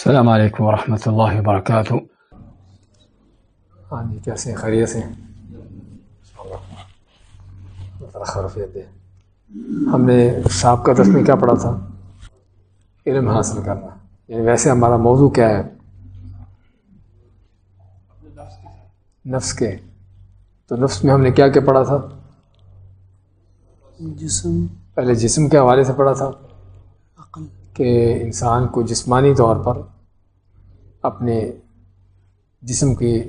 السلام علیکم ورحمۃ اللہ وبرکاتہ۔ ہاں جی کیسے ہیں خیریت سے خرفیت دے ہم نے سابقہ درس میں کیا پڑھا تھا؟ علم حاصل کرنا۔ یعنی ویسے ہمارا موضوع کیا ہے؟ نفس کے۔ تو نفس میں ہم نے کیا کیا پڑھا تھا؟ جسم۔ پہلے جسم کے حوالے سے پڑھا تھا۔ کہ انسان کو جسمانی طور پر اپنے جسم کی،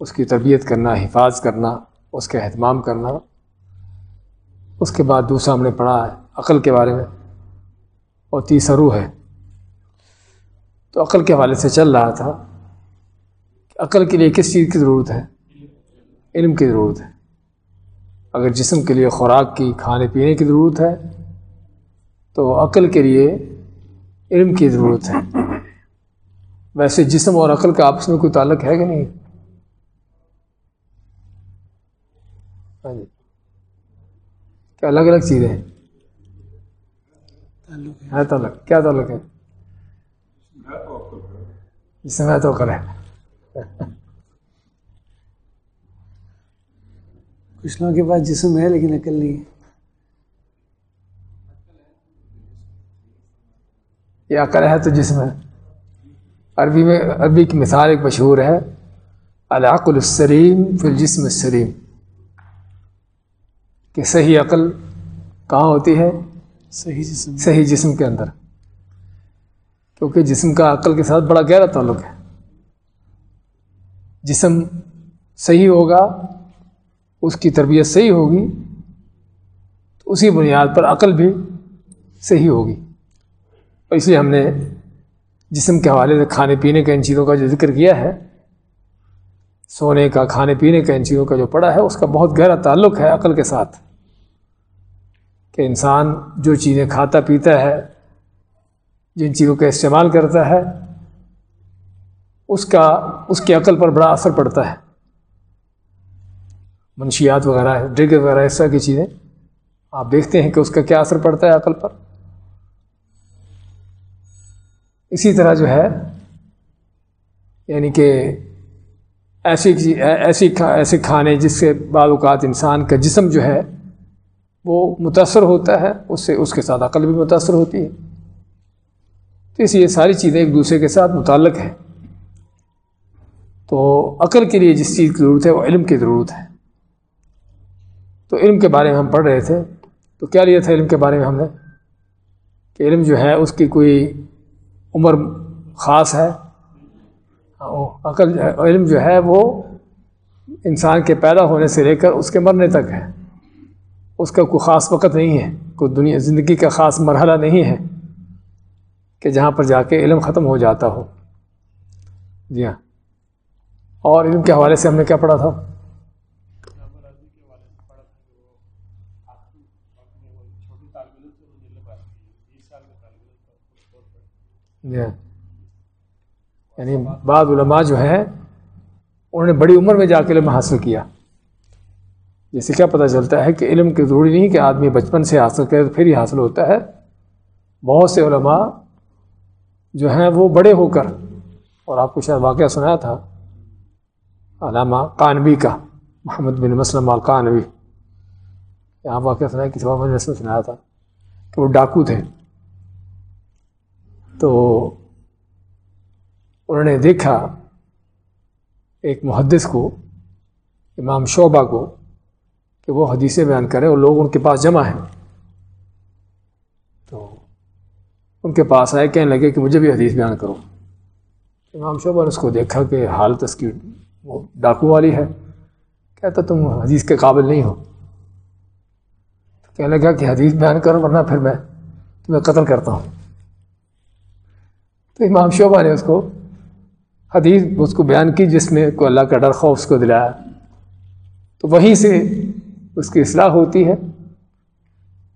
اس کی تربیت کرنا، حفاظ کرنا، اس کا اہتمام کرنا۔ اس کے بعد دوسرا ہم نے پڑھا ہے عقل کے بارے میں، اور تیسرا روح ہے۔ تو عقل کے حوالے سے چل رہا تھا کہ عقل کے لیے کس چیز کی ضرورت ہے؟ علم کی ضرورت ہے۔ اگر جسم کے لیے خوراک کی، کھانے پینے کی ضرورت ہے تو عقل کے لیے علم کی ضرورت ہے۔ ویسے جسم اور عقل کا آپس میں کوئی تعلق ہے کہ نہیں؟ ہاں جی۔ کیا الگ الگ چیزیں ہیں۔ تعلق ہے تعلق۔ کیا تعلق ہے؟ جسم ہے تو عقل ہے۔ کچھ لوگوں کے پاس جسم ہے لیکن عقل نہیں ہے۔ یہ عقل ہے تو جسم ہے عربی میں عربی کی مثال ایک مشہور ہے العقل السلیم فی الجسم السلیم۔ کہ صحیح عقل کہاں ہوتی ہے؟ صحیح جسم۔ صحیح جسم کے اندر۔ کیونکہ جسم کا عقل کے ساتھ بڑا گہرا تعلق ہے۔ جسم صحیح ہوگا اس کی تربیت صحیح ہوگی تو اسی بنیاد پر عقل بھی صحیح ہوگی۔ اور اس لیے ہم نے جسم کے حوالے سے کھانے پینے کا ان چیزوں کا جو ذکر کیا ہے، سونے کا، کھانے پینے کا ان چیزوں کا جو پڑا ہے، اس کا بہت گہرا تعلق ہے عقل کے ساتھ کہ انسان جو چیزیں کھاتا پیتا ہے، جن چیزوں کا استعمال کرتا ہے، اس کا، اس کی عقل پر بڑا اثر پڑتا ہے۔ منشیات وغیرہ، ڈرگ وغیرہ، اس طرح کی چیزیں آپ دیکھتے ہیں کہ اس کا کیا اثر پڑتا ہے عقل پر۔ اسی طرح جو ہے یعنی کہ ایسی چیز- ایسی ایسے کھانے جس سے بعض اوقات انسان کا جسم جو ہے، وہ متاثر ہوتا ہے، اس سے اس کے ساتھ عقل بھی متاثر ہوتی ہے۔ تو اس لیے ساری چیزیں ایک دوسرے کے ساتھ متعلق ہیں۔ تو عقل کے لیے جس چیز کی ضرورت ہے، وہ علم کی ضرورت ہے۔ تو علم کے بارے میں ہم پڑھ رہے تھے، تو کیا لیا تھا علم کے بارے میں ہم نے؟ کہ علم جو ہے، اس کی کوئی عمر خاص ہے۔ عقل علم جو ہے وہ انسان کے پیدا ہونے سے لے کر اس کے مرنے تک ہے۔ اس کا کوئی خاص وقت نہیں ہے، کوئی دنیا، زندگی کا خاص مرحلہ نہیں ہے کہ جہاں پر جا کے علم ختم ہو جاتا ہو۔ جی ہاں۔ اور علم کے حوالے سے ہم نے کیا پڑھا تھا؟ یعنی بعض علماء جو ہیں انہوں نے بڑی عمر میں جا کے علم حاصل کیا۔ جس سے کیا پتہ چلتا ہے کہ علم کی ضروری نہیں کہ آدمی بچپن سے حاصل کرے تو پھر ہی حاصل ہوتا ہے۔ بہت سے علماء جو ہیں وہ بڑے ہو کر اور آپ کو شاید واقعہ سنایا تھا علامہ کانوی کا محمد بن مسلم القانوی۔ یہاں واقعہ سنایا کسی بابا نے سنایا تھا کہ وہ ڈاکو تھے۔ تو انہوں نے دیکھا ایک محدث کو، امام شعبہ کو، کہ وہ حدیثیں بیان کریں اور لوگ ان کے پاس جمع ہیں۔ تو ان کے پاس آئے، کہنے لگے کہ مجھے بھی حدیث بیان کرو۔ امام شعبہ نے اس کو دیکھا کہ حالت اس کی وہ ڈاکو والی ہے۔ کہتا، تم حدیث کے قابل نہیں ہو۔ تو کہنے لگا کہ حدیث بیان کرو، ورنہ پھر میں تمہیں قتل کرتا ہوں۔ تو امام شعبہ نے اس کو حدیث اس کو بیان کی جس میں کو اللہ کا ڈر خوف اس کو دلایا۔ تو وہیں سے اس کی اصلاح ہوتی ہے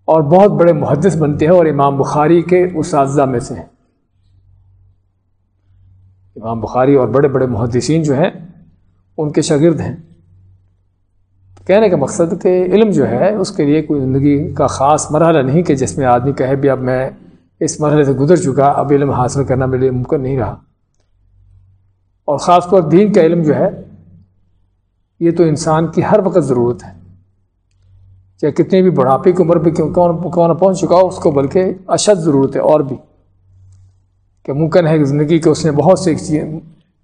اور بہت بڑے محدث بنتے ہیں اور امام بخاری کے اساتذہ میں سے ہیں۔ امام بخاری اور بڑے بڑے محدثین جو ہیں، ان کے شاگرد ہیں۔ کہنے کا مقصد کہ علم جو ہے، اس کے لیے کوئی زندگی کا خاص مرحلہ نہیں کہ جس میں آدمی کہے بھی اب میں اس مرحلے سے گزر چکا، اب علم حاصل کرنا میرے لیے ممکن نہیں رہا۔ اور خاص طور دین کا علم جو ہے، یہ تو انسان کی ہر وقت ضرورت ہے۔ چاہے کتنی بھی بڑھاپے کی عمر پہ کون کون پہنچ چکا ہو، اس کو بلکہ اشد ضرورت ہے اور بھی۔ کہ ممکن ہے کہ زندگی کے اس نے بہت سی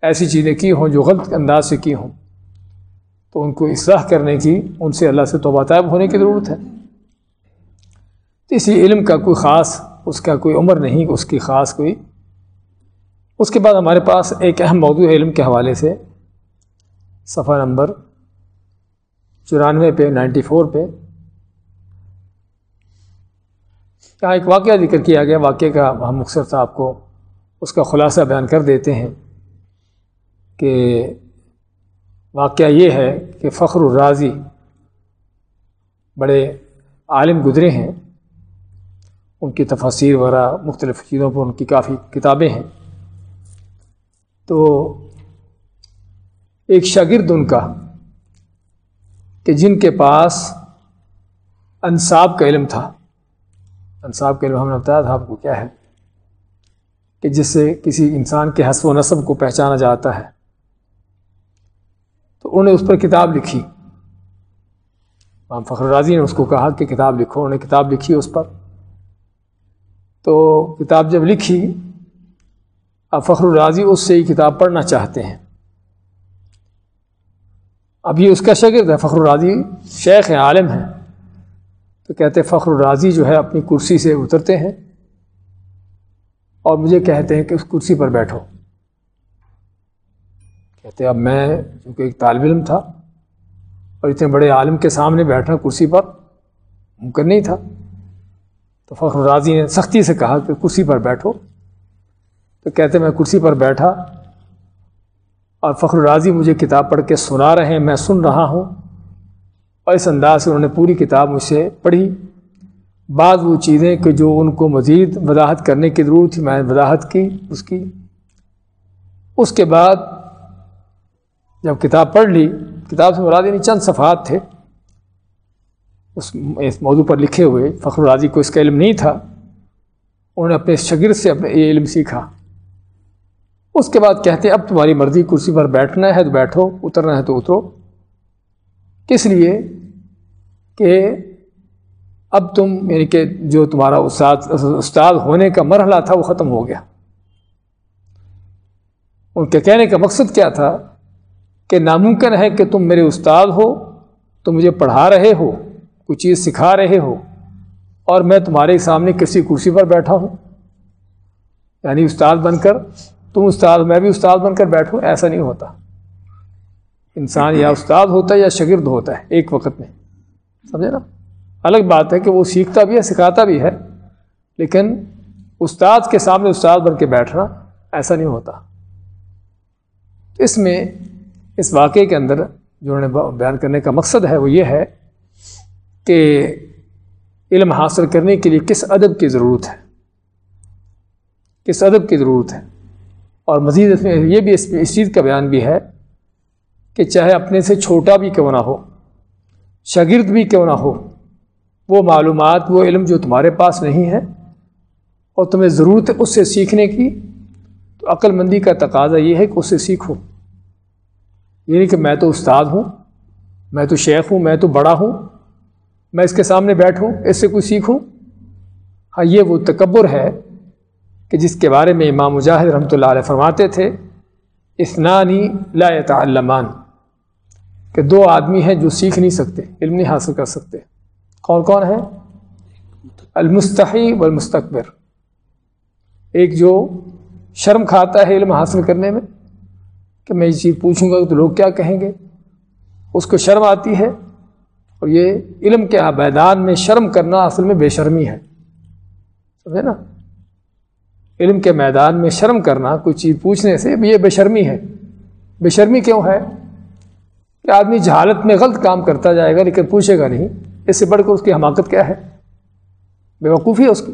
ایسی چیزیں کی ہوں جو غلط انداز سے کی ہوں۔ تو ان کو اصلاح کرنے کی، ان سے اللہ سے توبہ طائب ہونے کی ضرورت ہے۔ تو اسی علم کا کوئی خاص اس کا کوئی عمر نہیں، اس کی خاص کوئی۔ اس کے بعد ہمارے پاس ایک اہم موضوع علم کے حوالے سے۔ صفحہ نمبر چورانوے پہ، نائنٹی فور پہ۔ یہاں ایک واقعہ ذکر کیا گیا۔ واقعے کا ہم مختصر صاحب کو اس کا خلاصہ بیان کر دیتے ہیں کہ واقعہ یہ ہے کہ فخر الرازی بڑے عالم گزرے ہیں۔ ان کی تفاصیر وغیرہ مختلف چیزوں پر ان کی کافی کتابیں ہیں۔ تو ایک شاگرد ان کا کہ جن کے پاس انصاب کا علم تھا۔ انصاب کا علم ہم نے بتایا تھا آپ کو کیا ہے؟ کہ جس سے کسی انسان کے حسب و نصب کو پہچانا جاتا ہے۔ تو انہوں نے اس پر کتاب لکھی۔ امام فخر راضی نے اس کو کہا کہ کتاب لکھو۔ انہوں نے کتاب لکھی اس پر۔ تو کتاب جب لکھی، اب فخر الراضی اس سے ہی کتاب پڑھنا چاہتے ہیں۔ اب یہ اس کا شگرد ہے، فخر الراضی شیخ ہے عالم ہے تو کہتے فخر الراضی جو ہے اپنی کرسی سے اترتے ہیں اور مجھے کہتے ہیں کہ اس کرسی پر بیٹھو۔ کہتے اب میں چونکہ ایک طالب علم تھا اور اتنے بڑے عالم کے سامنے بیٹھنا کرسی پر ممکن نہیں تھا۔ تو فخر الراضی نے سختی سے کہا کہ کرسی پر بیٹھو۔ تو کہتے میں کرسی پر بیٹھا اور فخر الراضی مجھے کتاب پڑھ کے سنا رہے ہیں، میں سن رہا ہوں۔ اور اس انداز سے انہوں نے پوری کتاب مجھ سے پڑھی۔ بعض وہ چیزیں کہ جو ان کو مزید وضاحت کرنے کی ضرورت تھی، میں نے وضاحت کی اس کی۔ اس کے بعد جب کتاب پڑھ لی، کتاب سے مراد یعنی چند صفحات تھے۔ اس اس موضوع پر لکھے ہوئے فخر الراضی کو اس کا علم نہیں تھا، انہوں نے اپنے شگرد سے اپنے یہ علم سیکھا۔ اس کے بعد کہتے اب تمہاری مرضی کرسی پر بیٹھنا ہے تو بیٹھو، اترنا ہے تو اترو۔ کس لیے؟ کہ اب تم یعنی کہ جو تمہارا استاد استاد ہونے کا مرحلہ تھا وہ ختم ہو گیا۔ ان کے کہنے کا مقصد کیا تھا؟ کہ ناممکن ہے کہ تم میرے استاد ہو تو مجھے پڑھا رہے ہو۔ کوئی چیز سکھا رہے ہو اور میں تمہارے سامنے کسی کرسی پر بیٹھا ہوں یعنی استاد بن کر، تم استاد، میں بھی استاد بن کر بیٹھوں، ایسا نہیں ہوتا۔ انسان یا استاد ہوتا ہے یا شگرد ہوتا ہے، ایک وقت میں۔ سمجھے نا؟ الگ بات ہے کہ وہ سیکھتا بھی ہے، سکھاتا بھی ہے، لیکن استاد کے سامنے استاد بن کے بیٹھنا ایسا نہیں ہوتا۔ اس میں، اس واقعے کے اندر جو انہوں نے بیان کرنے کا مقصد ہے، وہ یہ ہے کہ علم حاصل کرنے کے لیے کس ادب کی ضرورت ہے؟ کس ادب کی ضرورت ہے؟ اور مزید اس میں یہ بھی اس چیز کا بیان بھی ہے کہ چاہے اپنے سے چھوٹا بھی کیوں نہ ہو، شاگرد بھی کیوں نہ ہو، وہ معلومات، وہ علم جو تمہارے پاس نہیں ہے اور تمہیں ضرورت ہے اس سے سیکھنے کی، تو عقل مندی کا تقاضا یہ ہے کہ اس سے سیکھو۔ یہ نہیں کہ میں تو استاد ہوں، میں تو شیخ ہوں، میں تو بڑا ہوں میں اس کے سامنے بیٹھوں، اس سے کوئی سیکھوں؟ ہاں یہ وہ تکبر ہے کہ جس کے بارے میں امام مجاہد رحمۃ اللہ علیہ فرماتے تھے اسنانی لا يتعلمان، کہ دو آدمی ہیں جو سیکھ نہیں سکتے، علم نہیں حاصل کر سکتے۔ کون کون ہیں؟ المستحی والمستقبر ایک جو شرم کھاتا ہے علم حاصل کرنے میں، کہ میں یہ چیز پوچھوں گا تو لوگ کیا کہیں گے؟ اس کو شرم آتی ہے اور یہ علم کے میدان میں شرم کرنا اصل میں بے شرمی ہے۔ سمجھے نا؟ علم کے میدان میں شرم کرنا کوئی چیز پوچھنے سے یہ بے شرمی ہے۔ بے شرمی کیوں ہے؟ کہ آدمی جہالت میں غلط کام کرتا جائے گا لیکن پوچھے گا نہیں۔ اس سے بڑھ کر اس کی حماقت کیا ہے؟ بے وقوفی ہے اس کی۔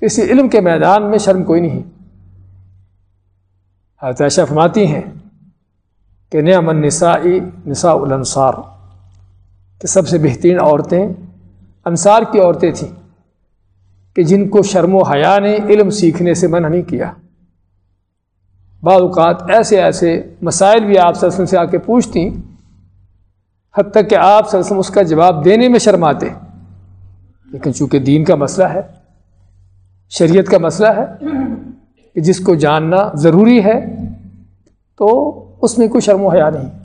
اسی علم کے میدان میں شرم کوئی نہیں۔ حضرت فرماتی ہیں کہ نعم النسائی نساء الانصار۔ کہ سب سے بہترین عورتیں انصار کی عورتیں تھیں کہ جن کو شرم و حیا نے علم سیکھنے سے منع نہیں کیا۔ بعض اوقات ایسے ایسے مسائل بھی آپ وسلم سے آ کے پوچھتی حتیٰ کہ آپ وسلم اس کا جواب دینے میں شرماتے۔ لیکن چونکہ دین کا مسئلہ ہے، شریعت کا مسئلہ ہے کہ جس کو جاننا ضروری ہے تو اس میں کوئی شرم و حیا نہیں۔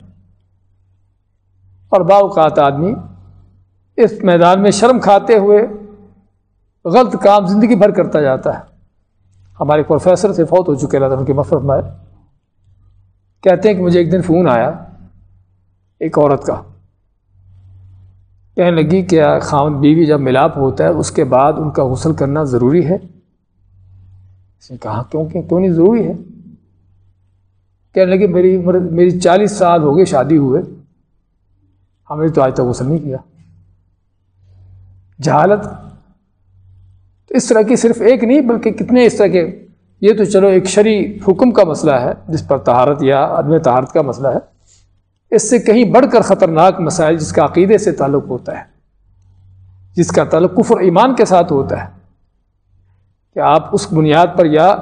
اور بعض اوقات آدمی اس میدان میں شرم کھاتے ہوئے غلط کام زندگی بھر کرتا جاتا ہے۔ ہمارے پروفیسر سے فوت ہو چکے اللہ تعالیٰ کے مفرت میں کہتے ہیں کہ مجھے ایک دن فون آیا ایک عورت کا۔ کہنے لگی کہ خامد بیوی جب ملاپ ہوتا ہے، اس کے بعد ان کا غسل کرنا ضروری ہے۔ اس نے کہا، کیوں کہ کیوں نہیں ضروری ہے؟ کہنے لگی، میری عمر، میری چالیس سال ہو گئے، شادی ہوئے۔ ہم نے تو آج تک غسل نہیں کیا جہالت اس طرح کی صرف ایک نہیں، بلکہ کتنے اس طرح کے، یہ تو چلو ایک شرع حکم کا مسئلہ ہے، جس پر تہارت یا عدم تہارت کا مسئلہ ہے۔ اس سے کہیں بڑھ کر خطرناک مسائل جس کا عقیدے سے تعلق ہوتا ہے، جس کا تعلق کفر ایمان کے ساتھ ہوتا ہے، کہ آپ اس بنیاد پر یا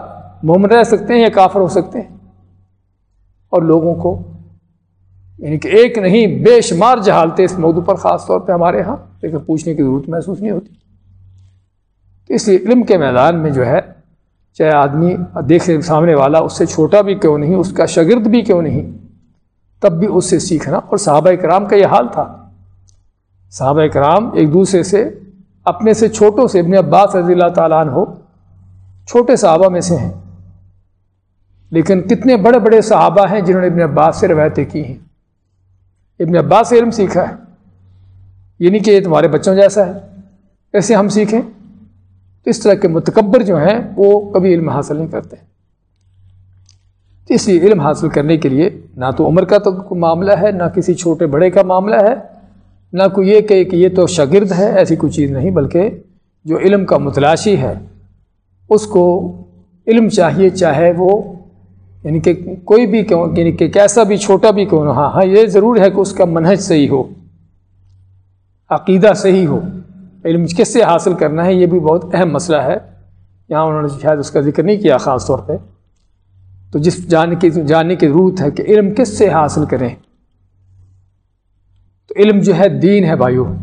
مومن رہ سکتے ہیں یا کافر ہو سکتے ہیں، اور لوگوں کو یعنی کہ ایک نہیں، بے شمار جہالتیں اس موضوع پر خاص طور پہ ہمارے ہاں لیکن پوچھنے کی ضرورت محسوس نہیں ہوتی۔ تو اس لیے علم کے میدان میں جو ہے، چاہے آدمی دیکھنے سامنے والا، اس سے چھوٹا بھی کیوں نہیں، اس کا شگرد بھی کیوں نہیں، تب بھی اس سے سیکھنا۔ اور صحابہ کرام کا یہ حال تھا۔ صحابہ کرام ایک دوسرے سے، اپنے سے چھوٹوں سے، ابن عباس رضی اللہ تعالیٰ عنہ ہو چھوٹے صحابہ میں سے ہیں۔ لیکن کتنے بڑے بڑے صحابہ ہیں جنہوں نے ابن عباس سے روایتیں کی ہیں۔ ابن عباس سے علم سیکھا ہے۔ یہ نہیں کہ یہ تمہارے بچوں جیسا ہے۔ ایسے ہم سیکھیں۔ تو اس طرح کے متکبر جو ہیں، وہ کبھی علم حاصل نہیں کرتے۔ تو اس لیے علم حاصل کرنے کے لیے نہ تو عمر کا تو معاملہ ہے، نہ کسی چھوٹے بڑے کا معاملہ ہے، نہ کوئی یہ کہ یہ تو شاگرد ہے، ایسی کوئی چیز نہیں، بلکہ جو علم کا متلاشی ہے، اس کو علم چاہیے، چاہے وہ یعنی کہ کوئی بھی کیوں یعنی کہ کیسا بھی، چھوٹا بھی کیوں ہاں ہاں یہ ضرور ہے کہ اس کا منہج صحیح ہو۔ عقیدہ صحیح ہو۔ علم کس سے حاصل کرنا ہے، یہ بھی بہت اہم مسئلہ ہے۔ یہاں انہوں نے شاید اس کا ذکر نہیں کیا خاص طور پہ۔ تو جس جاننے کی جاننے کی ضرورت ہے کہ علم کس سے حاصل کریں۔ تو علم جو ہے دین ہے بھائیو۔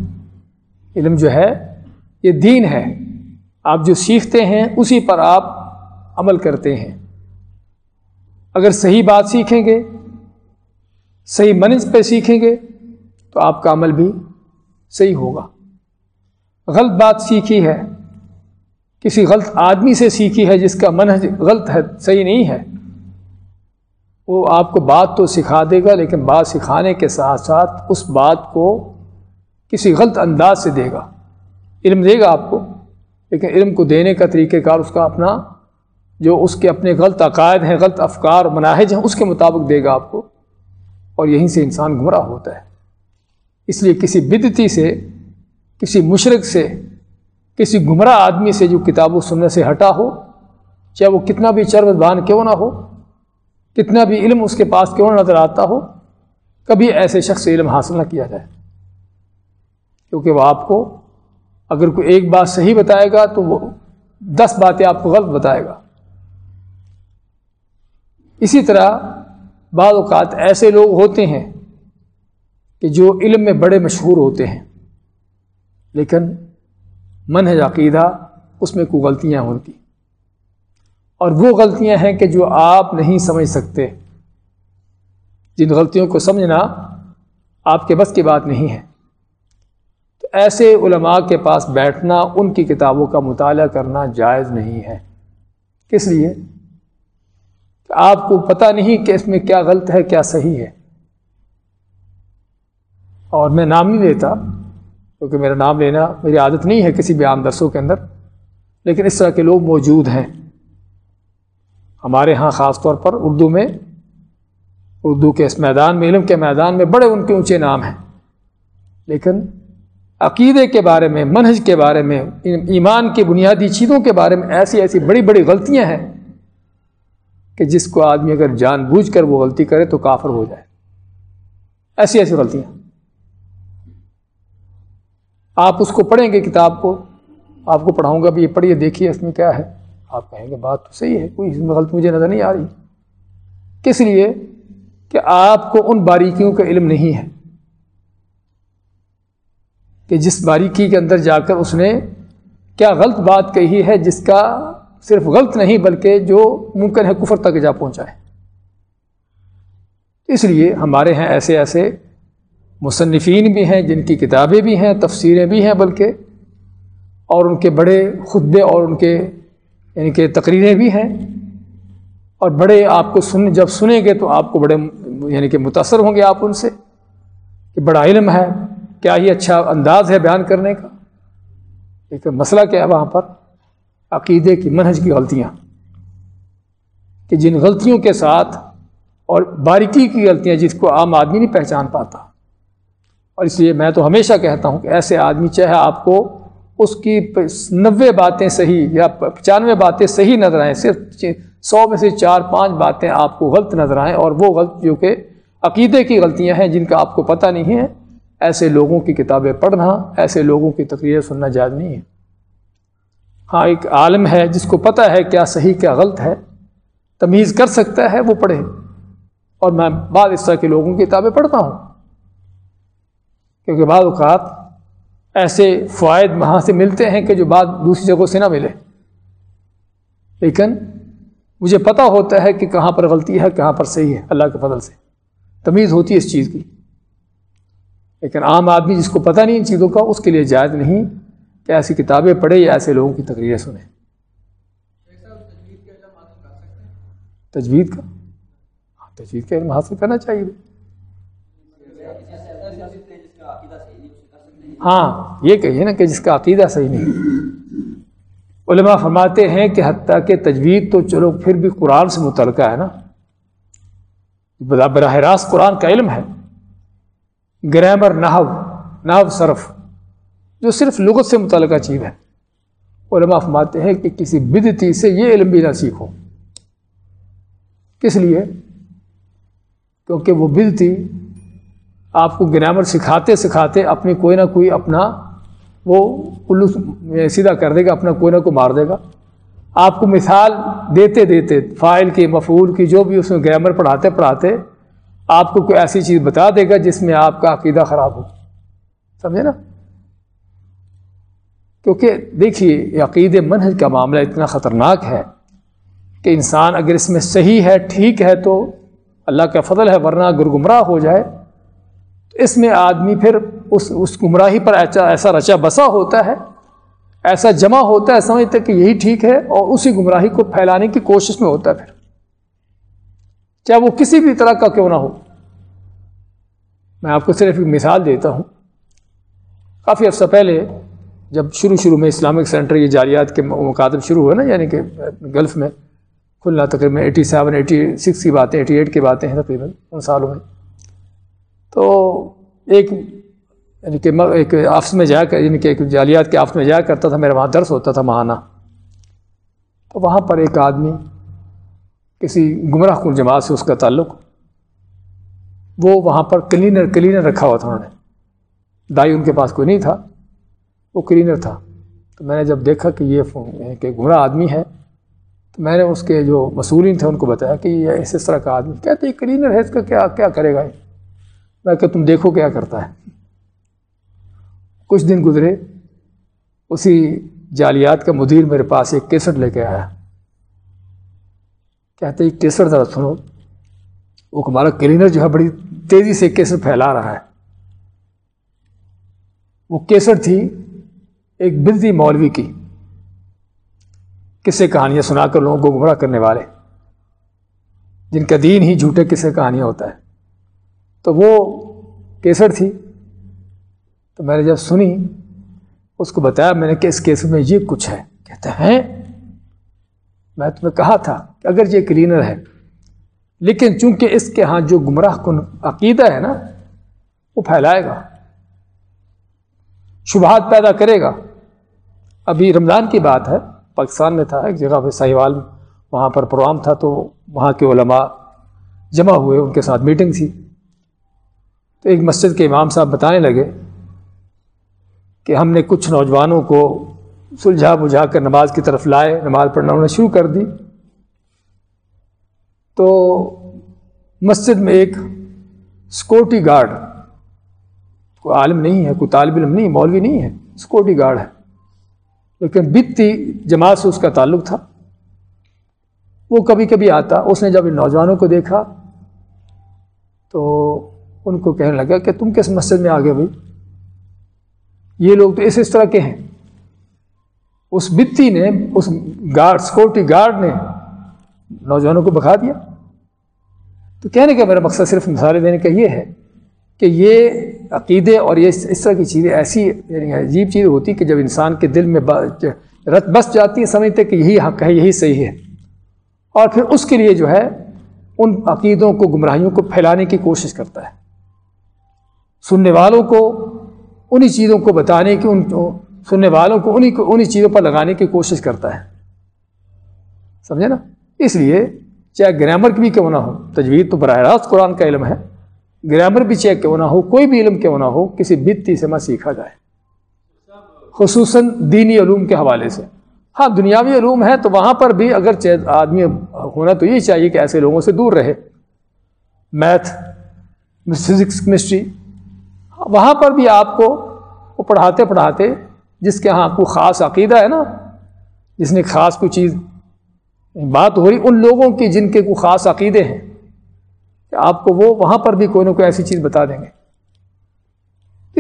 علم جو ہے، یہ دین ہے۔ آپ جو سیکھتے ہیں، اسی پر آپ عمل کرتے ہیں۔ اگر صحیح بات سیکھیں گے، صحیح منج پہ سیکھیں گے، تو آپ کا عمل بھی صحیح ہوگا۔ غلط بات سیکھی ہے، کسی غلط آدمی سے سیکھی ہے جس کا منحج غلط ہے، صحیح نہیں ہے، وہ آپ کو بات تو سکھا دے گا، لیکن بات سکھانے کے ساتھ ساتھ اس بات کو کسی غلط انداز سے دے گا۔ علم دے گا آپ کو، لیکن علم کو دینے کا طریقہ کار اس کا اپنا جو اس کے اپنے غلط عقائد ہیں، غلط افکار مناہج ہیں، اس کے مطابق دے گا آپ کو۔ اور یہیں سے انسان گمراہ ہوتا ہے۔ اس لیے کسی بدتی سے، کسی مشرق سے، کسی گمراہ آدمی سے جو کتاب و سننے سے ہٹا ہو، چاہے وہ کتنا بھی چرب بان کیوں نہ ہو، کتنا بھی علم اس کے پاس کیوں نظر آتا ہو، کبھی ایسے شخص سے علم حاصل نہ کیا جائے۔ کیونکہ وہ آپ کو اگر کوئی ایک بات صحیح بتائے گا تو وہ دس باتیں آپ کو غلط بتائے گا۔ اسی طرح بعض اوقات ایسے لوگ ہوتے ہیں کہ جو علم میں بڑے مشہور ہوتے ہیں، لیکن منہج عقیدہ اس میں کوئی غلطیاں ہوتی۔ اور وہ غلطیاں ہیں کہ جو آپ نہیں سمجھ سکتے۔ جن غلطیوں کو سمجھنا آپ کے بس کی بات نہیں ہے۔ تو ایسے علماء کے پاس بیٹھنا، ان کی کتابوں کا مطالعہ کرنا جائز نہیں ہے۔ کس لیے؟ آپ کو پتہ نہیں کہ اس میں کیا غلط ہے، کیا صحیح ہے۔ اور میں نام نہیں لیتا، کیونکہ میرا نام لینا میری عادت نہیں ہے کسی بھی عام درسوں کے اندر، لیکن اس طرح کے لوگ موجود ہیں۔ ہمارے ہاں خاص طور پر اردو میں، اردو کے اس میدان میں، علم کے میدان میں بڑے ان کے اونچے نام ہیں۔ لیکن عقیدے کے بارے میں، منہج کے بارے میں، ایمان کی بنیادی چیزوں کے بارے میں ایسی ایسی بڑی بڑی غلطیاں ہیں۔ کہ جس کو آدمی اگر جان بوجھ کر وہ غلطی کرے تو کافر ہو جائے۔ ایسی ایسی غلطیاں۔ آپ اس کو پڑھیں گے کتاب کو۔ آپ کو پڑھاؤں گا بھی، یہ پڑھیے، دیکھیے اس میں کیا ہے۔ آپ کہیں گے بات تو صحیح ہے، کوئی اس میں غلط مجھے نظر نہیں آ رہی۔ کس لیے؟ کہ آپ کو ان باریکیوں کا علم نہیں ہے۔ کہ جس باریکی کے اندر جا کر اس نے کیا غلط بات کہی ہے، جس کا صرف غلط نہیں بلکہ جو ممکن ہے کفر تک جا پہنچا ہے اس لیے ہمارے ہیں ایسے ایسے مصنفین بھی ہیں، جن کی کتابیں بھی ہیں، تفسیریں بھی ہیں، بلکہ اور ان کے بڑے خطبے اور ان کے یعنی کہ تقریریں بھی ہیں۔ اور بڑے آپ کو سن، جب سنیں گے تو آپ کو بڑے یعنی کہ متاثر ہوں گے آپ ان سے کہ بڑا علم ہے، کیا ہی اچھا انداز ہے بیان کرنے کا۔ ایک مسئلہ کیا ہے وہاں پر؟ عقیدے کی منہج کی غلطیاں، کہ جن غلطیوں کے ساتھ اور باریکی کی غلطیاں جس کو عام آدمی نہیں پہچان پاتا۔ اور اس لیے میں تو ہمیشہ کہتا ہوں کہ ایسے آدمی چاہے آپ کو اس کی نوے باتیں صحیح یا پچانوے باتیں صحیح نظر آئیں، صرف سو میں سے چار پانچ باتیں آپ کو غلط نظر آئیں اور وہ غلط جو کہ عقیدے کی غلطیاں ہیں جن کا آپ کو پتہ نہیں ہے۔ ایسے لوگوں کی کتابیں پڑھنا، ایسے لوگوں کی تقریریں سننا جائز نہیں ہے۔ ہاں ایک عالم ہے جس کو پتہ ہے کیا صحیح، کیا غلط ہے، تمیز کر سکتا ہے، وہ پڑھے۔ اور میں بعض اس طرح کے لوگوں کی کتابیں پڑھتا ہوں۔ کیونکہ بعض اوقات ایسے فوائد وہاں سے ملتے ہیں کہ جو بات دوسری جگہوں سے نہ ملے۔ لیکن مجھے پتہ ہوتا ہے کہ کہاں پر غلطی ہے، کہاں پر صحیح ہے، اللہ کے فضل سے۔ تمیز ہوتی ہے اس چیز کی۔ لیکن عام آدمی جس کو پتہ نہیں ان چیزوں کا، اس کے لیے جائز نہیں۔ کہ ایسی کتابیں پڑھے یا ایسے لوگوں کی تقریریں سنیں۔ تجوید کا؟ ہاں تجوید کا علم حاصل کرنا چاہیے۔ ہاں یہ کہیے نا کہ جس کا عقیدہ صحیح نہیں۔ علماء فرماتے ہیں کہ حتیٰ کہ تجوید تو چلو پھر بھی قرآن سے متعلقہ ہے نا۔ براہ راست قرآن کا علم ہے۔ گرامر نحو نحو صرف۔ جو صرف لغت سے متعلقہ چیز ہے۔ علماء فرماتے ہیں کہ کسی بدتی سے یہ علم بھی نہ سیکھو۔ کس لیے؟ کیونکہ وہ بدتی آپ کو گرامر سکھاتے سکھاتے اپنی کوئی نہ کوئی اپنا وہ الو سیدھا کر دے گا، اپنا کوئی نہ کوئی مار دے گا۔ آپ کو مثال دیتے دیتے، فائل کی مفول کی، جو بھی اس میں گرامر پڑھاتے پڑھاتے آپ کو کوئی ایسی چیز بتا دے گا جس میں آپ کا عقیدہ خراب ہو۔ سمجھے نا؟ کیونکہ دیکھیے عقید منہج کا معاملہ اتنا خطرناک ہے کہ انسان اگر اس میں صحیح ہے، ٹھیک ہے تو اللہ کا فضل ہے، ورنہ اگر گمراہ ہو جائے تو اس میں آدمی پھر اس اس گمراہی پر ایسا ایسا رچا بسا ہوتا ہے، ایسا جمع ہوتا ہے، سمجھتے کہ یہی ٹھیک ہے اور اسی گمراہی کو پھیلانے کی کوشش میں ہوتا ہے پھر۔ چاہے وہ کسی بھی طرح کا کیوں نہ ہو۔ میں آپ کو صرف ایک مثال دیتا ہوں۔ کافی عرصہ پہلے جب شروع شروع میں اسلامک سینٹر یہ جالیات کے مکاتب شروع ہوئے نا یعنی کہ گلف میں، کھلنا تقریباً ایٹی سیون، ایٹی سکس کی باتیں، ایٹی ایٹ کی باتیں ہیں تقریباً ان سالوں میں۔ تو ایک یعنی کہ ایک آفس میں جایا کر یعنی کہ ایک جالیات کے آفس میں جایا کرتا تھا میرا وہاں درس ہوتا تھا ماہانہ۔ تو وہاں پر ایک آدمی کسی گمراہ کن جماعت سے اس کا تعلق، وہ وہاں پر کلینر کلینر رکھا ہوا تھا انہوں نے۔ دائی ان کے پاس کوئی نہیں تھا۔ وہ کلینر تھا۔ تو میں نے جب دیکھا کہ یہ یعنی کہ گمراہ آدمی ہے، تو میں نے اس کے جو مسئولین تھے ان کو بتایا کہ یہ اس طرح کا آدمی کہتے یہ کلینر ہے، اس کا کیا کیا کرے گا میں کہ تم دیکھو کیا کرتا ہے۔ کچھ دن گزرے، اسی جالیات کا مدیر میرے پاس ایک کیسٹ لے کے آیا۔ کہتے ایک کیسٹ ذرا سنو۔ وہ ہمارا کلینر جو ہے، بڑی تیزی سے کیسٹ پھیلا رہا ہے۔ وہ کیسٹ تھی ایک بلدی مولوی کی کسے کہانیاں سنا کر لوگوں کو گمراہ کرنے والے، جن کا دین ہی جھوٹے کسے کہانیاں ہوتا ہے۔ تو وہ کیسٹ تھی۔ تو میں نے جب سنی، اس کو بتایا، میں نے کہ اس کیس میں یہ کچھ ہے۔ کہتے ہیں؟ میں تمہیں کہا تھا کہ اگر یہ کلینر ہے، لیکن چونکہ اس کے ہاں جو گمراہ کن عقیدہ ہے نا، وہ پھیلائے گا، شبہات پیدا کرے گا۔ ابھی رمضان کی بات ہے، پاکستان میں تھا، ایک جگہ پہ ساہیوال وہاں پر پروگرام تھا تو وہاں کے علماء جمع ہوئے، ان کے ساتھ میٹنگ تھی۔ تو ایک مسجد کے امام صاحب بتانے لگے کہ ہم نے کچھ نوجوانوں کو سلجھا بجھا کر نماز کی طرف لائے، نماز پڑھنا انہوں نے شروع کر دی۔ تو مسجد میں ایک سکورٹی گارڈ کوئی عالم نہیں ہے، کوئی طالب علم نہیں، مولوی نہیں ہے سکورٹی گارڈ ہے۔ لیکن بتی جماعت سے اس کا تعلق تھا۔ وہ کبھی کبھی آتا، اس نے جب ان نوجوانوں کو دیکھا تو ان کو کہنے لگا کہ تم کس مسجد میں آ گئے بھائی یہ لوگ تو اس اس طرح کے ہیں۔ اس بتی نے، اس گارڈ سکورٹی گارڈ نے نوجوانوں کو بکھا دیا۔ تو کہنے کا میرا مقصد صرف مثالیں دینے کا یہ ہے کہ یہ عقیدے اور یہ اس طرح کی چیزیں ایسی یعنی عجیب چیز ہوتی کہ جب انسان کے دل میں رت بس جاتی ہے، سمجھتے کہ یہی حق ہے، یہی صحیح ہے۔ اور پھر اس کے لیے جو ہے، ان عقیدوں کو، گمراہیوں کو پھیلانے کی کوشش کرتا ہے۔ سننے والوں کو انہی چیزوں کو بتانے کی، ان سننے والوں کو انہی کو، انہی چیزوں پر لگانے کی کوشش کرتا ہے۔ سمجھے نا؟ اس لیے چاہے گرامر کی بھی کیوں نہ ہو، تجوید تو براہ راست قرآن کا علم ہے۔ گرامر بھی چاہے کیوں نہ ہو، کوئی بھی علم کیوں نہ ہو، کسی بتی سے مت سیکھا جائے۔ خصوصاً دینی علوم کے حوالے سے۔ ہاں دنیاوی علوم ہے تو وہاں پر بھی اگر آدمی ہونا تو یہی چاہیے کہ ایسے لوگوں سے دور رہے۔ میتھ، فزکس، کیمسٹری، وہاں پر بھی آپ کو وہ پڑھاتے پڑھاتے جس کے ہاں کوئی خاص عقیدہ ہے نا، جس نے خاص کوئی چیز، بات ہو رہی، ان لوگوں کی جن کے کوئی خاص عقیدے ہیں۔ کہ آپ کو وہ وہاں پر بھی کوئی نہ کوئی ایسی چیز بتا دیں گے۔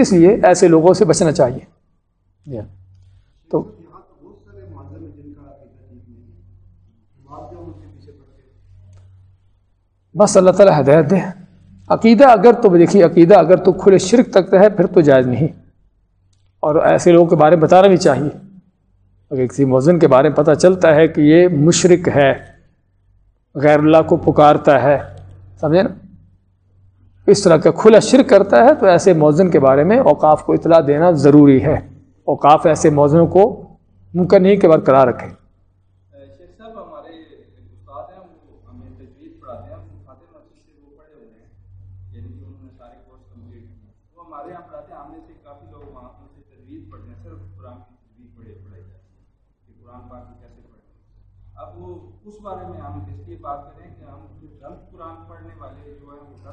اس لیے ایسے لوگوں سے بچنا چاہیے۔ تو بس اللہ تعالیٰ ہدایت دے۔ عقیدہ اگر تو دیکھیے عقیدہ اگر تو کھلے شرک تک ہے پھر تو جائز نہیں۔ اور ایسے لوگوں کے بارے میں بتانا بھی چاہیے۔ اگر کسی موزن کے بارے میں پتہ چلتا ہے کہ یہ مشرق ہے غیر اللہ کو پکارتا ہے سمجھے نا؟ اس طرح کا کھلا شرک کرتا ہے تو ایسے موزن کے بارے میں اوقاف کو اطلاع دینا ضروری ہے۔ اوقاف ایسے موزنوں کو ممکن نہیں کہ برقرار رکھیں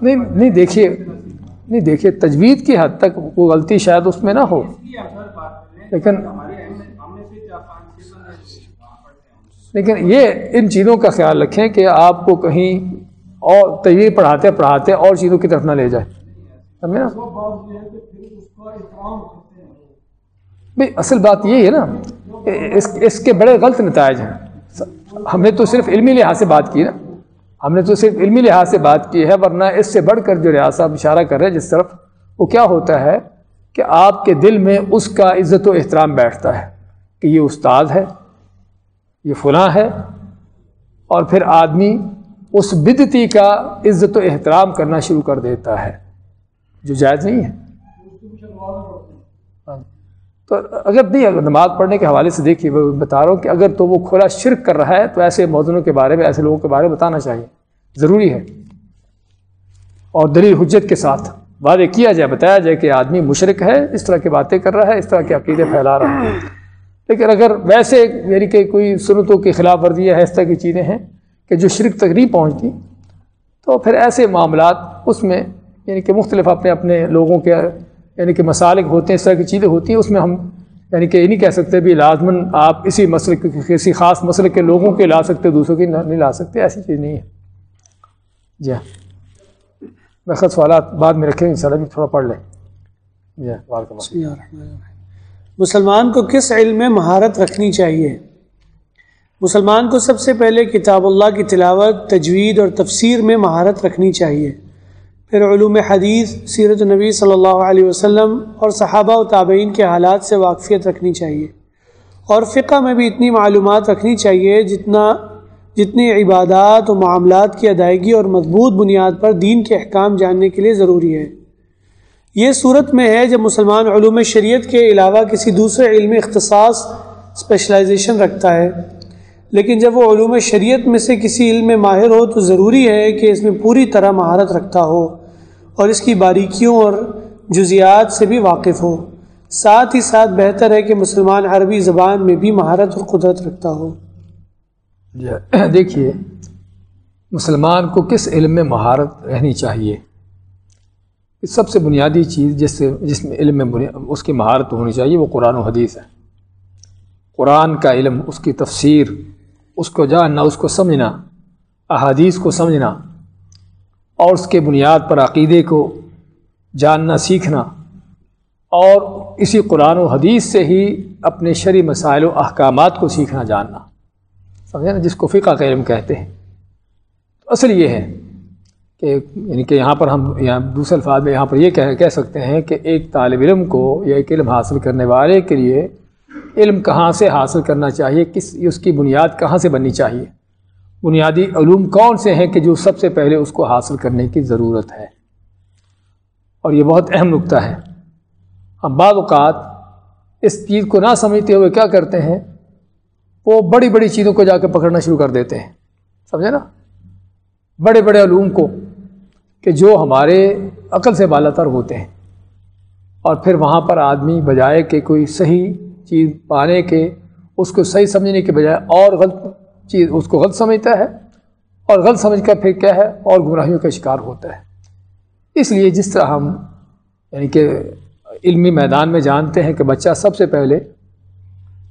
نہیں نہیں دیکھیے نہیں دیکھیے، تجوید کی حد تک وہ غلطی شاید اس میں نہ ہو۔ لیکن لیکن یہ ان چیزوں کا خیال رکھیں کہ آپ کو کہیں اور تجویز پڑھاتے پڑھاتے اور چیزوں کی طرف نہ لے جائے سمجھے نا؟ بھائی، اصل بات یہی ہے نا، اس اس کے بڑے غلط نتائج ہیں۔ ہم نے تو صرف علمی لحاظ سے بات کی نا۔ ہم نے تو صرف علمی لحاظ سے بات کی ہے، ورنہ اس سے بڑھ کر جو ریاست اشارہ کر رہے جس طرف وہ کیا ہوتا ہے کہ آپ کے دل میں اس کا عزت و احترام بیٹھتا ہے کہ یہ استاد ہے، یہ فلاں ہے، اور پھر آدمی اس بدتی کا عزت و احترام کرنا شروع کر دیتا ہے، جو جائز نہیں ہے۔ تو اگر نہیں، اگر نماز پڑھنے کے حوالے سے دیکھیے میں بتا رہا ہوں کہ اگر تو وہ کھلا شرک کر رہا ہے، تو ایسے موضوعوں کے بارے میں، ایسے لوگوں کے بارے میں بتانا چاہیے۔ ضروری ہے۔ اور دلیل حجت کے ساتھ وعدے کیا جائے، بتایا جائے کہ آدمی مشرق ہے، اس طرح کی باتیں کر رہا ہے، اس طرح کے عقیدے پھیلا رہا ہے۔ لیکن اگر ویسے یعنی کہ کوئی سنتوں کی خلاف ورزیاں ہے، اس طرح کی چیزیں ہیں کہ جو شرک تک نہیں پہنچتی، تو پھر ایسے معاملات اس میں یعنی کہ مختلف اپنے اپنے لوگوں کے یعنی کہ مسالک ہوتے ہیں، اس طرح کی چیزیں ہوتی ہیں، اس میں ہم یعنی کہ یہ نہیں کہہ سکتے بھی لازمن آپ اسی مسئلے کسی خاص مسئلے کے لوگوں کے لا سکتے، دوسروں کی نہیں لا سکتے، ایسی چیز نہیں ہے۔ جی ہاں۔ میں سوالات بعد میں رکھیں گے بھی تھوڑا پڑھ لیں۔ جی ہاں، مسلمان کو کس علم میں مہارت رکھنی چاہیے؟ مسلمان کو سب سے پہلے کتاب اللہ کی تلاوت، تجوید اور تفسیر میں مہارت رکھنی چاہیے۔ پھر علوم حدیث، سیرت نبی صلی اللہ علیہ وسلم اور صحابہ و تابعین کے حالات سے واقفیت رکھنی چاہیے۔ اور فقہ میں بھی اتنی معلومات رکھنی چاہیے جتنا، جتنی عبادات و معاملات کی ادائیگی اور مضبوط بنیاد پر دین کے احکام جاننے کے لیے ضروری ہے۔ یہ صورت میں ہے جب مسلمان علوم شریعت کے علاوہ کسی دوسرے علم اختصاص اسپیشلائزیشن رکھتا ہے۔ لیکن جب وہ علوم شریعت میں سے کسی علم میں ماہر ہو تو ضروری ہے کہ اس میں پوری طرح مہارت رکھتا ہو۔ اور اس کی باریکیوں اور جزیات سے بھی واقف ہو ساتھ ہی ساتھ بہتر ہے کہ مسلمان عربی زبان میں بھی مہارت اور قدرت رکھتا ہو۔ جی، دیکھیے، مسلمان کو کس علم میں مہارت رہنی چاہیے؟ سب سے بنیادی چیز جس سے، جس میں علم میں اس کی مہارت ہونی چاہیے، وہ قرآن و حدیث ہے۔ قرآن کا علم، اس کی تفسیر، اس کو جاننا، اس کو سمجھنا، احادیث کو سمجھنا اور اس کے بنیاد پر عقیدے کو جاننا سیکھنا اور اسی قرآن و حدیث سے ہی اپنے شرع مسائل و احکامات کو سیکھنا جاننا۔ سمجھے نا؟ جس کو فقہ کا علم کہتے ہیں۔ تو اصل یہ ہے کہ یعنی کہ یہاں پر ہم یہاں دوسرے الفاظ میں یہاں پر یہ کہہ کہہ سکتے ہیں کہ ایک طالب علم کو یا ایک علم حاصل کرنے والے کے لیے علم کہاں سے حاصل کرنا چاہیے، کس اس کی بنیاد کہاں سے بننی چاہیے۔ بنیادی علوم کون سے ہیں کہ جو سب سے پہلے اس کو حاصل کرنے کی ضرورت ہے؟ اور یہ بہت اہم نقطہ ہے۔ ہم بعض اوقات اس چیز کو نہ سمجھتے ہوئے کیا کرتے ہیں؟ وہ بڑی بڑی چیزوں کو جا کے پکڑنا شروع کر دیتے ہیں۔ سمجھے نا؟ بڑے بڑے علوم کو کہ جو ہمارے عقل سے بالا تر ہوتے ہیں۔ اور پھر وہاں پر آدمی بجائے کہ کوئی صحیح چیز پانے کے، اس کو صحیح سمجھنے کے بجائے اور غلط چیز اس کو غلط سمجھتا ہے اور غلط سمجھ کر پھر کیا ہے اور گمراہیوں کا شکار ہوتا ہے۔ اس لیے جس طرح ہم یعنی کہ علمی میدان میں جانتے ہیں کہ بچہ سب سے پہلے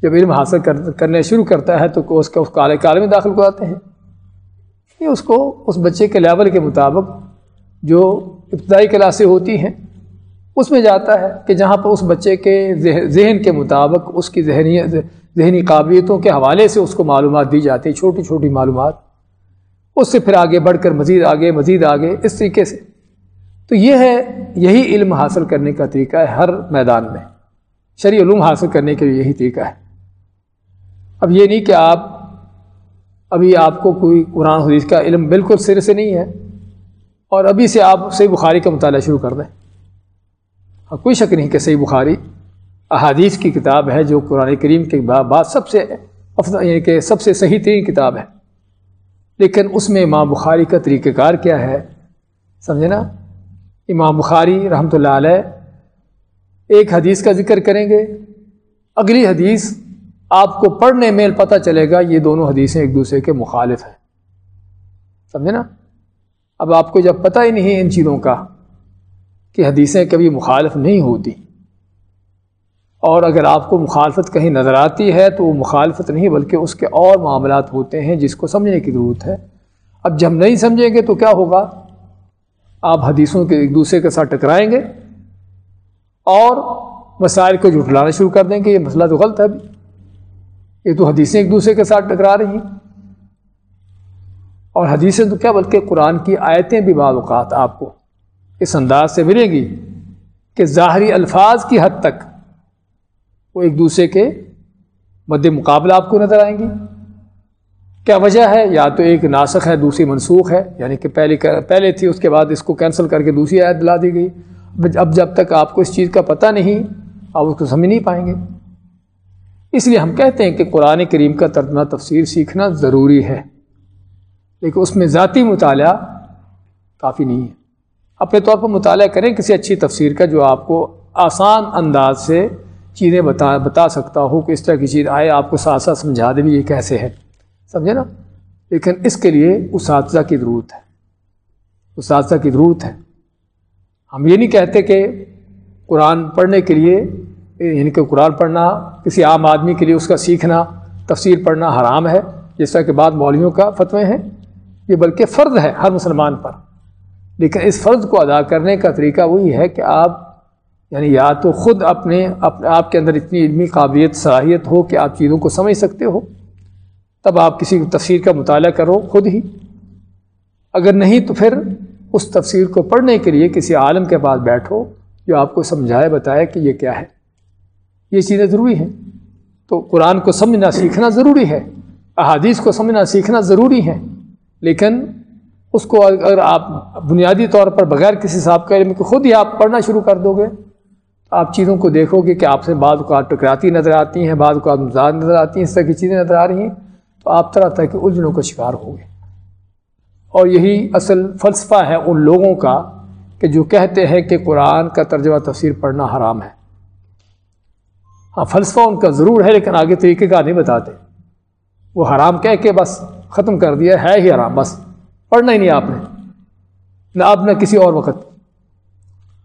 جب علم حاصل کرنے شروع کرتا ہے تو اس کا اس کالے کالے میں داخل کراتے ہیں۔ یہ اس کو اس بچے کے لیول کے مطابق جو ابتدائی کلاسیں ہوتی ہیں، اس میں جاتا ہے کہ جہاں پر اس بچے کے ذہن کے مطابق اس کی ذہنی ذہنی قابلیتوں کے حوالے سے اس کو معلومات دی جاتی ہیں، چھوٹی چھوٹی معلومات۔ اس سے پھر آگے بڑھ کر، مزید آگے مزید آگے، اس طریقے سے۔ تو یہ ہے، یہی علم حاصل کرنے کا طریقہ ہے ہر میدان میں۔ شرعی علوم حاصل کرنے کے لیے یہی طریقہ ہے۔ اب یہ نہیں کہ آپ، ابھی آپ کو کوئی قرآن حدیث کا علم بالکل سر سے نہیں ہے، اور ابھی سے آپ صحیح بخاری کا مطالعہ شروع کر دیں۔ ہاں کوئی شک نہیں کہ صحیح بخاری احادیث کی کتاب ہے جو قرآن کریم کے بعد سب سے افضل یعنی کہ سب سے صحیح ترین کتاب ہے۔ لیکن اس میں امام بخاری کا طریقہ کار کیا ہے؟ سمجھے نا؟ امام بخاری رحمۃ اللہ علیہ ایک حدیث کا ذکر کریں گے۔ اگلی حدیث آپ کو پڑھنے میں پتہ چلے گا یہ دونوں حدیثیں ایک دوسرے کے مخالف ہیں۔ سمجھے نا؟ اب آپ کو جب پتہ ہی نہیں ان چیزوں کا کہ حدیثیں کبھی مخالف نہیں ہوتی۔ اور اگر آپ کو مخالفت کہیں نظر آتی ہے تو وہ مخالفت نہیں بلکہ اس کے اور معاملات ہوتے ہیں جس کو سمجھنے کی ضرورت ہے۔ اب جب نہیں سمجھیں گے تو کیا ہوگا؟ آپ حدیثوں کے ایک دوسرے کے ساتھ ٹکرائیں گے اور مسائل کو جھٹلانا شروع کر دیں گے۔ یہ مسئلہ تو غلط ہے ابھی۔ یہ تو حدیثیں ایک دوسرے کے ساتھ ٹکرا رہی ہیں۔ اور حدیثیں تو کیا بلکہ قرآن کی آیتیں بھی بعض اوقات آپ کو اس انداز سے ملیں گی کہ ظاہری الفاظ کی حد تک وہ ایک دوسرے کے مد مقابلہ آپ کو نظر آئیں گی۔ کیا وجہ ہے؟ یا تو ایک ناسخ ہے، دوسری منسوخ ہے یعنی کہ پہلے پہلے تھی، اس کے بعد اس کو کینسل کر کے دوسری آیت دلا دی گئی۔ اب جب تک آپ کو اس چیز کا پتہ نہیں، آپ اس کو سمجھ نہیں پائیں گے۔ اس لیے ہم کہتے ہیں کہ قرآن کریم کا ترجمہ تفسیر سیکھنا ضروری ہے۔ لیکن اس میں ذاتی مطالعہ کافی نہیں ہے۔ اپنے طور پر مطالعہ کریں کسی اچھی تفسیر کا جو آپ کو آسان انداز سے چیزیں بتا بتا سکتا ہو کہ اس طرح کی چیز آئے، آپ کو ساتھ ساتھ سمجھا دے بھی یہ کیسے ہے۔ سمجھے نا؟ لیکن اس کے لیے اساتذہ کی ضرورت ہے۔ اساتذہ کی ضرورت ہے۔ ہم یہ نہیں کہتے کہ قرآن پڑھنے کے لیے یعنی کہ قرآن پڑھنا، کسی عام آدمی کے لیے اس کا سیکھنا، تفسیر پڑھنا حرام ہے۔ جس طرح کے بعد مولویوں کا فتوے ہیں۔ یہ بلکہ فرض ہے ہر مسلمان پر۔ لیکن اس فرض کو ادا کرنے کا طریقہ وہی ہے کہ آپ یعنی یا تو خود اپنے آپ کے اندر اتنی علمی قابلیت صلاحیت ہو کہ آپ چیزوں کو سمجھ سکتے ہو، تب آپ کسی تفسیر کا مطالعہ کرو خود ہی۔ اگر نہیں تو پھر اس تفسیر کو پڑھنے کے لیے کسی عالم کے پاس بیٹھو جو آپ کو سمجھائے، بتائے کہ یہ کیا ہے۔ یہ چیزیں ضروری ہیں۔ تو قرآن کو سمجھنا سیکھنا ضروری ہے، احادیث کو سمجھنا سیکھنا ضروری ہے۔ لیکن اس کو اگر آپ بنیادی طور پر بغیر کسی صاحب کا علم کہ خود ہی آپ پڑھنا شروع کر دو گے آپ چیزوں کو دیکھو گے کہ آپ سے بعض اوقات ٹکراتی نظر آتی ہیں، بعض اوقات مزاج نظر آتی ہیں، اس طرح کی چیزیں نظر آ رہی ہیں، تو آپ طرح طرح کے الجھنوں کا شکار ہو گے۔ اور یہی اصل فلسفہ ہے ان لوگوں کا کہ جو کہتے ہیں کہ قرآن کا ترجمہ تفسیر پڑھنا حرام ہے۔ ہاں فلسفہ ان کا ضرور ہے، لیکن آگے طریقے کا نہیں بتاتے۔ وہ حرام کہہ کے بس ختم کر دیا، ہے ہی حرام، بس پڑھنا ہی نہیں آپ نے، نہ اب نہ کسی اور وقت۔ ہاں،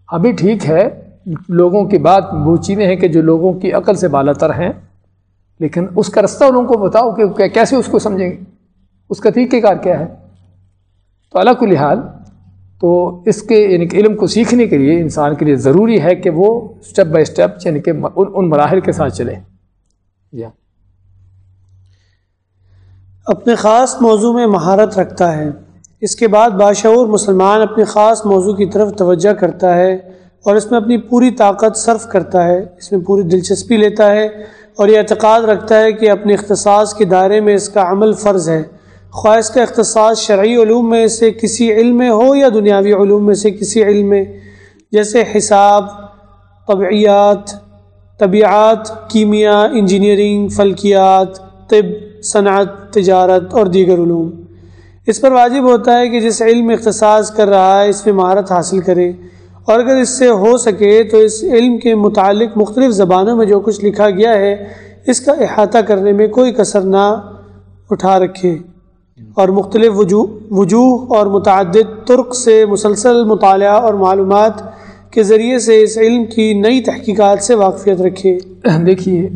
ابھی ٹھیک ہے لوگوں کی بات وہ چیزیں ہیں کہ جو لوگوں کی عقل سے بالا تر ہیں، لیکن اس کا رستہ ان کو بتاؤ کہ کیسے اس کو سمجھیں گے۔ اس کا طریقہ کار کیا ہے؟ تو اللہ کو لحاظ تو اس کے یعنی کہ علم کو سیکھنے کے لیے انسان کے لیے ضروری ہے کہ وہ اسٹیپ بائی اسٹیپ یعنی کہ ان مراحل کے ساتھ چلے۔ جی ہاں۔ اپنے خاص موضوع میں مہارت رکھتا ہے۔ اس کے بعد باشعور مسلمان اپنے خاص موضوع کی طرف توجہ کرتا ہے۔ اور اس میں اپنی پوری طاقت صرف کرتا ہے، اس میں پوری دلچسپی لیتا ہے اور یہ اعتقاد رکھتا ہے کہ اپنے اختصاص کے دائرے میں اس کا عمل فرض ہے۔ خواہش کا اختصاص شرعی علوم میں سے کسی علم میں ہو یا دنیاوی علوم میں سے کسی علم میں، جیسے حساب، طبعیات، طبیعات، کیمیا، انجینئرنگ، فلکیات، طب، صنعت، تجارت اور دیگر علوم۔ اس پر واجب ہوتا ہے کہ جس علم میں اختصاص کر رہا ہے، اس میں مہارت حاصل کرے۔ اور اگر اس سے ہو سکے تو اس علم کے متعلق مختلف زبانوں میں جو کچھ لکھا گیا ہے، اس کا احاطہ کرنے میں کوئی کثر نہ اٹھا رکھے اور مختلف وجوہ وجوہ اور متعدد ترک سے مسلسل مطالعہ اور معلومات کے ذریعے سے اس علم کی نئی تحقیقات سے واقفیت رکھے دیکھیے،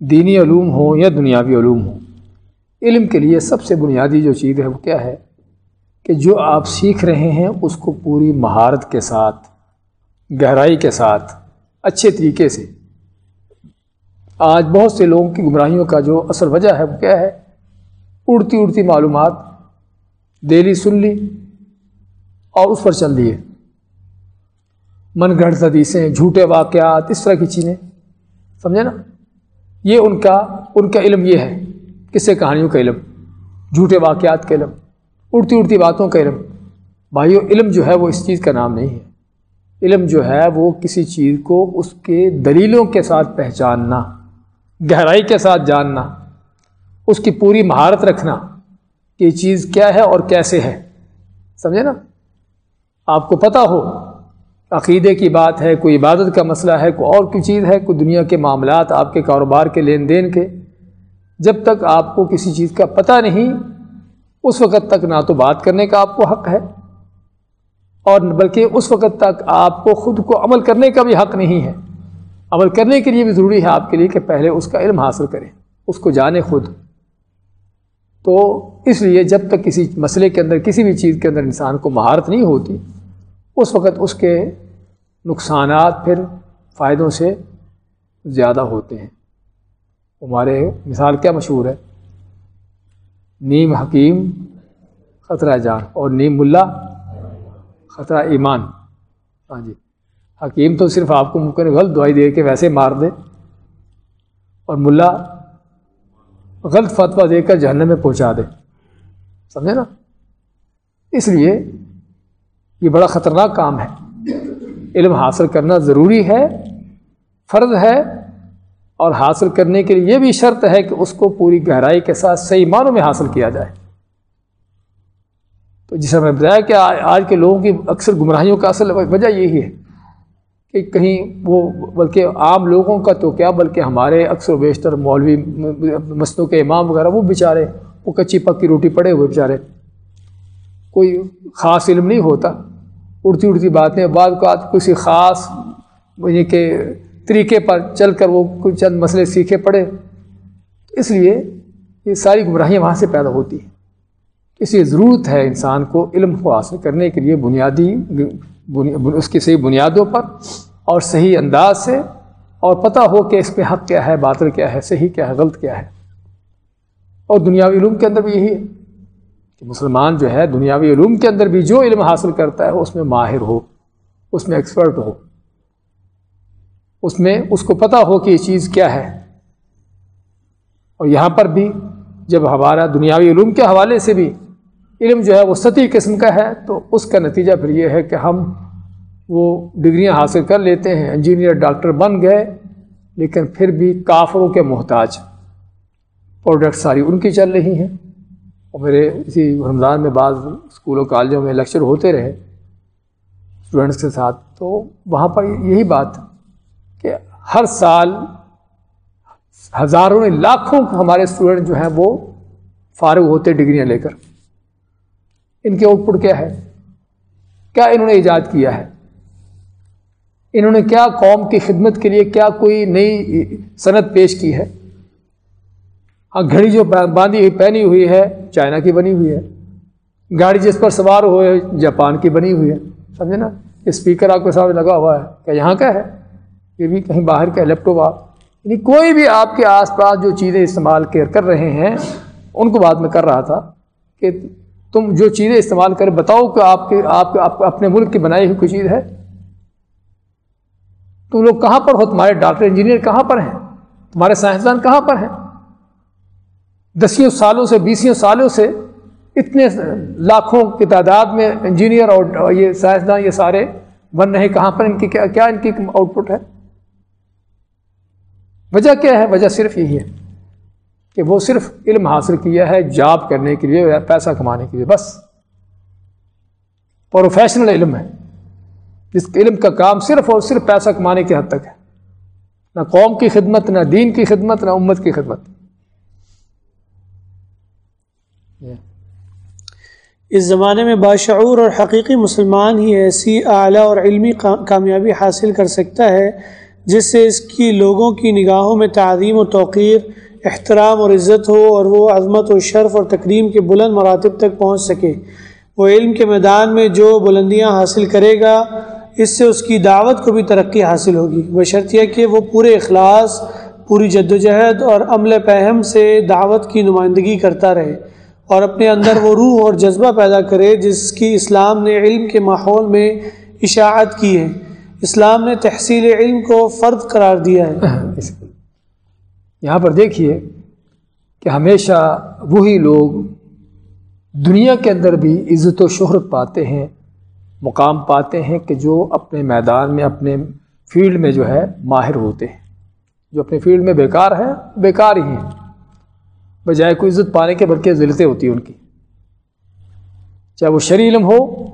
دینی علوم ہوں یا دنیاوی علوم ہوں علم کے لیے سب سے بنیادی جو چیز ہے وہ کیا ہے؟ کہ جو آپ سیکھ رہے ہیں، اس کو پوری مہارت کے ساتھ گہرائی کے ساتھ، اچھے طریقے سے۔ آج بہت سے لوگوں کی گمراہیوں کا جو اصل وجہ ہے، وہ کیا ہے؟ اڑتی اڑتی معلومات، دہلی سن لی اور اس پر چل دیے۔ من گھڑت حدیثیں، جھوٹے واقعات، اس طرح کی چیزیں۔ سمجھے نا؟ یہ ان کا ان کا علم یہ ہے، کس سے کہانیوں کا علم؟ جھوٹے واقعات کا علم، اڑتی اڑتی باتوں کا علم۔ بھائیو، علم جو ہے، وہ اس چیز کا نام نہیں ہے۔ علم جو ہے وہ کسی چیز کو اس کے دلیلوں کے ساتھ پہچاننا، گہرائی کے ساتھ جاننا، اس کی پوری مہارت رکھنا کہ یہ چیز کیا ہے اور کیسے ہے۔ سمجھے نا؟ آپ کو پتہ ہو، عقیدے کی بات ہے، کوئی عبادت کا مسئلہ ہے، کوئی اور کوئی چیز ہے، کوئی دنیا کے معاملات، آپ کے کاروبار کے لین دین کے۔ جب تک آپ کو کسی چیز کا پتہ نہیں، اس وقت تک نہ تو بات کرنے کا آپ کو حق ہے۔ اور بلکہ اس وقت تک آپ کو خود کو عمل کرنے کا بھی حق نہیں ہے۔ عمل کرنے کے لیے بھی ضروری ہے آپ کے لیے کہ پہلے اس کا علم حاصل کریں، اس کو جانیں خود۔ تو اس لیے جب تک کسی مسئلے کے اندر، کسی بھی چیز کے اندر انسان کو مہارت نہیں ہوتی، اس وقت اس کے نقصانات پھر فائدوں سے زیادہ ہوتے ہیں۔ ہمارے مثال کیا مشہور ہے؟ نیم حکیم خطرہ جان اور نیم ملا۔ خطرہ ایمان۔ ہاں جی۔ حکیم تو صرف آپ کو ممکن غلط دوائی دے کے ویسے مار دے اور ملا غلط فتویٰ دے کر جہنم میں پہنچا دے۔ سمجھے نا؟ اس لیے یہ بڑا خطرناک کام ہے۔ علم حاصل کرنا ضروری ہے، فرض ہے اور حاصل کرنے کے لیے یہ بھی شرط ہے کہ اس کو پوری گہرائی کے ساتھ صحیح معنوں میں حاصل کیا جائے۔ تو جسے میں بتایا کہ آج کے لوگوں کی اکثر گمراہیوں کا اصل وجہ یہی ہے کہ کہیں وہ بلکہ عام لوگوں کا تو کیا بلکہ ہمارے اکثر و بیشتر مولوی مسجدوں کے امام وغیرہ وہ بیچارے وہ کچی پکی روٹی پڑے ہوئے بیچارے کوئی خاص علم نہیں ہوتا اڑتی اڑتی باتیں بعض کا کسی خاص یعنی کہ طریقے پر چل کر وہ کوئی چند مسئلے سیکھے پڑے اس لیے یہ ساری گمراہیاں وہاں سے پیدا ہوتی ہیں اس لیے ضرورت ہے انسان کو علم کو حاصل کرنے کے لیے بنیادی اس کی صحیح بنیادوں پر اور صحیح انداز سے اور پتہ ہو کہ اس پہ حق کیا ہے، باطل کیا ہے، صحیح کیا ہے، غلط کیا ہے۔ اور دنیاوی علوم کے اندر بھی یہی ہے کہ مسلمان جو ہے، دنیاوی علوم کے اندر بھی جو علم حاصل کرتا ہے، اس میں ماہر ہو، اس میں ایکسپرٹ ہو۔ اس میں اس کو پتہ ہو کہ یہ چیز کیا ہے۔ اور یہاں پر بھی جب ہمارا دنیاوی علوم کے حوالے سے بھی علم جو ہے وہ سطحی قسم کا ہے، تو اس کا نتیجہ پھر یہ ہے کہ ہم وہ ڈگریاں حاصل کر لیتے ہیں، انجینئر، ڈاکٹر بن گئے، لیکن پھر بھی کافروں کے محتاج پروڈکٹ ساری ان کی چل رہی ہیں۔ اور میرے اسی رمضان میں بعض اسکولوں، کالجوں میں لیکچر ہوتے رہے اسٹوڈنٹس کے ساتھ، تو وہاں پر یہی بات کہ ہر سال ہزاروں لاکھوں ہمارے اسٹوڈنٹ جو ہیں وہ فارغ ہوتے ڈگریاں لے کر۔ ان کے آؤٹ پٹ کیا ہے؟ کیا انہوں نے ایجاد کیا ہے؟ انہوں نے کیا قوم کی خدمت کے لیے کیا کوئی نئی صنعت پیش کی ہے؟ ہاں گھڑی جو باندھی ہوئی، پہنی ہوئی ہے، چائنا کی بنی ہوئی ہے۔ گاڑی جس پر سوار ہوئے، جاپان کی بنی ہوئی ہے۔ سمجھے نا؟ اسپیکر آپ کے سامنے لگا ہوا ہے۔ کیا یہاں کا ہے؟ یہ بھی کہیں باہر کا لیپ ٹاپ آپ۔ یعنی کوئی بھی آپ کے آس پاس جو چیزیں استعمال کر رہے ہیں، ان کو بعد میں کر رہا تھا کہ تم جو چیزیں استعمال کر بتاؤ کہ آپ کے آپ اپنے ملک کی بنائی ہوئی کوئی چیز ہے؟ تم لوگ کہاں پر ہو؟ تمہارے ڈاکٹر انجینئر کہاں پر ہیں؟ تمہارے سائنسدان کہاں پر ہیں؟ دسیوں سالوں سے بیسوں سالوں سے اتنے لاکھوں کی تعداد میں انجینئر اور یہ سائنسدان یہ سارے بن رہے کہاں پر ان کی کیا ان کی آؤٹ پٹ ہے؟ وجہ کیا ہے؟ وجہ صرف یہی ہے۔ کہ وہ صرف علم حاصل کیا ہے جاب کرنے کے لیے پیسہ کمانے کے لیے، بس۔ پروفیشنل علم ہے۔ جس علم کا کام صرف اور صرف پیسہ کمانے کی حد تک ہے۔ نہ قوم کی خدمت، نہ دین کی خدمت، نہ امت کی خدمت۔ اس زمانے میں باشعور اور حقیقی مسلمان ہی ایسی اعلیٰ اور علمی کامیابی حاصل کر سکتا ہے، جس سے اس کی لوگوں کی نگاہوں میں تعظیم و توقیر احترام اور عزت ہو اور وہ عظمت و شرف اور تکریم کے بلند مراتب تک پہنچ سکے۔ وہ علم کے میدان میں جو بلندیاں حاصل کرے گا، اس سے اس کی دعوت کو بھی ترقی حاصل ہوگی۔ بشرط یہ کہ وہ پورے اخلاص، پوری جد و جہد اور عمل پہم سے دعوت کی نمائندگی کرتا رہے اور اپنے اندر وہ روح اور جذبہ پیدا کرے جس کی اسلام نے علم کے ماحول میں اشاعت کی ہے۔ اسلام نے تحصیل علم کو فرد قرار دیا ہے۔ یہاں پر دیکھیے کہ ہمیشہ وہی لوگ دنیا کے اندر بھی عزت و شہرت پاتے ہیں، مقام پاتے ہیں کہ جو اپنے میدان میں، اپنے فیلڈ میں جو ہے ماہر ہوتے ہیں۔ جو اپنے فیلڈ میں بیکار ہے بیکار ہی ہیں۔ بجائے کوئی عزت پانے کے بلکہ ذلتیں ہوتی ہیں ان کی۔ چاہے وہ شرع علم ہو،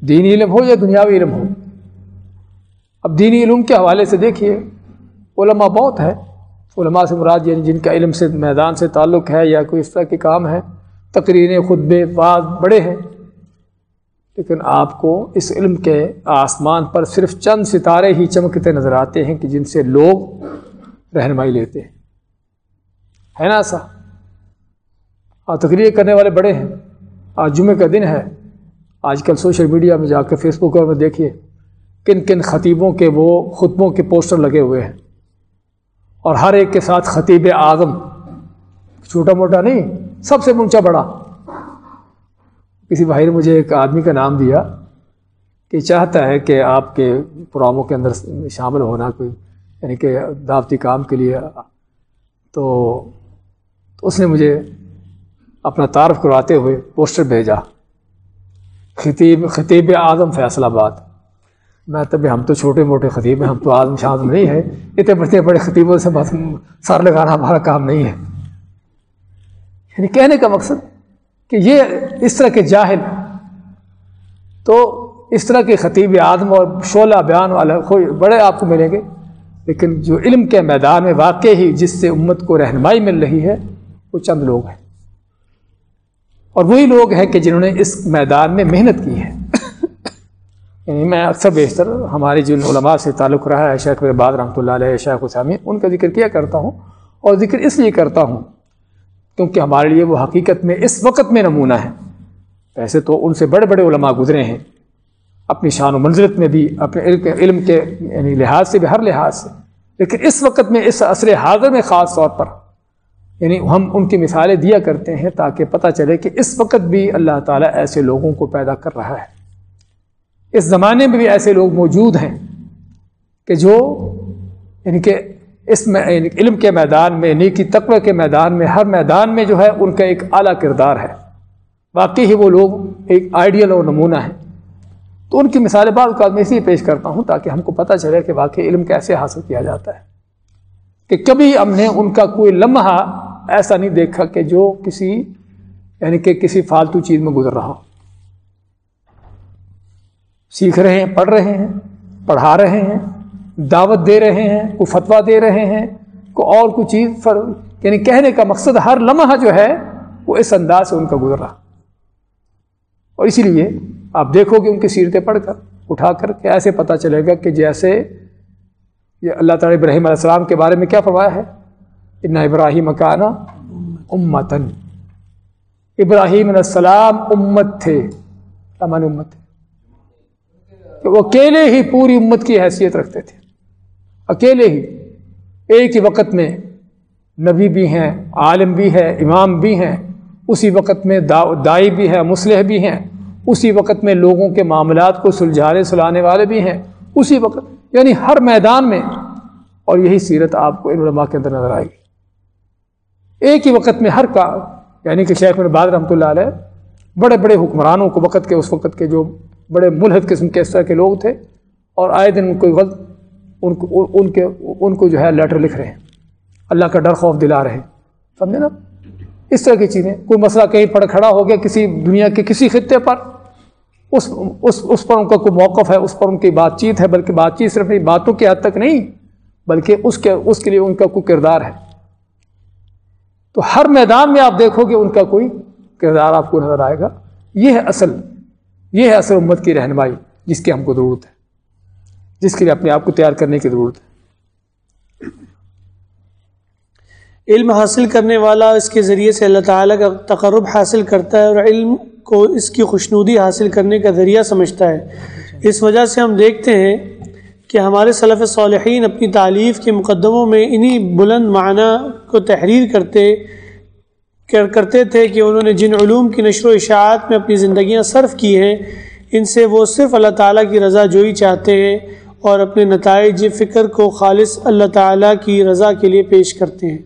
دینی علم ہو یا دنیاوی علم ہو۔ اب دینی علم کے حوالے سے دیکھیے، علماء بہت ہے علماء سے مراد یعنی جن کا علم سے میدان سے تعلق ہے یا کوئی اس طرح کے کام ہے تقریریں، خطبے، بعض بڑے ہیں، لیکن آپ کو اس علم کے آسمان پر صرف چند ستارے ہی چمکتے نظر آتے ہیں کہ جن سے لوگ رہنمائی لیتے ہیں۔ ہے نا ایسا اور تقریر کرنے والے بڑے ہیں، آج جمعے کا دن ہے، آج کل سوشل میڈیا میں جا کے فیس بک میں دیکھیے کن کن خطیبوں کے وہ خطبوں کے پوسٹر لگے ہوئے ہیں۔ اور ہر ایک کے ساتھ خطیب اعظم، چھوٹا موٹا نہیں، سب سے اونچا بڑا۔ کسی بھائی نے مجھے ایک آدمی کا نام دیا کہ چاہتا ہے کہ آپ کے پروگراموں کے اندر شامل ہونا، کوئی یعنی کہ دعوتی کام کے لیے۔ تو اس نے مجھے اپنا تعارف کرواتے ہوئے پوسٹر بھیجا۔ خطیب خطیب اعظم فیصل آباد۔ میں تب ہم تو چھوٹے موٹے خطیب ہیں، ہم تو آدم شادم نہیں ہے اتنے بڑے بڑے خطیبوں سے بس سر لگانا ہمارا کام نہیں ہے۔ یعنی کہنے کا مقصد کہ یہ اس طرح کے جاہل، تو اس طرح کے خطیب آدم اور شعلہ بیان والا بڑے آپ کو ملیں گے۔ لیکن جو علم کے میدان میں واقع ہی جس سے امت کو رہنمائی مل رہی ہے، وہ چند لوگ ہیں۔ اور وہی لوگ ہیں کہ جنہوں نے اس میدان میں محنت کی ہے۔ یعنی میں اکثر بیشتر ہماری جن علماء سے تعلق رہا ہے، شیخ بعد رحمۃ اللہ علیہ، شیخ حسامی ان کا ذکر کیا کرتا ہوں اور ذکر اس لیے کرتا ہوں کیونکہ ہمارے لیے وہ حقیقت میں اس وقت میں نمونہ ہے۔ ویسے تو ان سے بڑے بڑے علماء گزرے ہیں۔ اپنی شان و منزلت میں بھی، اپنے علم کے یعنی لحاظ سے بھی، ہر لحاظ سے۔ لیکن اس وقت میں، اس عصر حاضر میں خاص طور پر یعنی ہم ان کی مثالیں دیا کرتے ہیں تاکہ پتہ چلے کہ اس وقت بھی اللہ تعالیٰ ایسے لوگوں کو پیدا کر رہا ہے۔ اس زمانے میں بھی ایسے لوگ موجود ہیں کہ جو یعنی کہ اس میں یعنی علم کے میدان میں، نیکی، تقوی کے میدان میں، ہر میدان میں جو ہے ان کا ایک اعلیٰ کردار ہے۔ واقعی ہی وہ لوگ ایک آئیڈیل اور نمونہ ہیں۔ تو ان کی مثالیں بعض اوقات میں اس لیے پیش کرتا ہوں تاکہ ہم کو پتہ چلے کہ واقعی علم کیسے حاصل کیا جاتا ہے۔ کہ کبھی ہم نے ان کا کوئی لمحہ ایسا نہیں دیکھا کہ جو کسی یعنی کہ کسی فالتو چیز میں گزر رہا ہو۔ سیکھ رہے ہیں، پڑھ رہے ہیں، پڑھا رہے ہیں، دعوت دے رہے ہیں، کوئی فتویٰ دے رہے ہیں کو اور کوئی چیز فر یعنی کہنے کا مقصد ہر لمحہ جو ہے وہ اس انداز سے ان کا گزر رہا اور اسی لیے آپ دیکھو گے ان کی سیرتیں پڑھ کر، اٹھا کر کہ ایسے پتہ چلے گا کہ جیسے یہ اللہ تعالیٰ ابراہیم علیہ السلام کے بارے میں کیا فرمایا ہے؟ ان ابراہیم مکانہ امتن ابراہیم علیہ السلام امت تھے امان امت تھے۔ کہ وہ اکیلے ہی پوری امت کی حیثیت رکھتے تھے۔ اکیلے ہی۔ ایک ہی وقت میں نبی بھی ہیں، عالم بھی ہے امام بھی ہیں۔ اسی وقت میں دائی بھی ہے مسلح بھی ہیں۔ اسی وقت میں لوگوں کے معاملات کو سلجھانے، سلانے والے بھی ہیں۔ اسی وقت یعنی ہر میدان میں۔ اور یہی سیرت آپ کو علماء کے اندر نظر آئے گی۔ ایک ہی وقت میں ہر کا یعنی کہ شیخ بعد رحمۃ اللہ علیہ، بڑے بڑے حکمرانوں کو وقت کے، اس وقت کے جو بڑے ملحد قسم کے اس طرح کے لوگ تھے اور آئے دن ان کو غلط ان کو ان کے ان کو جو ہے لیٹر لکھ رہے ہیں۔ اللہ کا ڈر خوف دلا رہے ہیں۔ سمجھے نا؟ اس طرح کی چیزیں۔ کوئی مسئلہ کہیں پڑ کھڑا ہو گیا کسی دنیا کے کسی خطے پر، اس اس اس پر ان کا کوئی موقف ہے، اس پر ان کی بات چیت ہے، بلکہ بات چیت صرف باتوں کی حد تک نہیں، بلکہ اس کے اس کے لیے ان کا کوئی کردار ہے۔ تو ہر میدان میں آپ دیکھو گے ان کا کوئی کردار آپ کو نظر آئے گا۔ یہ ہے اصل۔ یہ ہے اصل امت کی رہنمائی، جس کی ہم کو ضرورت ہے، جس کے لیے اپنے آپ کو تیار کرنے کی ضرورت ہے۔ علم حاصل کرنے والا اس کے ذریعے سے اللہ تعالیٰ کا تقرب حاصل کرتا ہے اور علم کو اس کی خوشنودی حاصل کرنے کا ذریعہ سمجھتا ہے۔ اس وجہ سے ہم دیکھتے ہیں کہ ہمارے صلف صالحین اپنی تعلیف کے مقدموں میں انہی بلند معنی کو تحریر کرتے کرتے تھے کہ انہوں نے جن علوم کی نشر و اشاعت میں اپنی زندگیاں صرف کی ہیں، ان سے وہ صرف اللہ تعالیٰ کی رضا جوئی چاہتے ہیں اور اپنے نتائج فکر کو خالص اللہ تعالیٰ کی رضا کے لیے پیش کرتے ہیں۔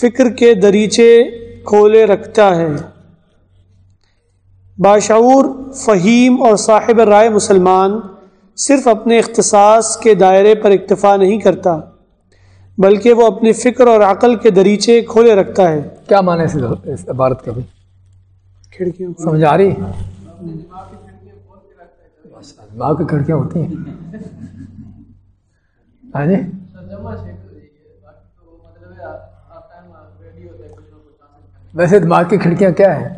فکر کے دریچے کھولے رکھتا ہے۔ باشعور، فہیم اور صاحب رائے مسلمان صرف اپنے اختصاص کے دائرے پر اکتفا نہیں کرتا۔ بلکہ وہ اپنی فکر اور عقل کے دریچے کھولے رکھتا ہے۔ کیا معنی اس عبارت کا بھی کھڑکیاں سمجھ آ رہی؟ دماغ کی کھڑکیاں ہوتی ہیں۔ ہاں جی؟ ویسے دماغ کی کھڑکیاں کیا ہیں؟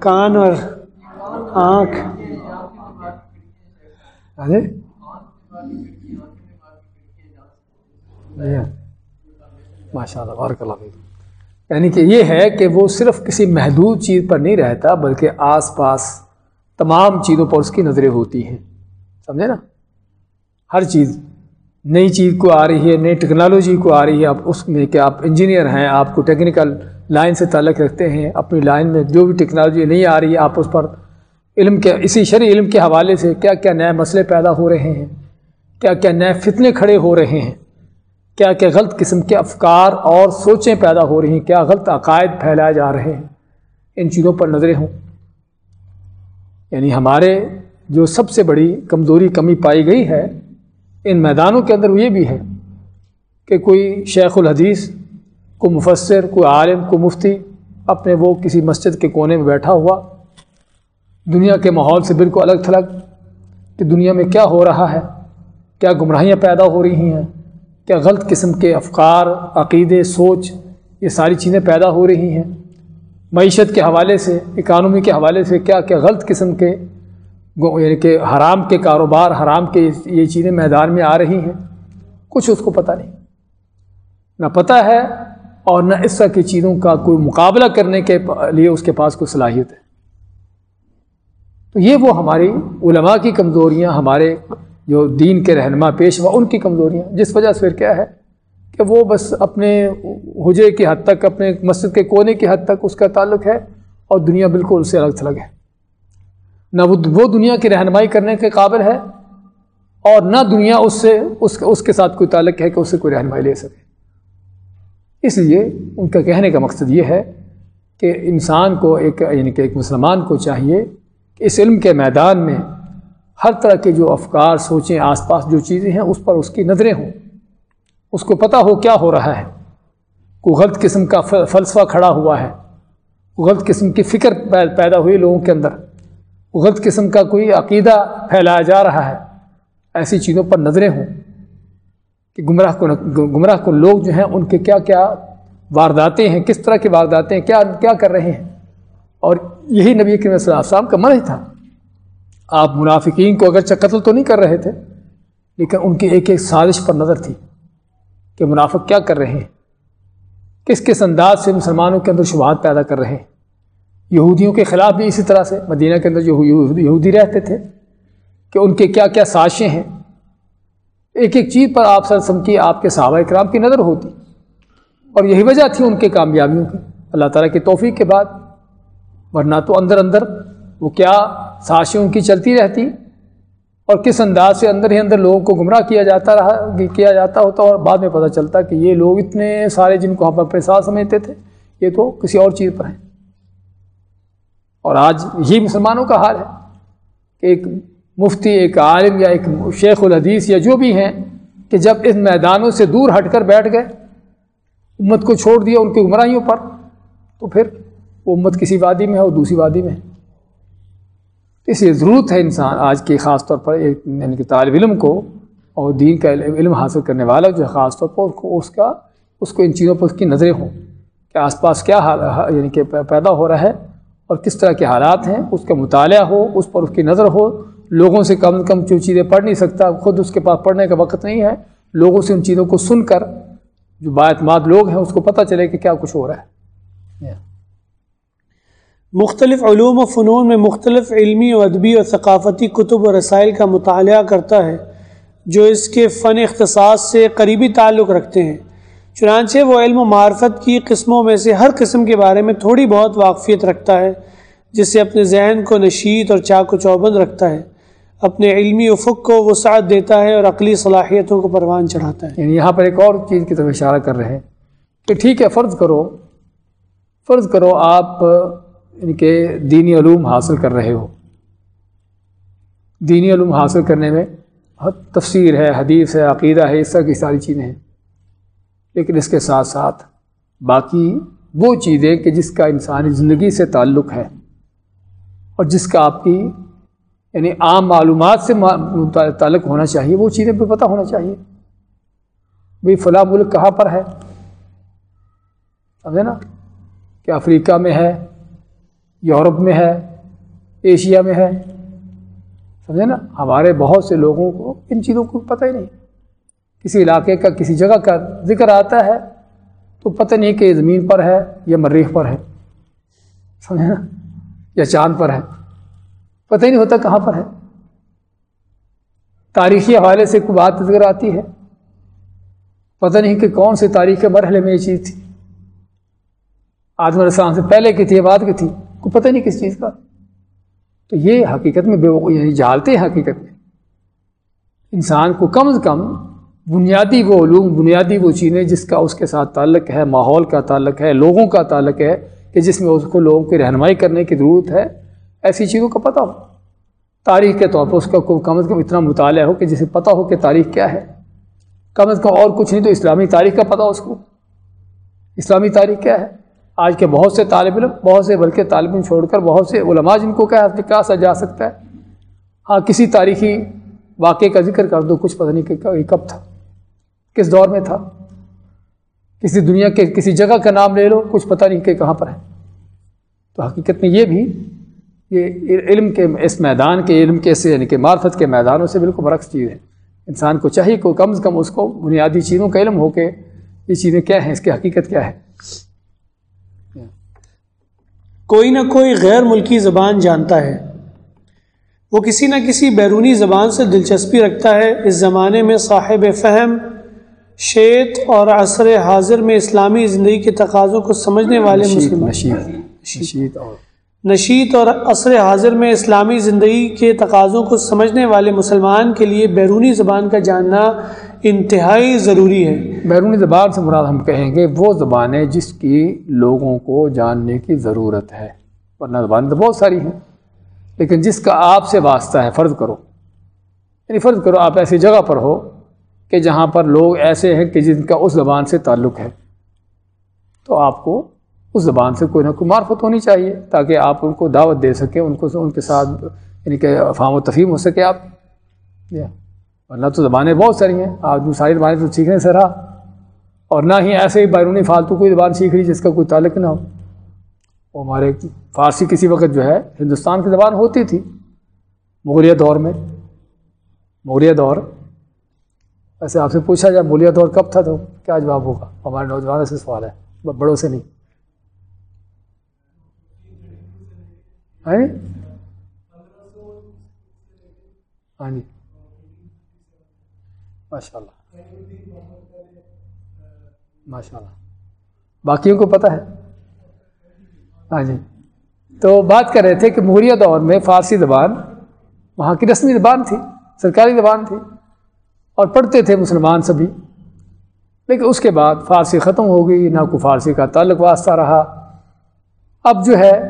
کان اور آنکھ۔ جی؟ ماشاء اللہ بارک اللہ یعنی کہ یہ ہے کہ وہ صرف کسی محدود چیز پر نہیں رہتا، بلکہ آس پاس تمام چیزوں پر اس کی نظریں ہوتی ہیں۔ سمجھے نا؟ ہر چیز، نئی چیز کو آ رہی ہے، نئی ٹیکنالوجی کو آ رہی ہے آپ اس میں کہ آپ انجینئر ہیں، آپ کو ٹیکنیکل لائن سے تعلق رکھتے ہیں، اپنی لائن میں جو بھی ٹیکنالوجی نہیں آ رہی ہے آپ اس پر علم کے، اسی شرع علم کے حوالے سے کیا کیا نئے مسئلے پیدا ہو رہے ہیں، کیا کیا نئے فتنے کھڑے ہو رہے ہیں۔ کیا کیا غلط قسم کے افکار اور سوچیں پیدا ہو رہی ہیں، کیا غلط عقائد پھیلائے جا رہے ہیں؟ ان چیزوں پر نظریں ہوں۔ یعنی ہمارے جو سب سے بڑی کمزوری کمی پائی گئی ہے، ان میدانوں کے اندر یہ بھی ہے کہ کوئی شیخ الحدیث کو مفسر، کوئی عالم کو مفتی اپنے وہ کسی مسجد کے کونے میں بیٹھا ہوا، دنیا کے ماحول سے بالکل الگ تھلگ کہ دنیا میں کیا ہو رہا ہے، کیا گمراہیاں پیدا ہو رہی ہیں کیا غلط قسم کے افکار، عقیدے، سوچ، یہ ساری چیزیں پیدا ہو رہی ہیں؟ معیشت کے حوالے سے اکانومی کے حوالے سے کیا کیا غلط قسم کے یعنی کہ حرام کے کاروبار، حرام کے یہ چیزیں میدان میں آ رہی ہیں؟ کچھ اس کو پتہ نہیں۔ نہ پتہ ہے اور نہ اس طرح کی چیزوں کا کوئی مقابلہ کرنے کے لیے اس کے پاس کوئی صلاحیت ہے۔ تو یہ وہ ہماری علماء کی کمزوریاں، ہمارے جو دین کے رہنما پیش ہوا، ان کی کمزوریاں۔ جس وجہ سے پھر کیا ہے کہ وہ بس اپنے حجے کی حد تک، اپنے مسجد کے کونے کی حد تک اس کا تعلق ہے اور دنیا بالکل اس سے الگ تھلگ ہے۔ نہ وہ وہ دنیا کی رہنمائی کرنے کے قابل ہے اور نہ دنیا اس سے، اس اس کے ساتھ کوئی تعلق ہے کہ اس سے کوئی رہنمائی لے سکے۔ اس لیے ان کا کہنے کا مقصد یہ ہے کہ انسان کو ایک یعنی کہ ایک مسلمان کو چاہیے کہ اس علم کے میدان میں ہر طرح کے جو افکار، سوچیں، آس پاس جو چیزیں ہیں، اس پر اس کی نظریں ہوں۔ اس کو پتہ ہو کیا ہو رہا ہے۔ کوئی غلط قسم کا فلسفہ کھڑا ہوا ہے۔ غلط قسم کی فکر پیدا ہوئی لوگوں کے اندر۔ غلط قسم کا کوئی عقیدہ پھیلایا جا رہا ہے۔ ایسی چیزوں پر نظریں ہوں کہ گمراہ کو گمراہ کو لوگ جو ہیں، ان کے کیا کیا وارداتیں ہیں؟ کس طرح کی وارداتیں ہیں؟ کیا کیا کر رہے ہیں؟ اور یہی نبی کریم صلی اللہ علیہ وسلم کا منع تھا۔ آپ منافقین کو اگرچہ قتل تو نہیں کر رہے تھے، لیکن ان کی ایک ایک سازش پر نظر تھی کہ منافق کیا کر رہے ہیں۔ کس کس انداز سے مسلمانوں کے اندر شبہات پیدا کر رہے ہیں۔ یہودیوں کے خلاف بھی اسی طرح سے، مدینہ کے اندر جو یہودی رہتے تھے کہ ان کے کیا کیا سازشیں ہیں۔ ایک ایک چیز پر آپ سر کی آپ کے صحابہ اکرام کی نظر ہوتی۔ اور یہی وجہ تھی ان کے کامیابیوں کی۔ اللہ تعالیٰ کی توفیق کے بعد، ورنہ تو اندر اندر وہ کیا سازشیں ان کی چلتی رہتی اور کس انداز سے اندر ہی اندر لوگوں کو گمراہ کیا جاتا رہا، کیا جاتا ہوتا اور بعد میں پتہ چلتا کہ یہ لوگ اتنے سارے جن کو ہم اپنے ساتھ سمجھتے تھے، یہ تو کسی اور چیز پر ہیں۔ اور آج یہ مسلمانوں کا حال ہے کہ ایک مفتی، ایک عالم یا ایک شیخ الحدیث یا جو بھی ہیں کہ جب ان میدانوں سے دور ہٹ کر بیٹھ گئے، امت کو چھوڑ دیا ان کی گمراہیوں پر، تو پھر وہ امت کسی وادی میں ہے اور دوسری وادی میں ہے۔ اس لیے ضرورت ہے انسان آج کے خاص طور پر ایک یعنی کہ طالب علم کو اور دین کا علم حاصل کرنے والا جو ہے، خاص طور پر اس کا، اس کو ان چیزوں پر اس کی نظریں ہوں کہ آس پاس کیا حال یعنی کہ پیدا ہو رہا ہے اور کس طرح کے حالات ہیں، اس کا مطالعہ ہو، اس پر اس کی نظر ہو۔ لوگوں سے کم از کم جو چیزیں پڑھ نہیں سکتا، خود اس کے پاس پڑھنے کا وقت نہیں ہے، لوگوں سے ان چیزوں کو سن کر جو باعتماد لوگ ہیں، اس کو پتہ چلے کہ کیا کچھ ہو رہا ہے۔ مختلف علوم و فنون میں مختلف علمی و ادبی اور ثقافتی کتب و رسائل کا مطالعہ کرتا ہے، جو اس کے فن اختصاص سے قریبی تعلق رکھتے ہیں۔ چنانچہ وہ علم و معرفت کی قسموں میں سے ہر قسم کے بارے میں تھوڑی بہت واقفیت رکھتا ہے جس سے اپنے ذہن کو نشید اور چاق و چوبند رکھتا ہے۔ اپنے علمی افق کو وسعت دیتا ہے اور عقلی صلاحیتوں کو پروان چڑھاتا ہے۔ یعنی یہاں پر ایک اور چیز کی طرف اشارہ کر رہے ہیں کہ ٹھیک ہے، فرض کرو فرض کرو آپ یعنی ان کے دینی علوم حاصل کر رہے ہو۔ دینی علوم حاصل کرنے میں تفسیر ہے، حدیث ہے، عقیدہ ہے، اس طرح کی ساری چیزیں ہیں۔ لیکن اس کے ساتھ ساتھ باقی وہ چیزیں کہ جس کا انسانی زندگی سے تعلق ہے اور جس کا آپ کی یعنی عام معلومات سے تعلق ہونا چاہیے، وہ چیزیں پہ پتہ ہونا چاہیے۔ بھائی فلاں ملک کہاں پر ہے؟ سمجھے نا؟ کہ افریقہ میں ہے یورپ میں ہے، ایشیا میں ہے۔ سمجھے نا؟ ہمارے بہت سے لوگوں کو ان چیزوں کو پتہ ہی نہیں۔ کسی علاقے کا، کسی جگہ کا ذکر آتا ہے تو پتہ نہیں کہ زمین پر ہے یا مریخ پر ہے۔ سمجھے نا؟ یا چاند پر ہے۔ پتہ ہی نہیں ہوتا کہاں پر ہے۔ تاریخی حوالے سے کوئی بات ذکر آتی ہے؟ پتہ نہیں کہ کون سے تاریخ کے مرحلے میں یہ چیز تھی۔ آدم السلام سے پہلے کی تھی بعد کی تھی۔ کو پتہ نہیں کس چیز کا۔ تو یہ حقیقت میں بے یعنی جالتے ہیں حقیقت میں۔ انسان کو کم از کم بنیادی وہ علوم، بنیادی وہ چیزیں جس کا اس کے ساتھ تعلق ہے، ماحول کا تعلق ہے، لوگوں کا تعلق ہے، کہ جس میں اس کو لوگوں کی رہنمائی کرنے کی ضرورت ہے، ایسی چیزوں کا پتہ ہو۔ تاریخ کے طور پر اس کا کم از کم اتنا مطالعہ ہو کہ جسے پتہ ہو کہ تاریخ کیا ہے۔ کم از کم اور کچھ نہیں تو اسلامی تاریخ کا پتہ ہو اس کو۔ اسلامی تاریخ کیا ہے؟ آج کے بہت سے طالب علم، بہت سے بلکہ طالب علم چھوڑ کر بہت سے علماء جن کو کیا کہا جا سکتا ہے۔ ہاں کسی تاریخی واقعے کا ذکر کر دو، کچھ پتہ نہیں کہ کب تھا، کس دور میں تھا۔ کسی دنیا کے، کسی جگہ کا نام لے لو، کچھ پتہ نہیں کہ کہاں پر ہے۔ تو حقیقت میں یہ بھی، یہ علم کے، اس میدان کے علم کے سے یعنی کہ معرفت کے میدانوں سے بالکل برعکس چیز ہے۔ انسان کو چاہیے کہ کم از کم اس کو بنیادی چیزوں کا علم ہو کہ یہ چیزیں کیا ہیں، اس کی حقیقت کیا ہے۔ کوئی نہ کوئی غیر ملکی زبان جانتا ہے۔ وہ کسی نہ کسی بیرونی زبان سے دلچسپی رکھتا ہے۔ اس زمانے میں صاحب فہم شیت اور عصر حاضر میں اسلامی زندگی کے تقاضوں کو سمجھنے والے مسلمان۔ نشیت اور عصر حاضر میں اسلامی زندگی کے تقاضوں کو سمجھنے والے مسلمان کے لیے بیرونی زبان کا جاننا انتہائی ضروری ہے۔ بیرونی زبان سے مراد ہم کہیں گے وہ زبانیں جس کی لوگوں کو جاننے کی ضرورت ہے۔ ورنہ زبان تو بہت ساری ہیں، لیکن جس کا آپ سے واسطہ ہے، فرض کرو۔ یعنی فرض کرو آپ ایسی جگہ پر ہو کہ جہاں پر لوگ ایسے ہیں کہ جن کا اس زبان سے تعلق ہے۔ تو آپ کو اس زبان سے کوئی نہ کوئی معرفت ہونی چاہیے تاکہ آپ ان کو دعوت دے سکیں، ان کو ان کے ساتھ یعنی کہ افہام و تفہیم ہو سکے آپ۔ جی ہاں۔ ورنہ تو زبانیں بہت ساری ہیں۔ آدمی ساری زبانیں تو سیکھنے سے رہا اور نہ ہی ایسے ہی بیرونی فالتو کوئی زبان سیکھ رہی جس کا کوئی تعلق نہ ہو۔ وہ ہمارے فارسی کسی وقت جو ہے ہندوستان کی زبان ہوتی تھی۔ مغلیہ دور میں۔ مغلیہ دور۔ ایسے آپ سے پوچھا جائے مغلیہ دور کب تھا تو کیا جواب ہوگا؟ ہمارے نوجوانوں سے سوال ہے۔ بڑوں سے نہیں۔ ہاں جی۔ ماشاء اللہ۔ ماشاء اللہ۔ باقیوں کو پتہ ہے؟ ہاں جی۔ تو بات کر رہے تھے کہ موریہ دور میں فارسی زبان، وہاں کی رسمی زبان تھی، سرکاری زبان تھی، اور پڑھتے تھے مسلمان سبھی۔ لیکن اس کے بعد فارسی ختم ہو گئی، نہ کوئی فارسی کا تعلق واسطہ رہا۔ اب جو ہے،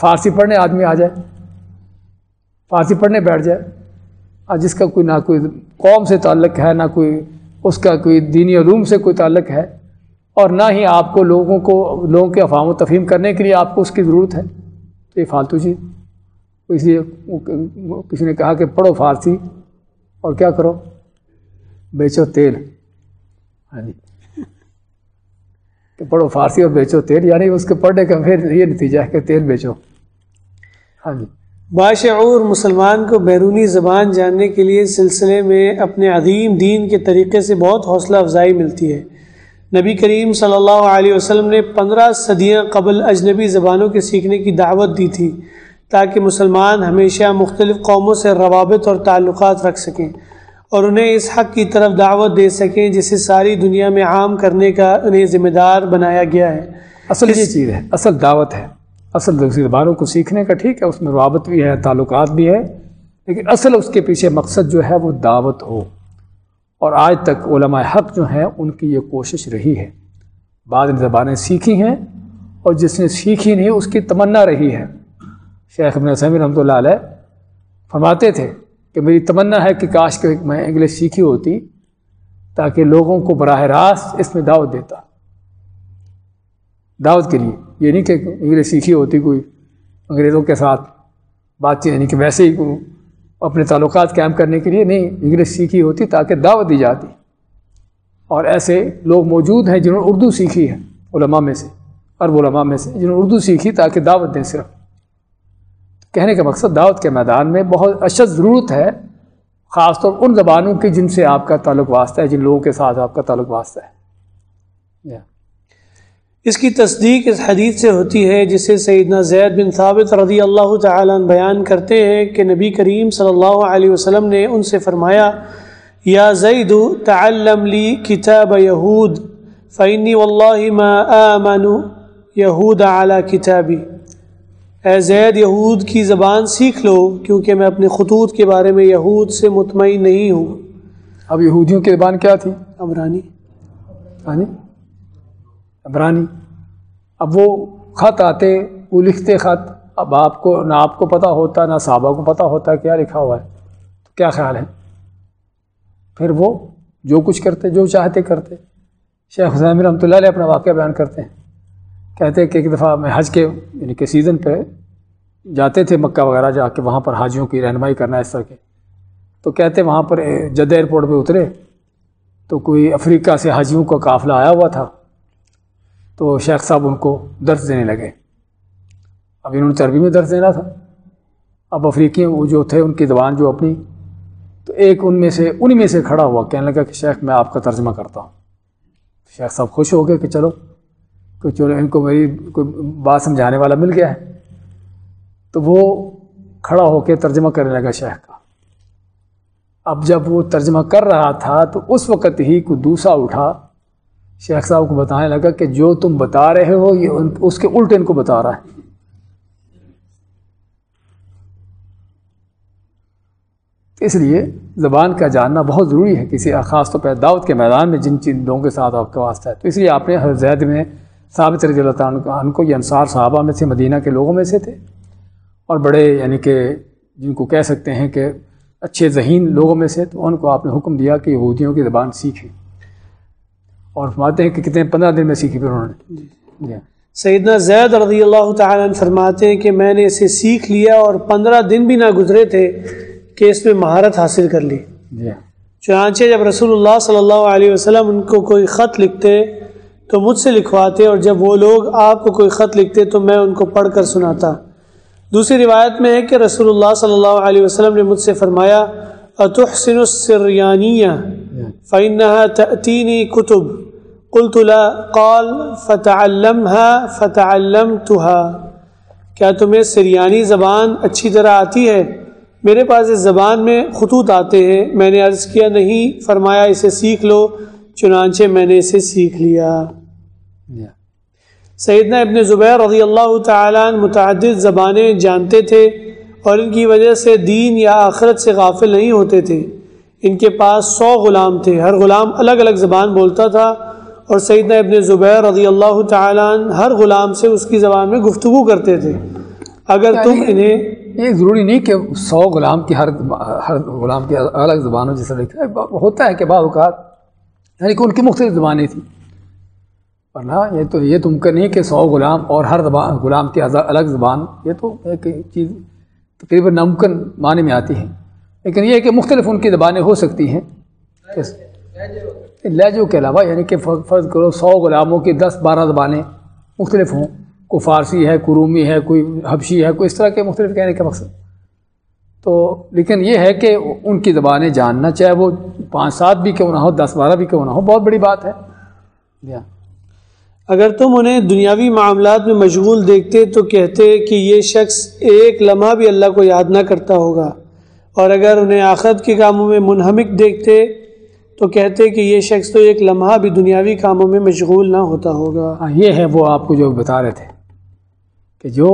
فارسی پڑھنے آدمی آ جائے۔ فارسی پڑھنے بیٹھ جائے۔ جس کا کوئی نہ کوئی قوم سے تعلق ہے، نہ کوئی اس کا کوئی دینی علوم سے کوئی تعلق ہے، اور نہ ہی آپ کو لوگوں کو، لوگوں کے افہام و تفہیم کرنے کے لیے آپ کو اس کی ضرورت ہے۔ تو یہ فالتو چیز۔ اس لیے کسی نے کہا کہ پڑھو فارسی، اور کیا کرو؟ بیچو تیل۔ ہاں جی۔ کہ پڑھو فارسی اور بیچو تیل یعنی اس کے پڑھنے کا پھر یہ نتیجہ ہے کہ تیل بیچو۔ ہاں جی۔ باشعور مسلمان کو بیرونی زبان جاننے کے لیے سلسلے میں اپنے عظیم دین کے طریقے سے بہت حوصلہ افزائی ملتی ہے۔ نبی کریم صلی اللہ علیہ وسلم نے پندرہ صدیاں قبل اجنبی زبانوں کے سیکھنے کی دعوت دی تھی تاکہ مسلمان ہمیشہ مختلف قوموں سے روابط اور تعلقات رکھ سکیں اور انہیں اس حق کی طرف دعوت دے سکیں جسے ساری دنیا میں عام کرنے کا انہیں ذمہ دار بنایا گیا ہے۔ اصل یہ چیز ہے اصل دعوت ہے۔ اصل دوسری زبانوں کو سیکھنے کا ٹھیک ہے، اس میں روابط بھی ہے، تعلقات بھی ہے، لیکن اصل اس کے پیچھے مقصد جو ہے وہ دعوت ہو۔ اور آج تک علماء حق جو ہیں، ان کی یہ کوشش رہی ہے۔ بعض زبانیں سیکھی ہیں اور جس نے سیکھی نہیں، اس کی تمنا رہی ہے۔ شیخ ابن سمی رحمۃ اللہ علیہ فرماتے تھے کہ میری تمنا ہے کہ کاش کے میں انگلش سیکھی ہوتی تاکہ لوگوں کو براہ راست اس میں دعوت دیتا۔ دعوت کے لیے یہ نہیں کہ انگلش سیکھی ہوتی کوئی، انگریزوں کے ساتھ بات چیت یعنی کہ ویسے ہی اپنے تعلقات قائم کرنے کے لیے نہیں انگلش سیکھی ہوتی تاکہ دعوت دی جاتی۔ اور ایسے لوگ موجود ہیں جنہوں نے اردو سیکھی ہے، علماء میں سے، عرب علماء میں سے، جنہوں نے اردو سیکھی تاکہ دعوت دیں صرف۔ کہنے کا مقصد دعوت کے میدان میں بہت اشد ضرورت ہے، خاص طور ان زبانوں کی جن سے آپ کا تعلق واسطہ ہے، جن لوگوں کے ساتھ آپ کا تعلق واسطہ ہے۔ اس کی تصدیق اس حدیث سے ہوتی ہے جسے سیدنا زید بن ثابت رضی اللہ تعالیٰ بیان کرتے ہیں کہ نبی کریم صلی اللہ علیہ وسلم نے ان سے فرمایا یا زید تعلم لی کتاب یہود فعنی واللہ ما آمن یہود اعلیٰ کتابی. اے زید یہود کی زبان سیکھ لو کیونکہ میں اپنے خطوط کے بارے میں یہود سے مطمئن نہیں ہوں۔ اب یہودیوں کی زبان کیا تھی؟ عمرانی عبرانی اب وہ خط آتے، وہ لکھتے خط۔ اب آپ کو، نہ آپ کو پتہ ہوتا، نہ صحابہ کو پتہ ہوتا کیا لکھا ہوا ہے۔ تو کیا خیال ہے؟ پھر وہ جو کچھ کرتے، جو چاہتے کرتے۔ شیخ حسین رحمۃ اللہ علیہ اپنا واقعہ بیان کرتے ہیں۔ کہتے ہیں کہ ایک دفعہ میں حج کے یعنی کہ سیزن پہ جاتے تھے مکہ وغیرہ جا کے، وہاں پر حاجیوں کی رہنمائی کرنا اس طرح کے۔ تو کہتے وہاں پر جدہ ایئرپورٹ پہ اترے۔ تو کوئی افریقہ سے حاجیوں کا قافلہ آیا ہوا تھا۔ تو شیخ صاحب ان کو درس دینے لگے۔ اب انہوں نے چربی میں درس دینا تھا۔ اب افریقی وہ جو تھے ان کی زبان جو اپنی، تو ایک ان میں سے، انہی میں سے کھڑا ہوا، کہنے لگا کہ شیخ میں آپ کا ترجمہ کرتا ہوں۔ شیخ صاحب خوش ہو گئے کہ چلو کہ چلو ان کو میری کوئی بات سمجھانے والا مل گیا ہے۔ تو وہ کھڑا ہو کے ترجمہ کرنے لگا شیخ کا۔ اب جب وہ ترجمہ کر رہا تھا تو اس وقت ہی کوئی دوسرا اٹھا۔ شیخ صاحب کو بتانے لگا کہ جو تم بتا رہے ہو، یہ اس کے الٹ ان کو بتا رہا ہے۔ اس لیے زبان کا جاننا بہت ضروری ہے، کسی خاص طور پہ دعوت کے میدان میں جن چین لوگوں کے ساتھ آپ کا واسطہ ہے۔ تو اس لیے آپ نے ہر زید میں ثابت رضی اللہ تعالیٰ کو، یہ انصار صحابہ میں سے، مدینہ کے لوگوں میں سے تھے۔ اور بڑے یعنی کہ جن کو کہہ سکتے ہیں کہ اچھے ذہین لوگوں میں سے، تو ان کو آپ نے حکم دیا کہ یہودیوں کی زبان سیکھیں۔ اور فرماتے ہیں کہ کتنے پندرہ دن میں سیکھی پھر انہوں نے۔ جی, جی ہاں۔ سیدنا زید رضی اللہ تعالیٰ فرماتے ہیں کہ میں نے اسے سیکھ لیا اور پندرہ دن بھی نہ گزرے تھے کہ اس میں مہارت حاصل کر لی۔ جی ہاں۔ چنانچہ جب رسول اللہ صلی اللہ علیہ وسلم ان کو کوئی خط لکھتے تو مجھ سے لکھواتے اور جب وہ لوگ آپ کو کوئی خط لکھتے تو میں ان کو پڑھ کر سناتا۔ دوسری روایت میں ہے کہ رسول اللہ صلی اللہ علیہ وسلم نے مجھ سے فرمایا اتحسن السریانیہ فإنها تأتینی کتب۔ قلت لا قال فتعلمها فتعلمتها۔ کیا تمہیں سریانی زبان اچھی طرح آتی ہے؟ میرے پاس اس زبان میں خطوط آتے ہیں۔ میں نے عرض کیا نہیں فرمایا اسے سیکھ لو۔ چنانچہ میں نے اسے سیکھ لیا۔ سیدنا ابن زبیر رضی اللہ تعالیٰ متعدد زبانیں جانتے تھے اور ان کی وجہ سے دین یا آخرت سے غافل نہیں ہوتے تھے۔ ان کے پاس سو غلام تھے۔ ہر غلام الگ الگ زبان بولتا تھا۔ اور سیدنا ابن زبیر رضی اللہ تعالیٰ ہر غلام سے اس کی زبان میں گفتگو کرتے تھے۔ اگر تم یعنی انہیں یہ ضروری نہیں کہ سو غلام کی ہر ہر غلام کی الگ زبانوں جیسا لکھا ہے ہوتا ہے کہ بعض اوقات یعنی کہ ان کی مختلف زبانیں تھیں۔ ورنہ یہ تو یہ تم کا نہیں کہ سو غلام اور ہر زبان غلام کی الگ زبان یہ تو ایک چیز تقریباً ناممکن معنی میں آتی ہے۔ لیکن یہ کہ مختلف ان کی زبانیں ہو سکتی ہیں۔ لہجوں کے علاوہ یعنی کہ فرض کرو، سو غلاموں کی دس بارہ زبانیں مختلف ہوں۔ کوئی فارسی ہے، کوئی رومی ہے، کوئی حبشی ہے، کوئی اس طرح کے مختلف کہنے کا مقصد۔ تو لیکن یہ ہے کہ ان کی زبانیں جاننا، چاہے وہ پانچ سات بھی کیوں نہ ہو، دس بارہ بھی کیوں نہ ہو، بہت بڑی بات ہے۔ جی ہاں۔ اگر تم انہیں دنیاوی معاملات میں مشغول دیکھتے تو کہتے کہ یہ شخص ایک لمحہ بھی اللہ کو یاد نہ کرتا ہوگا۔ اور اگر انہیں آخرت کے کاموں میں منہمک دیکھتے تو کہتے کہ یہ شخص تو ایک لمحہ بھی دنیاوی کاموں میں مشغول نہ ہوتا ہوگا۔ ہاں یہ ہے وہ آپ کو جو بتا رہے تھے کہ جو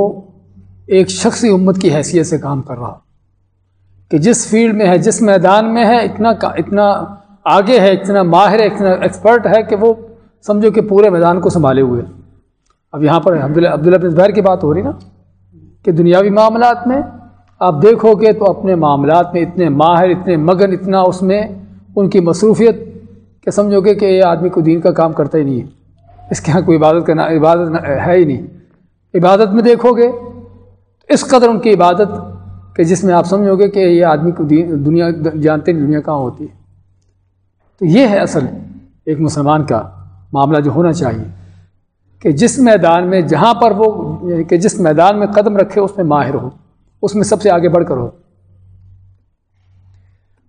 ایک شخصی امت کی حیثیت سے کام کر رہا کہ جس فیلڈ میں ہے، جس میدان میں ہے، اتنا اتنا آگے ہے، اتنا ماہر ہے، اتنا ایکسپرٹ ہے کہ وہ سمجھو کہ پورے میدان کو سنبھالے ہوئے۔ اب یہاں پر عبداللہ عبداللہ بن زبیر کی بات ہو رہی نا، کہ دنیاوی معاملات میں آپ دیکھو گے تو اپنے معاملات میں اتنے ماہر، اتنے مگن، اتنا اس میں ان کی مصروفیت کہ سمجھو گے کہ یہ آدمی کو دین کا کام کرتا ہی نہیں ہے۔ اس کے یہاں کوئی عبادت کرنا عبادت ہے ہی نہیں۔ عبادت میں دیکھو گے تو اس قدر ان کی عبادت کہ جس میں آپ سمجھو گے کہ یہ آدمی کو دین دنیا جانتے نہیں دنیا کہاں ہوتی ہے۔ تو یہ ہے اصل ایک مسلمان کا معاملہ جو ہونا چاہیے کہ جس میدان میں جہاں پر وہ یعنی کہ جس میدان میں قدم رکھے، اس میں ماہر ہو، اس میں سب سے آگے بڑھ کر ہو۔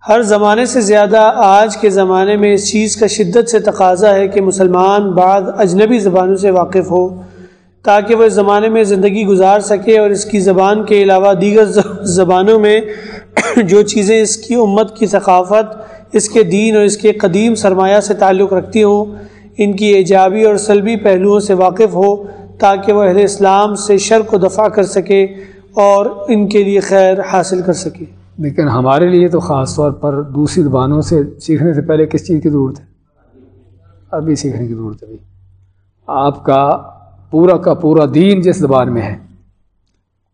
ہر زمانے سے زیادہ آج کے زمانے میں اس چیز کا شدت سے تقاضا ہے کہ مسلمان بعض اجنبی زبانوں سے واقف ہو، تاکہ وہ اس زمانے میں زندگی گزار سکے اور اس کی زبان کے علاوہ دیگر زبانوں میں جو چیزیں اس کی امت کی ثقافت، اس کے دین اور اس کے قدیم سرمایہ سے تعلق رکھتی ہوں، ان کی ایجابی اور سلبی پہلوؤں سے واقف ہو تاکہ وہ اہل اسلام سے شر کو دفاع کر سکے اور ان کے لیے خیر حاصل کر سکے۔ لیکن ہمارے لیے تو خاص طور پر دوسری زبانوں سے سیکھنے سے پہلے کس چیز کی ضرورت ہے؟ ابھی سیکھنے کی ضرورت ہے آپ کا پورا کا پورا دین جس زبان میں ہے،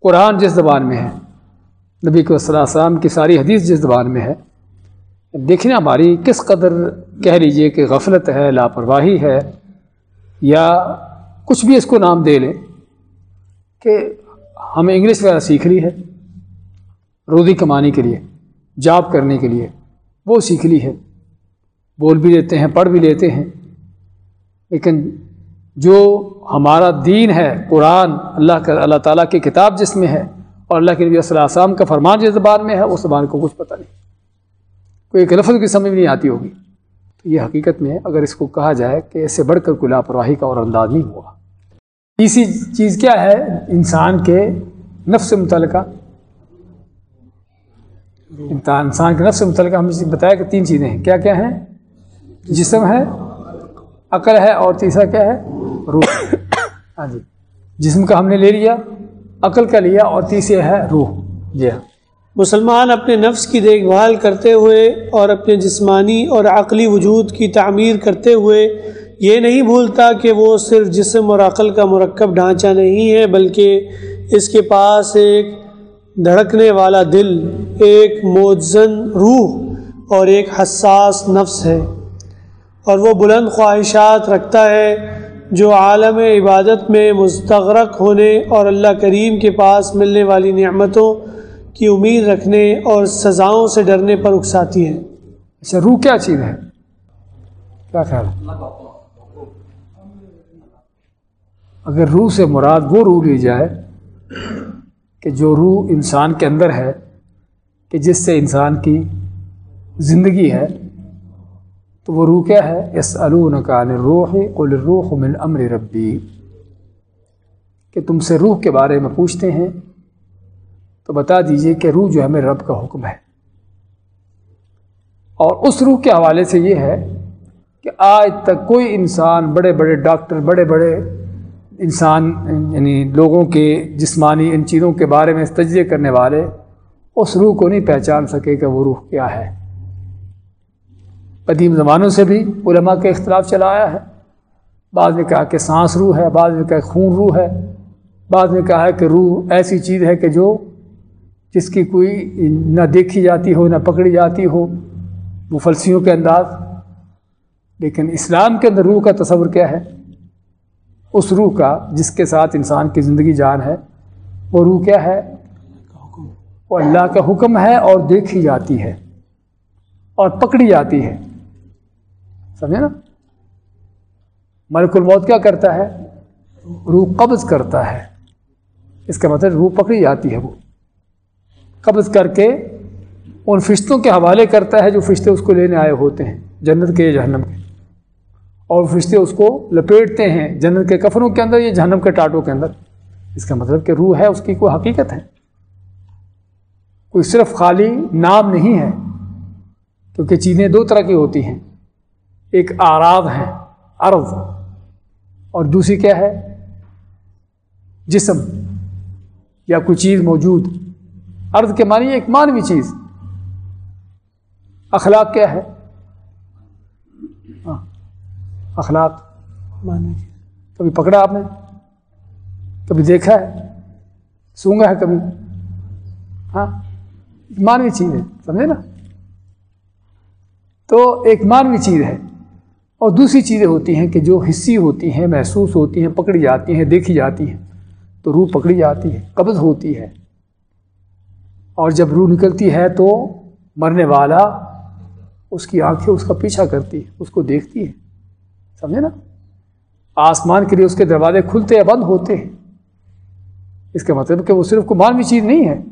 قرآن جس زبان میں ہے، نبی کو صلی اللہ علیہ وسلم کی ساری حدیث جس زبان میں ہے دیکھنا ہماری کس قدر کہہ لیجیے کہ غفلت ہے، لاپرواہی ہے، یا کچھ بھی اس کو نام دے لیں کہ ہمیں انگلش وغیرہ سیکھ لی ہے۔ روزی کمانے کے لیے، جاب کرنے کے لیے۔ وہ سیکھ لی ہے۔ بول بھی لیتے ہیں، پڑھ بھی لیتے ہیں۔ لیکن جو ہمارا دین ہے، قرآن، اللہ کا، اللہ تعالیٰ کی کتاب جس میں ہے اور اللہ کے نبی صلی اللہ علیہ وسلم کا فرمان جس زبان میں ہے، اس زبان کو کچھ پتہ نہیں۔ کوئی ایک لفظ کی سمجھ نہیں آتی ہوگی۔ تو یہ حقیقت میں اگر اس کو کہا جائے کہ اس سے بڑھ کر کوئی لاپرواہی کا اور انداز نہیں ہوا۔ تیسری چیز کیا ہے؟ انسان کے نفس سے متعلقہ انسان کے نفس سے متعلقہ ہم نے بتایا کہ تین چیزیں ہیں۔ کیا کیا ہیں؟ جسم ہے، عقل ہے اور تیسرا کیا ہے؟ روح۔ ہاں جی۔ جسم کا ہم نے لے لیا، عقل کا لیا اور تیسرا ہے روح۔ جی ہاں۔ مسلمان اپنے نفس کی دیکھ بھال کرتے ہوئے اور اپنے جسمانی اور عقلی وجود کی تعمیر کرتے ہوئے یہ نہیں بھولتا کہ وہ صرف جسم اور عقل کا مرکب ڈھانچہ نہیں ہے، بلکہ اس کے پاس ایک دھڑکنے والا دل ایک موزن روح اور ایک حساس نفس ہے اور وہ بلند خواہشات رکھتا ہے جو عالم عبادت میں مستغرق ہونے اور اللہ کریم کے پاس ملنے والی نعمتوں کی امید رکھنے اور سزاؤں سے ڈرنے پر اکساتی ہے۔ اچھا روح کیا چیز ہے؟ کیا خیال؟ ہے اگر روح سے مراد وہ روح لی جائے کہ جو روح انسان کے اندر ہے، کہ جس سے انسان کی زندگی ہے، تو وہ روح کیا ہے؟ یس الکان روح الروح من امر ربی۔ کہ تم سے روح کے بارے میں پوچھتے ہیں، تو بتا دیجیے کہ روح جو ہے میرے رب کا حکم ہے۔ اور اس روح کے حوالے سے یہ ہے کہ آج تک کوئی انسان بڑے بڑے ڈاکٹر، بڑے بڑے انسان یعنی لوگوں کے جسمانی ان چیزوں کے بارے میں تجزیے کرنے والے اس روح کو نہیں پہچان سکے کہ وہ روح کیا ہے۔ قدیم زمانوں سے بھی علماء کے اختلاف چلا آیا ہے۔ بعض نے کہا کہ سانس روح ہے، بعض نے کہا کہ خون روح ہے۔ بعض نے کہا ہے کہ روح ایسی چیز ہے کہ جو جس کی کوئی نہ دیکھی جاتی ہو، نہ پکڑی جاتی ہو۔ وہ فلسیوں کے انداز۔ لیکن اسلام کے اندر روح کا تصور کیا ہے؟ اس روح کا جس کے ساتھ انسان کی زندگی جان ہے، وہ روح کیا ہے؟ وہ اللہ کا حکم ہے اور دیکھی جاتی ہے اور پکڑی جاتی ہے۔ سمجھے نا؟ ملک الموت کیا کرتا ہے؟ روح قبض کرتا ہے۔ اس کا مطلب روح پکڑی جاتی ہے وہ۔ قبض کر کے ان فشتوں کے حوالے کرتا ہے جو فشتے اس کو لینے آئے ہوتے ہیں، جنت کے جہنم کے۔ اور فرشتے اس کو لپیٹتے ہیں جنت کے کفنوں کے اندر یا جہنم کے ٹاٹوں کے اندر؟ اس کا مطلب کہ روح ہے، اس کی کوئی حقیقت ہے؟ کوئی صرف خالی نام نہیں ہے، کیونکہ چیزیں دو طرح کی ہوتی ہیں۔ ایک آراد ہیں، عرض، اور دوسری کیا ہے؟ جسم، یا کوئی چیز موجود۔ عرض کے معنی ایک مانوی چیز۔ اخلاق کیا ہے؟ اخلاق۔ کبھی پکڑا آپ نے؟ کبھی دیکھا ہے؟ سونگا ہے کبھی؟ ہاں؟ مانوی چیز ہے سمجھے نا؟ تو ایک مانوی چیز ہے۔ اور دوسری چیزیں ہوتی ہیں کہ جو حصی ہوتی ہیں محسوس ہوتی ہیں پکڑی جاتی ہیں دیکھی جاتی ہیں تو روح پکڑی جاتی ہے قبض ہوتی ہے۔ اور جب روح نکلتی ہے تو مرنے والا اس کی آنکھیں اس کا پیچھا کرتی ہے اس کو دیکھتی ہے۔ سمجھے نا؟ آسمان کے لیے اس کے دروازے کھلتے یا بند ہوتے ہیں۔ اس کا مطلب کہ وہ صرف کو مانوی چیز نہیں ہے۔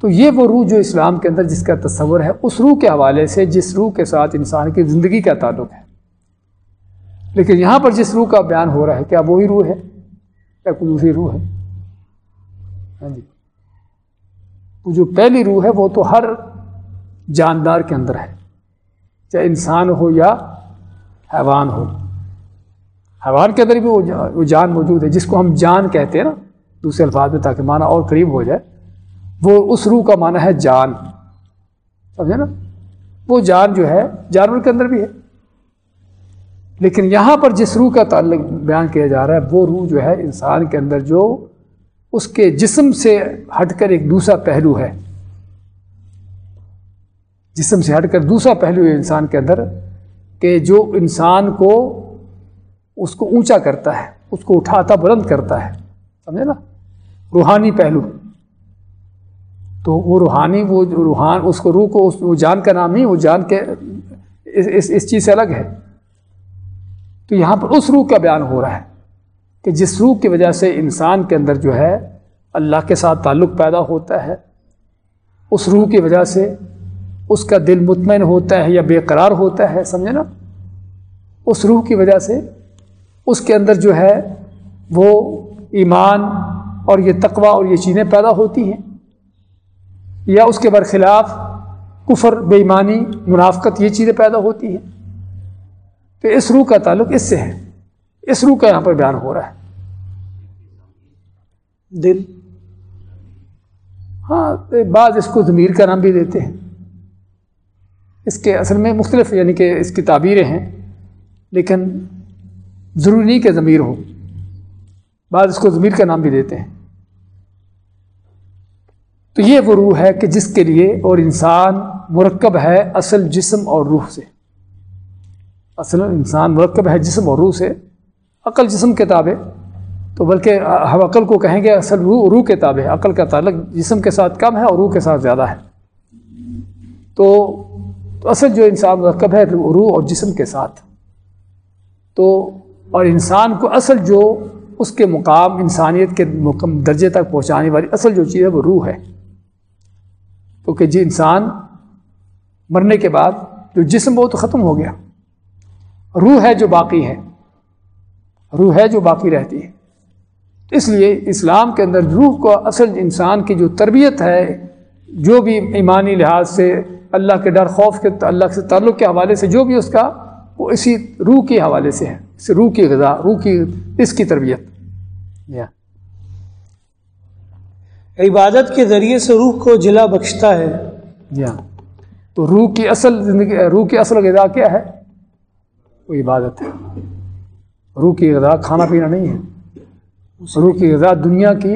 تو یہ وہ روح جو اسلام کے اندر جس کا تصور ہے، اس روح کے حوالے سے جس روح کے ساتھ انسان کی زندگی کا تعلق ہے۔ لیکن یہاں پر جس روح کا بیان ہو رہا ہے، کیا وہی روح ہے؟ یا کوئی دوسری روح ہے؟ ہاں جی۔ وہ جو پہلی روح ہے، وہ تو ہر جاندار کے اندر ہے۔ چاہے انسان ہو یا حیوان ہو۔ حیوان کے اندر بھی وہ جان موجود ہے۔ جس کو ہم جان کہتے ہیں نا، دوسرے الفاظ میں تاکہ معنی اور قریب ہو جائے، وہ اس روح کا معنی ہے جان۔ سمجھے نا؟ وہ جان جو ہے، جانور کے اندر بھی ہے۔ لیکن یہاں پر جس روح کا تعلق بیان کیا جا رہا ہے، وہ روح جو ہے، انسان کے اندر جو اس کے جسم سے ہٹ کر ایک دوسرا پہلو ہے۔ جسم سے ہٹ کر دوسرا پہلو ہے انسان کے اندر۔ کہ جو انسان کو اس کو اونچا کرتا ہے اس کو اٹھاتا بلند کرتا ہے سمجھے نا؟ روحانی پہلو۔ تو وہ روحانی وہ روحان اس کو روح کو اس وہ جان کا نام نہیں وہ جان کے اس اس, اس چیز سے الگ ہے۔ تو یہاں پر اس روح کا بیان ہو رہا ہے کہ جس روح کی وجہ سے انسان کے اندر جو ہے اللہ کے ساتھ تعلق پیدا ہوتا ہے اس روح کی وجہ سے اس کا دل مطمئن ہوتا ہے یا بے قرار ہوتا ہے سمجھے نا؟ اس روح کی وجہ سے اس کے اندر جو ہے وہ ایمان اور یہ تقوی اور یہ چیزیں پیدا ہوتی ہیں۔ یا اس کے برخلاف کفر بے ایمانی منافقت یہ چیزیں پیدا ہوتی ہیں۔ تو اس روح کا تعلق اس سے ہے۔ اس روح کا یہاں پر بیان ہو رہا ہے۔ دل؟ ہاں بعض اس کو ضمیر کا نام بھی دیتے ہیں۔ اس کے اصل میں مختلف یعنی کہ اس کی تعبیریں ہیں، لیکن ضروری نہیں کہ ضمیر ہو۔ بعض اس کو ضمیر کا نام بھی دیتے ہیں۔ تو یہ وہ روح ہے کہ جس کے لیے اور انسان مرکب ہے اصل جسم اور روح سے۔ اصل انسان مرکب ہے جسم اور روح سے۔ عقل جسم کے تابع، تو بلکہ ہم عقل کو کہیں گے اصل روح روح کے تابع۔ عقل کا تعلق جسم کے ساتھ کم ہے اور روح کے ساتھ زیادہ ہے۔ تو تو اصل جو انسان مرکب ہے روح اور جسم کے ساتھ۔ تو اور انسان کو اصل جو اس کے مقام، انسانیت کے درجے تک پہنچانے والی اصل جو چیز ہے وہ روح ہے۔ کیونکہ جی انسان مرنے کے بعد جو جسم وہ تو ختم ہو گیا۔ روح ہے جو باقی ہے۔ روح ہے جو باقی رہتی ہے۔ اس لیے اسلام کے اندر روح کو اصل انسان کی جو تربیت ہے، جو بھی ایمانی لحاظ سے اللہ کے ڈر خوف کے اللہ سے تعلق کے حوالے سے جو بھی اس کا وہ اسی روح کے حوالے سے ہے۔ اس روح کی غذا روح کی اس کی تربیت۔ عبادت کے ذریعے سے روح کو جلا بخشتا ہے۔ جی ہاں تو روح کی اصل زندگی روح کی اصل غذا کیا ہے؟ وہ عبادت ہے۔ روح کی غذا کھانا پینا نہیں ہے۔ روح کی غذا دنیا کی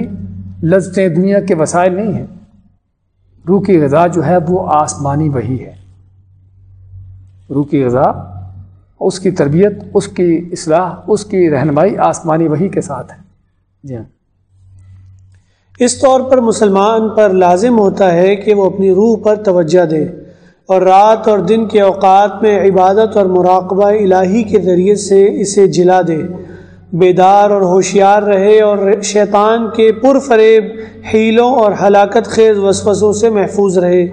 لذتیں دنیا کے وسائل نہیں ہیں۔ روح کی غذا جو ہے وہ آسمانی وہی ہے۔ روح کی غذا، اس کی تربیت، اس کی اصلاح، اس کی رہنمائی آسمانی وہی کے ساتھ ہے۔ جی ہاں۔ اس طور پر مسلمان پر لازم ہوتا ہے کہ وہ اپنی روح پر توجہ دے اور رات اور دن کے اوقات میں عبادت اور مراقبہ الہی کے ذریعے سے اسے جلا دے۔ بیدار اور ہوشیار رہے اور شیطان کے پر فریب حیلوں اور ہلاکت خیز وسوسوں سے محفوظ رہے۔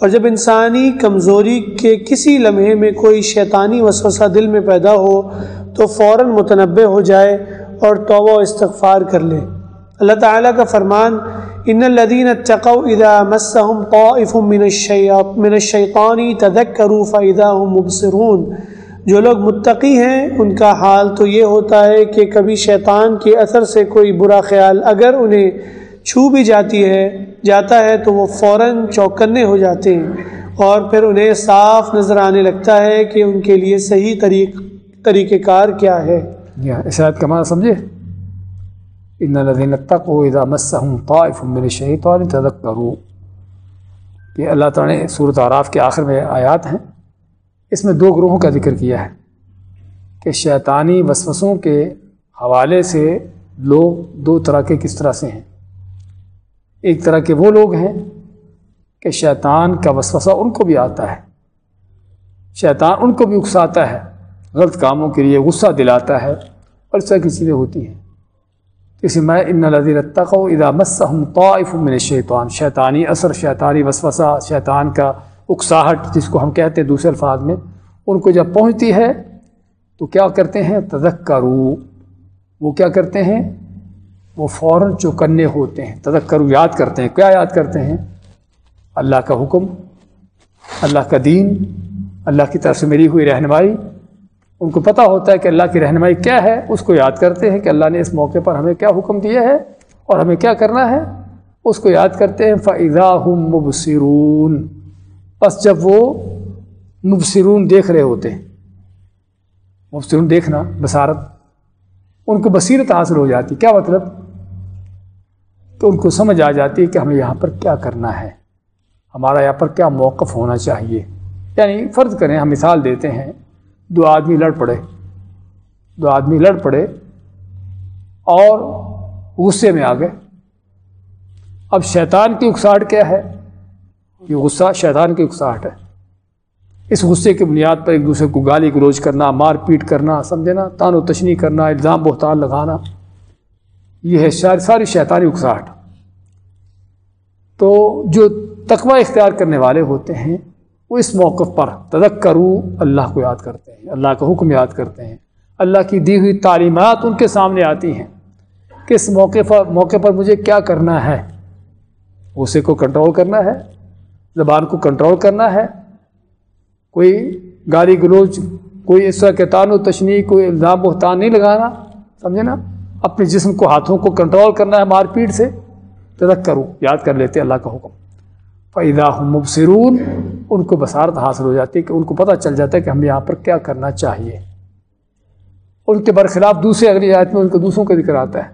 اور جب انسانی کمزوری کے کسی لمحے میں کوئی شیطانی وسوسہ دل میں پیدا ہو تو فوراً متنبع ہو جائے اور توبہ و استغفار کر لے۔ اللہ تعالیٰ کا فرمان، ان الدین اذا مسهم طائف من من الشیطان تذکروا فاذا هم مبصرون جو لوگ متقی ہیں، ان کا حال تو یہ ہوتا ہے کہ کبھی شیطان کے اثر سے کوئی برا خیال اگر انہیں چھو بھی جاتی ہے، جاتا ہے تو وہ فوراً چوکنے ہو جاتے ہیں اور پھر انہیں صاف نظر آنے لگتا ہے کہ ان کے لیے صحیح طریق طریقہ کار کیا ہے۔ اشاعت کا معنی سمجھے؟ ان الذين اتقوا اذا مسهم طائف من الشيطان تذكروا کہ اللہ تعالیٰ نے صورت عراف کے آخر میں آیات ہیں۔ اس میں دو گروہوں کا ذکر کیا ہے کہ شیطانی وسوسوں کے حوالے سے لوگ دو طرح کے کس طرح سے ہیں۔ ایک طرح کے وہ لوگ ہیں کہ شیطان کا وسوسہ ان کو بھی آتا ہے، شیطان ان کو بھی اکساتا ہے، غلط کاموں کے لیے غصہ دلاتا ہے اور اس طرح کی چیزیں ہوتی ہیں۔ اسی میں ان نظیر تقو ادا مسم طائف من الشیطان، شیطانی اثر، شیطانی وسوسہ، شیطان کا اکساہٹ جس کو ہم کہتے ہیں دوسرے الفاظ میں، ان کو جب پہنچتی ہے تو کیا کرتے ہیں؟ تذکرو۔ وہ کیا کرتے ہیں؟ وہ فوراً چوکنے ہوتے ہیں۔ تذکرو، یاد کرتے ہیں۔ کیا یاد کرتے ہیں؟ اللہ کا حکم، اللہ کا دین، اللہ کی طرف سے میری ہوئی رہنمائی۔ ان کو پتہ ہوتا ہے کہ اللہ کی رہنمائی کیا ہے۔ اس کو یاد کرتے ہیں کہ اللہ نے اس موقع پر ہمیں کیا حکم دیا ہے اور ہمیں کیا کرنا ہے۔ اس کو یاد کرتے ہیں فضا ہم مبصرون۔ بس جب وہ مبصرون دیکھ رہے ہوتے ہیں، مبصرون دیکھنا، بصارت، ان کو بصیرت حاصل ہو جاتی، کیا مطلب؟ کہ ان کو سمجھ آ جاتی ہے کہ ہمیں یہاں پر کیا کرنا ہے، ہمارا یہاں پر کیا موقف ہونا چاہیے۔ یعنی فرض کریں، ہم مثال دیتے ہیں، دو آدمی لڑ پڑے، دو آدمی لڑ پڑے اور غصے میں آ گئے۔ اب شیطان کی اکساہٹ کیا ہے؟ یہ غصہ شیطان کی اکساہٹ ہے۔ اس غصے کی بنیاد پر ایک دوسرے کو گالی گلوچ کرنا، مار پیٹ کرنا سمجھے نا تان و تشنی کرنا، الزام بہتان لگانا، یہ ہے ساری شیطانی اکساہٹ تو جو تقوی اختیار کرنے والے ہوتے ہیں، وہ اس موقف پر تدک کرو اللہ کو یاد کرتے ہیں، اللہ کا حکم یاد کرتے ہیں۔ اللہ کی دی ہوئی تعلیمات ان کے سامنے آتی ہیں کہ اس موقع پر موقع پر مجھے کیا کرنا ہے؟ غصے کو کنٹرول کرنا ہے۔ زبان کو کنٹرول کرنا ہے۔ کوئی گالی گلوچ، کوئی اس طرح کے تان و تشنی کوئی الزام بہتان نہیں لگانا، سمجھے نا؟ اپنے جسم کو ہاتھوں کو کنٹرول کرنا ہے مار پیٹ سے۔ تدک کرو، یاد کر لیتے اللہ کا حکم۔ فیدا مبصرون، ان کو بصارت حاصل ہو جاتی ہے کہ ان کو پتہ چل جاتا ہے کہ ہم یہاں پر کیا کرنا چاہیے۔ ان کے برخلاف دوسرے اگلی آیت میں ان کو دوسروں کا ذکر آتا ہے۔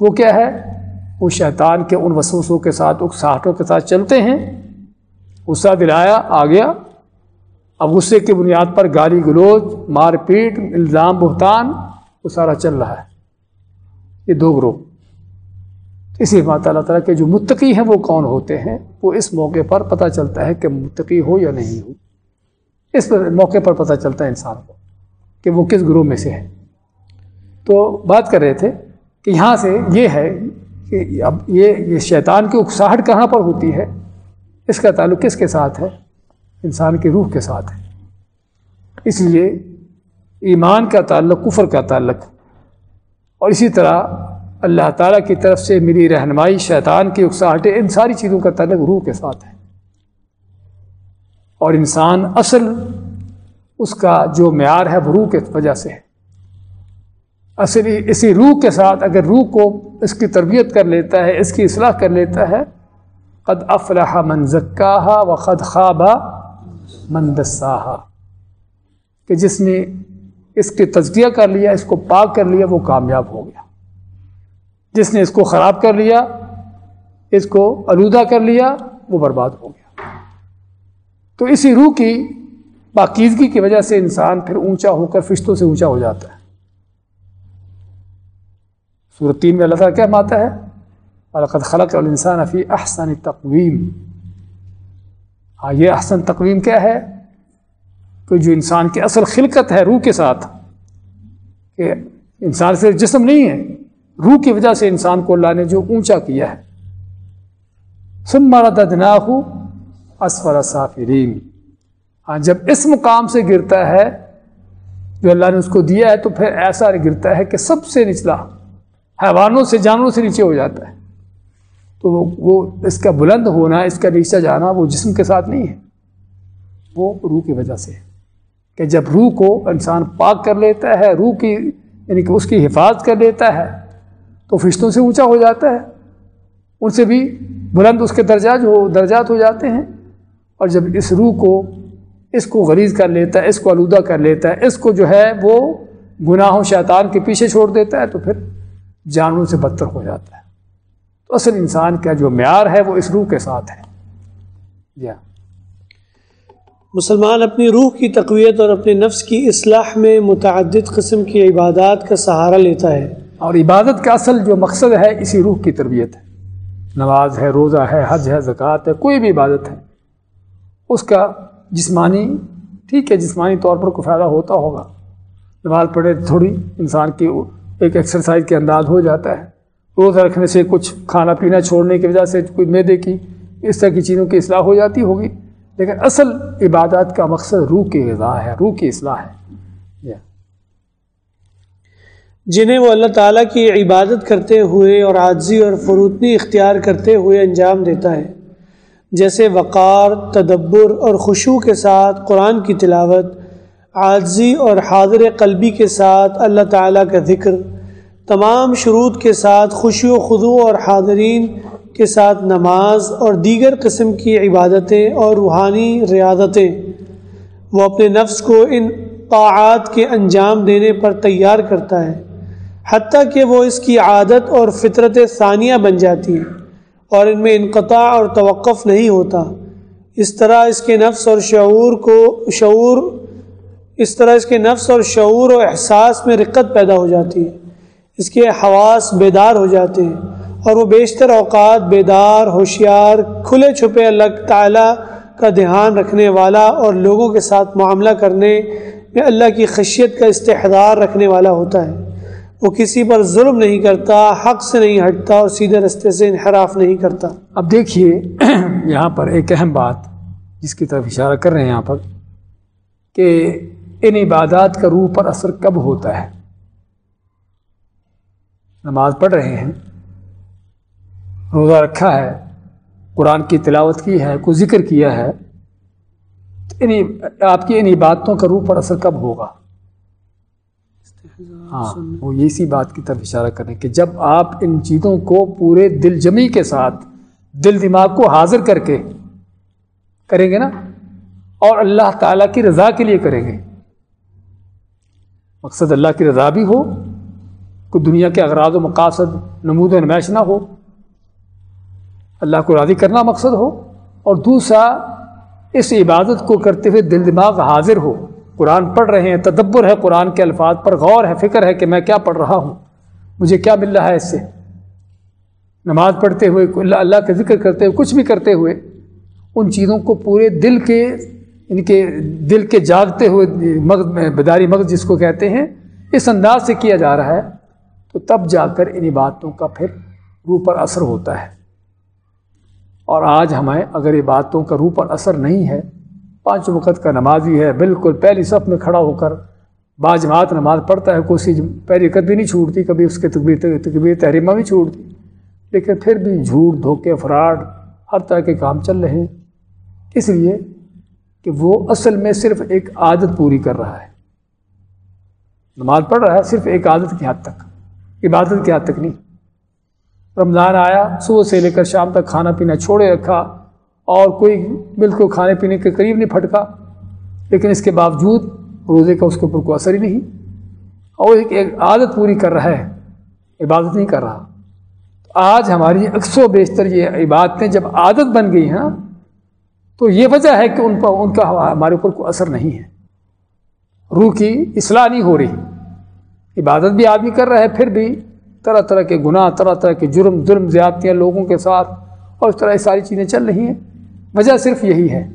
وہ کیا ہے؟ وہ شیطان کے ان وسوسوں کے ساتھ اکساہٹوں کے ساتھ چلتے ہیں۔ غصہ دلایا، آ گیا۔ اب غصے کی بنیاد پر گالی گلوچ، مار پیٹ، الزام بہتان، وہ سارا چل رہا ہے۔ یہ دو گروہ اسی بات اللہ تعالیٰ کے جو متقی ہیں وہ کون ہوتے ہیں؟ وہ اس موقع پر پتہ چلتا ہے کہ متقی ہو یا نہیں ہو۔ اس موقع پر پتہ چلتا ہے انسان کو کہ وہ کس گروہ میں سے ہے۔ تو بات کر رہے تھے کہ یہاں سے یہ ہے کہ اب یہ یہ شیطان کی اکساہٹ کہاں پر ہوتی ہے۔ اس کا تعلق کس کے ساتھ ہے؟ انسان کی روح کے ساتھ ہے۔ اس لیے ایمان کا تعلق، کفر کا تعلق۔ اور اسی طرح اللہ تعالیٰ کی طرف سے میری رہنمائی، شیطان کی اکساہٹیں، ان ساری چیزوں کا تعلق روح کے ساتھ ہے۔ اور انسان اصل اس کا جو معیار ہے وہ روح کے وجہ سے ہے۔ اصل اسی روح کے ساتھ اگر روح کو اس کی تربیت کر لیتا ہے، اس کی اصلاح کر لیتا ہے قد افلاح من زکاہا و خد خوابہ من دساہا۔ کہ جس نے اس کے تزکیہ کر لیا، اس کو پاک کر لیا، وہ کامیاب ہو گیا۔ جس نے اس کو خراب کر لیا، اس کو آلودہ کر لیا، وہ برباد ہو گیا۔ تو اسی روح کی پاکیزگی کی وجہ سے انسان پھر اونچا ہو کر فشتوں سے اونچا ہو جاتا ہے۔ سورت تین میں اللہ تعالیٰ کیا ماتا ہے؟ القد خلق الانسان فی احسن تقویم ہاں یہ احسن تقویم کیا ہے؟ کہ جو انسان کی اصل خلقت ہے روح کے ساتھ، کہ انسان صرف جسم نہیں ہے، روح کی وجہ سے انسان کو اللہ نے جو اونچا کیا ہے۔ سم رددناہ اسفر صافرین ہاں جب اس مقام سے گرتا ہے، جو اللہ نے اس کو دیا ہے، تو پھر ایسا گرتا ہے کہ سب سے نچلا، حیوانوں سے، جانوروں سے نیچے ہو جاتا ہے۔ تو وہ اس کا بلند ہونا، اس کا نیچا جانا وہ جسم کے ساتھ نہیں ہے۔ وہ روح کی وجہ سے کہ جب روح کو انسان پاک کر لیتا ہے، روح کی یعنی کہ اس کی حفاظت کر لیتا ہے، تو فرشتوں سے اونچا ہو جاتا ہے۔ ان سے بھی بلند اس کے درجات ہو درجات ہو جاتے ہیں۔ اور جب اس روح کو اس کو غریض کر لیتا ہے اس کو آلودہ کر لیتا ہے اس کو جو ہے وہ گناہوں شیطان کے پیچھے چھوڑ دیتا ہے، تو پھر جانوروں سے بدتر ہو جاتا ہے۔ تو اصل انسان کا جو معیار ہے وہ اس روح کے ساتھ ہے۔ یا مسلمان اپنی روح کی تقویت اور اپنے نفس کی اصلاح میں متعدد قسم کی عبادات کا سہارا لیتا ہے۔ اور عبادت کا اصل جو مقصد ہے اسی روح کی تربیت ہے۔ نماز ہے روزہ ہے حج ہے زکوٰۃ ہے کوئی بھی عبادت ہے۔ اس کا جسمانی ٹھیک ہے جسمانی طور پر کوئی فائدہ ہوتا ہوگا۔ نماز پڑھے تھوڑی انسان کی ایک ایکسرسائز کے انداز ہو جاتا ہے۔ روزہ رکھنے سے کچھ کھانا پینا چھوڑنے کی وجہ سے کوئی میدے کی، اس طرح کی چیزوں کی اصلاح ہو جاتی ہوگی۔ لیکن اصل عبادات کا مقصد روح کی غذا ہے، روح کی اصلاح ہے۔ جنہیں وہ اللہ تعالیٰ کی عبادت کرتے ہوئے اور عاجزی اور فروتنی اختیار کرتے ہوئے انجام دیتا ہے۔ جیسے وقار، تدبر اور خوشو کے ساتھ قرآن کی تلاوت، عاجزی اور حاضر قلبی کے ساتھ اللہ تعالیٰ کا ذکر تمام شروط کے ساتھ خوشی و خضو اور حاضرین کے ساتھ نماز اور دیگر قسم کی عبادتیں اور روحانی ریاضتیں۔ وہ اپنے نفس کو ان طاعات کے انجام دینے پر تیار کرتا ہے، حتیٰ کہ وہ اس کی عادت اور فطرت ثانیہ بن جاتی ہے اور ان میں انقطاع اور توقف نہیں ہوتا۔ اس طرح اس کے نفس اور شعور کو شعور، اس طرح اس کے نفس اور شعور و احساس میں رقت پیدا ہو جاتی ہے۔ اس کے حواس بیدار ہو جاتے ہیں اور وہ بیشتر اوقات بیدار، ہوشیار، کھلے چھپے اللہ تعالیٰ کا دھیان رکھنے والا اور لوگوں کے ساتھ معاملہ کرنے میں اللہ کی خشیت کا استحدار رکھنے والا ہوتا ہے۔ وہ کسی پر ظلم نہیں کرتا، حق سے نہیں ہٹتا اور سیدھے رستے سے انحراف نہیں کرتا۔ اب دیکھیے، یہاں پر ایک اہم بات جس کی طرف اشارہ کر رہے ہیں یہاں پر کہ ان عبادات کا روح پر اثر کب ہوتا ہے؟ نماز پڑھ رہے ہیں، روزہ رکھا ہے، قرآن کی تلاوت کی ہے، کوئی ذکر کیا ہے آپ کی ان عبادتوں کا روح پر اثر کب ہوگا؟ ہاں وہ اسی بات کی طرف اشارہ کریں کہ جب آپ ان چیزوں کو پورے دل جمی کے ساتھ، دل دماغ کو حاضر کر کے کریں گے نا، اور اللہ تعالیٰ کی رضا کے لیے کریں گے۔ مقصد اللہ کی رضا بھی ہو کوئی دنیا کے اغراض و مقاصد نمود و نمائش نہ ہو، اللہ کو راضی کرنا مقصد ہو، اور دوسرا، اس عبادت کو کرتے ہوئے دل دماغ حاضر ہو۔ قرآن پڑھ رہے ہیں، تدبر ہے قرآن کے الفاظ پر، غور ہے، فکر ہے کہ میں کیا پڑھ رہا ہوں، مجھے کیا مل رہا ہے اس سے۔ نماز پڑھتے ہوئے اللہ اللہ کا ذکر کرتے ہوئے، کچھ بھی کرتے ہوئے، ان چیزوں کو پورے دل کے، ان کے دل کے جاگتے ہوئے، مغز بیداری مغز جس کو کہتے ہیں، اس انداز سے کیا جا رہا ہے۔ تو تب جا کر ان باتوں کا پھر روح پر اثر ہوتا ہے۔ اور آج ہمیں اگر یہ باتوں کا روح پر اثر نہیں ہے، پانچ وقت کا نمازی ہے، بالکل پہلی صف میں کھڑا ہو کر باجماعت نماز پڑھتا ہے کوئی پہلی قدی نہیں چھوٹتی کبھی اس کے تقبیر تقبیر تحریمہ بھی چھوڑتی، لیکن پھر بھی جھوٹ، دھوکے، فراڈ، ہر طرح کے کام چل رہے ہیں۔ اس لیے کہ وہ اصل میں صرف ایک عادت پوری کر رہا ہے۔ نماز پڑھ رہا ہے صرف ایک عادت کی حد تک۔ عبادت کی حد تک نہیں رمضان آیا، صبح سے لے کر شام تک کھانا پینا چھوڑے رکھا اور کوئی بالکل کھانے پینے کے قریب نہیں پھٹکا۔ لیکن اس کے باوجود روزے کا اس کے اوپر کوئی اثر ہی نہیں۔ اور ایک عادت پوری کر رہا ہے، عبادت نہیں کر رہا۔ آج ہماری اکثر و بیشتر یہ عبادتیں جب عادت بن گئی ہیں تو یہ وجہ ہے کہ ان پر ان کا ہمارے اوپر کوئی اثر نہیں ہے۔ روح کی اصلاح نہیں ہو رہی۔ عبادت بھی آدمی کر رہا ہے، پھر بھی طرح طرح کے گناہ، طرح طرح کے جرم جرم زیادتیاں لوگوں کے ساتھ اور اس طرح یہ ساری چیزیں چل رہی ہیں۔ وجہ صرف یہی ہے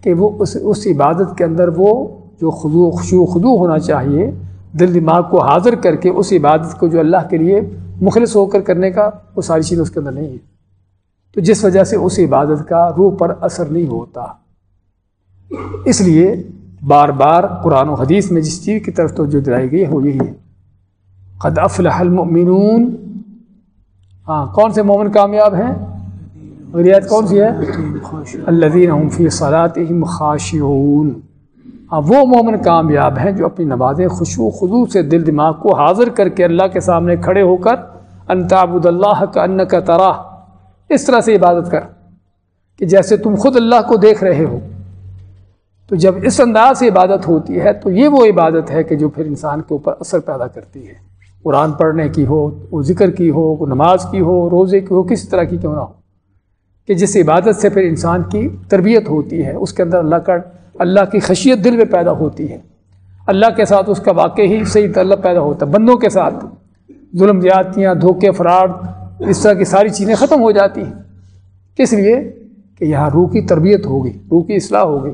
کہ وہ اس اس عبادت کے اندر وہ جو خدو خشو خدو ہونا چاہیے، دل دماغ کو حاضر کر کے اس عبادت کو جو اللہ کے لیے مخلص ہو کر کرنے کا وہ ساری چیزیں اس کے اندر نہیں ہے تو جس وجہ سے اس عبادت کا روح پر اثر نہیں ہوتا۔ اس لیے بار بار قرآن و حدیث میں جس چیز کی طرف تو جو دلائی گئی ہے، وہ یہی ہے۔ قد افلح المؤمنون۔ ہاں کون سے مومن کامیاب ہیں؟ رعایت کون سی ہے؟ اللہ فی صلاتہم خاشعون۔ ہاں وہ مومن کامیاب ہیں جو اپنی نمازیں خوشو خدو سے دل دماغ کو حاضر کر کے اللہ کے سامنے کھڑے ہو کر انتابود اللہ کا ان کا تراہ۔ اس طرح سے عبادت کر کہ جیسے تم خود اللہ کو دیکھ رہے ہو۔ تو جب اس انداز سے عبادت ہوتی ہے تو یہ وہ عبادت ہے کہ جو پھر انسان کے اوپر اثر پیدا کرتی ہے۔ قرآن پڑھنے کی ہو، وہ ذکر کی ہو نماز کی ہو، روزے کی ہو کسی طرح کی کیوں نہ ہو۔ کہ جس عبادت سے پھر انسان کی تربیت ہوتی ہے، اس کے اندر اللہ کا، اللہ کی خشیت دل میں پیدا ہوتی ہے۔ اللہ کے ساتھ اس کا واقع ہی صحیح تعلق پیدا ہوتا ہے، بندوں کے ساتھ۔ ظلم، زیادتیاں، دھوکے، فراڈ، اس طرح کی ساری چیزیں ختم ہو جاتی ہیں۔ کس لیے؟ کہ یہاں روح کی تربیت ہوگی روح کی اصلاح ہوگی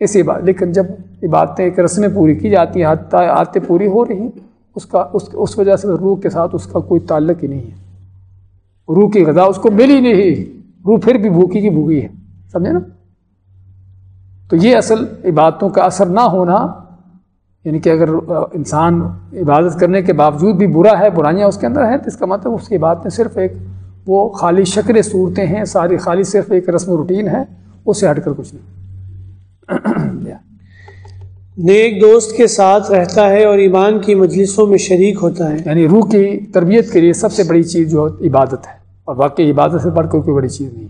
اسی بات لیکن جب عبادتیں ایک رسمیں پوری کی جاتی ہیں آتے پوری ہو رہی ہیں۔ اس کا اس اس وجہ سے روح کے ساتھ اس کا کوئی تعلق ہی نہیں ہے۔ روح کی غذا اس کو ملی نہیں روح پھر بھی بھوکی کی بھوکی ہے۔ سمجھے نا؟ تو یہ اصل عبادتوں کا اثر نہ ہونا یعنی کہ اگر انسان عبادت کرنے کے باوجود بھی برا ہے، برائیاں اس کے اندر ہیں، تو اس کا مطلب اس کی عبادتیں صرف ایک وہ خالی شکل صورتیں ہیں، ساری خالی صرف ایک رسم و روٹین ہے، اس سے ہٹ کر کچھ نہیں۔ جی ہاں۔ نیک دوست کے ساتھ رہتا ہے اور ایمان کی مجلسوں میں شریک ہوتا ہے۔ یعنی روح کی تربیت کے لیے سب سے بڑی چیز جو عبادت ہے۔ اور واقعی عبادت سے بڑھ کر کوئی بڑی چیز نہیں۔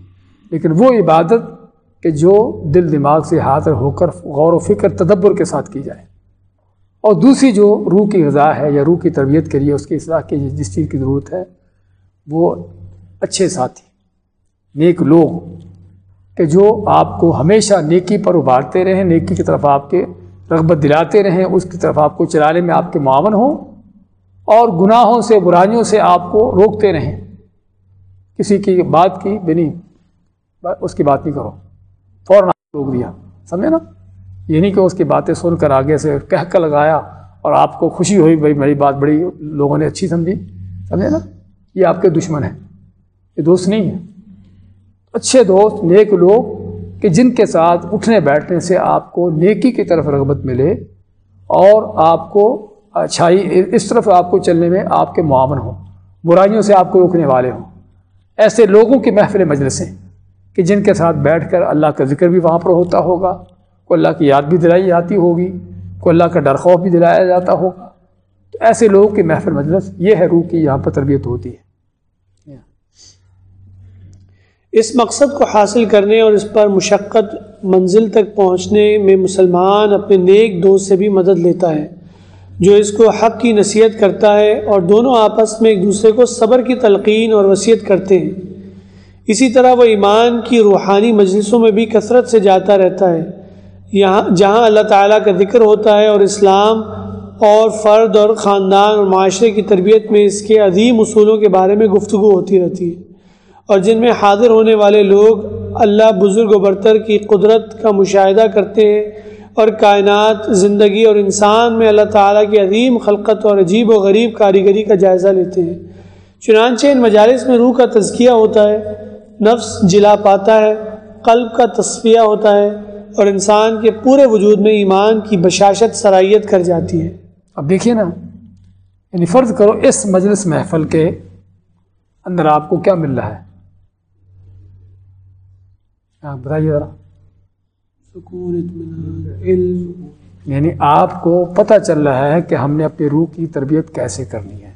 لیکن وہ عبادت کہ جو دل دماغ سے حاضر ہو کر غور و فکر، تدبر کے ساتھ کی جائے۔ اور دوسری جو روح کی غذا ہے یا روح کی تربیت کے لیے اس کی اصلاح کی جس چیز کی ضرورت ہے، وہ اچھے ساتھی، نیک لوگ کہ جو آپ کو ہمیشہ نیکی پر ابھارتے رہیں، نیکی کی طرف آپ کے رغبت دلاتے رہیں، اس کی طرف آپ کو چلانے میں آپ کے معاون ہوں اور گناہوں سے، برائیوں سے آپ کو روکتے رہیں۔ کسی کی بات کی بنی اس کی بات نہیں کرو۔ فوراً روک دیا۔ سمجھے نا؟ یہ نہیں کہ اس کی باتیں سن کر آگے سے کہہ کر لگایا اور آپ کو خوشی ہوئی، بھائی، میری بات بڑی لوگوں نے اچھی سمجھی۔ سمجھے نا؟ یہ آپ کے دشمن ہیں۔ یہ دوست نہیں ہے اچھے دوست، نیک لوگ کہ جن کے ساتھ اٹھنے بیٹھنے سے آپ کو نیکی کی طرف رغبت ملے اور آپ کو اچھائی، اس طرف آپ کو چلنے میں آپ کے معاون ہوں، برائیوں سے آپ کو روکنے والے ہوں۔ ایسے لوگوں کی محفل مجلسیں کہ جن کے ساتھ بیٹھ کر اللہ کا ذکر بھی وہاں پر ہوتا ہوگا، کو اللہ کی یاد بھی دلائی جاتی ہوگی، کو اللہ کا ڈر خوف بھی دلایا جاتا ہوگا۔ تو ایسے لوگوں کی محفل مجلس یہ ہے روح کی یہاں پر تربیت ہوتی ہے۔ اس مقصد کو حاصل کرنے اور اس پر مشقت منزل تک پہنچنے میں مسلمان اپنے نیک دوست سے بھی مدد لیتا ہے، جو اس کو حق کی نصیحت کرتا ہے اور دونوں آپس میں ایک دوسرے کو صبر کی تلقین اور وصیت کرتے ہیں۔ اسی طرح وہ ایمان کی روحانی مجلسوں میں بھی کثرت سے جاتا رہتا ہے۔ یہاں، جہاں اللہ تعالیٰ کا ذکر ہوتا ہے اور اسلام اور فرد اور خاندان اور معاشرے کی تربیت میں اس کے عظیم اصولوں کے بارے میں گفتگو ہوتی رہتی ہے۔ اور جن میں حاضر ہونے والے لوگ اللہ بزرگ و برتر کی قدرت کا مشاہدہ کرتے ہیں اور کائنات، زندگی اور انسان میں اللہ تعالیٰ کی عظیم خلقت اور عجیب و غریب کاریگری کا جائزہ لیتے ہیں۔ چنانچہ ان مجالس میں روح کا تزکیہ ہوتا ہے، نفس جلا پاتا ہے، قلب کا تصفیہ ہوتا ہے اور انسان کے پورے وجود میں ایمان کی بشاشت سرائیت کر جاتی ہے۔ اب دیکھیے نا یعنی فرض کرو اس مجلس محفل کے اندر آپ کو کیا مل رہا ہے؟ بتائیے ذرا سکون اطمینان علم یعنی آپ کو پتہ چل رہا ہے کہ ہم نے اپنی روح کی تربیت کیسے کرنی ہے۔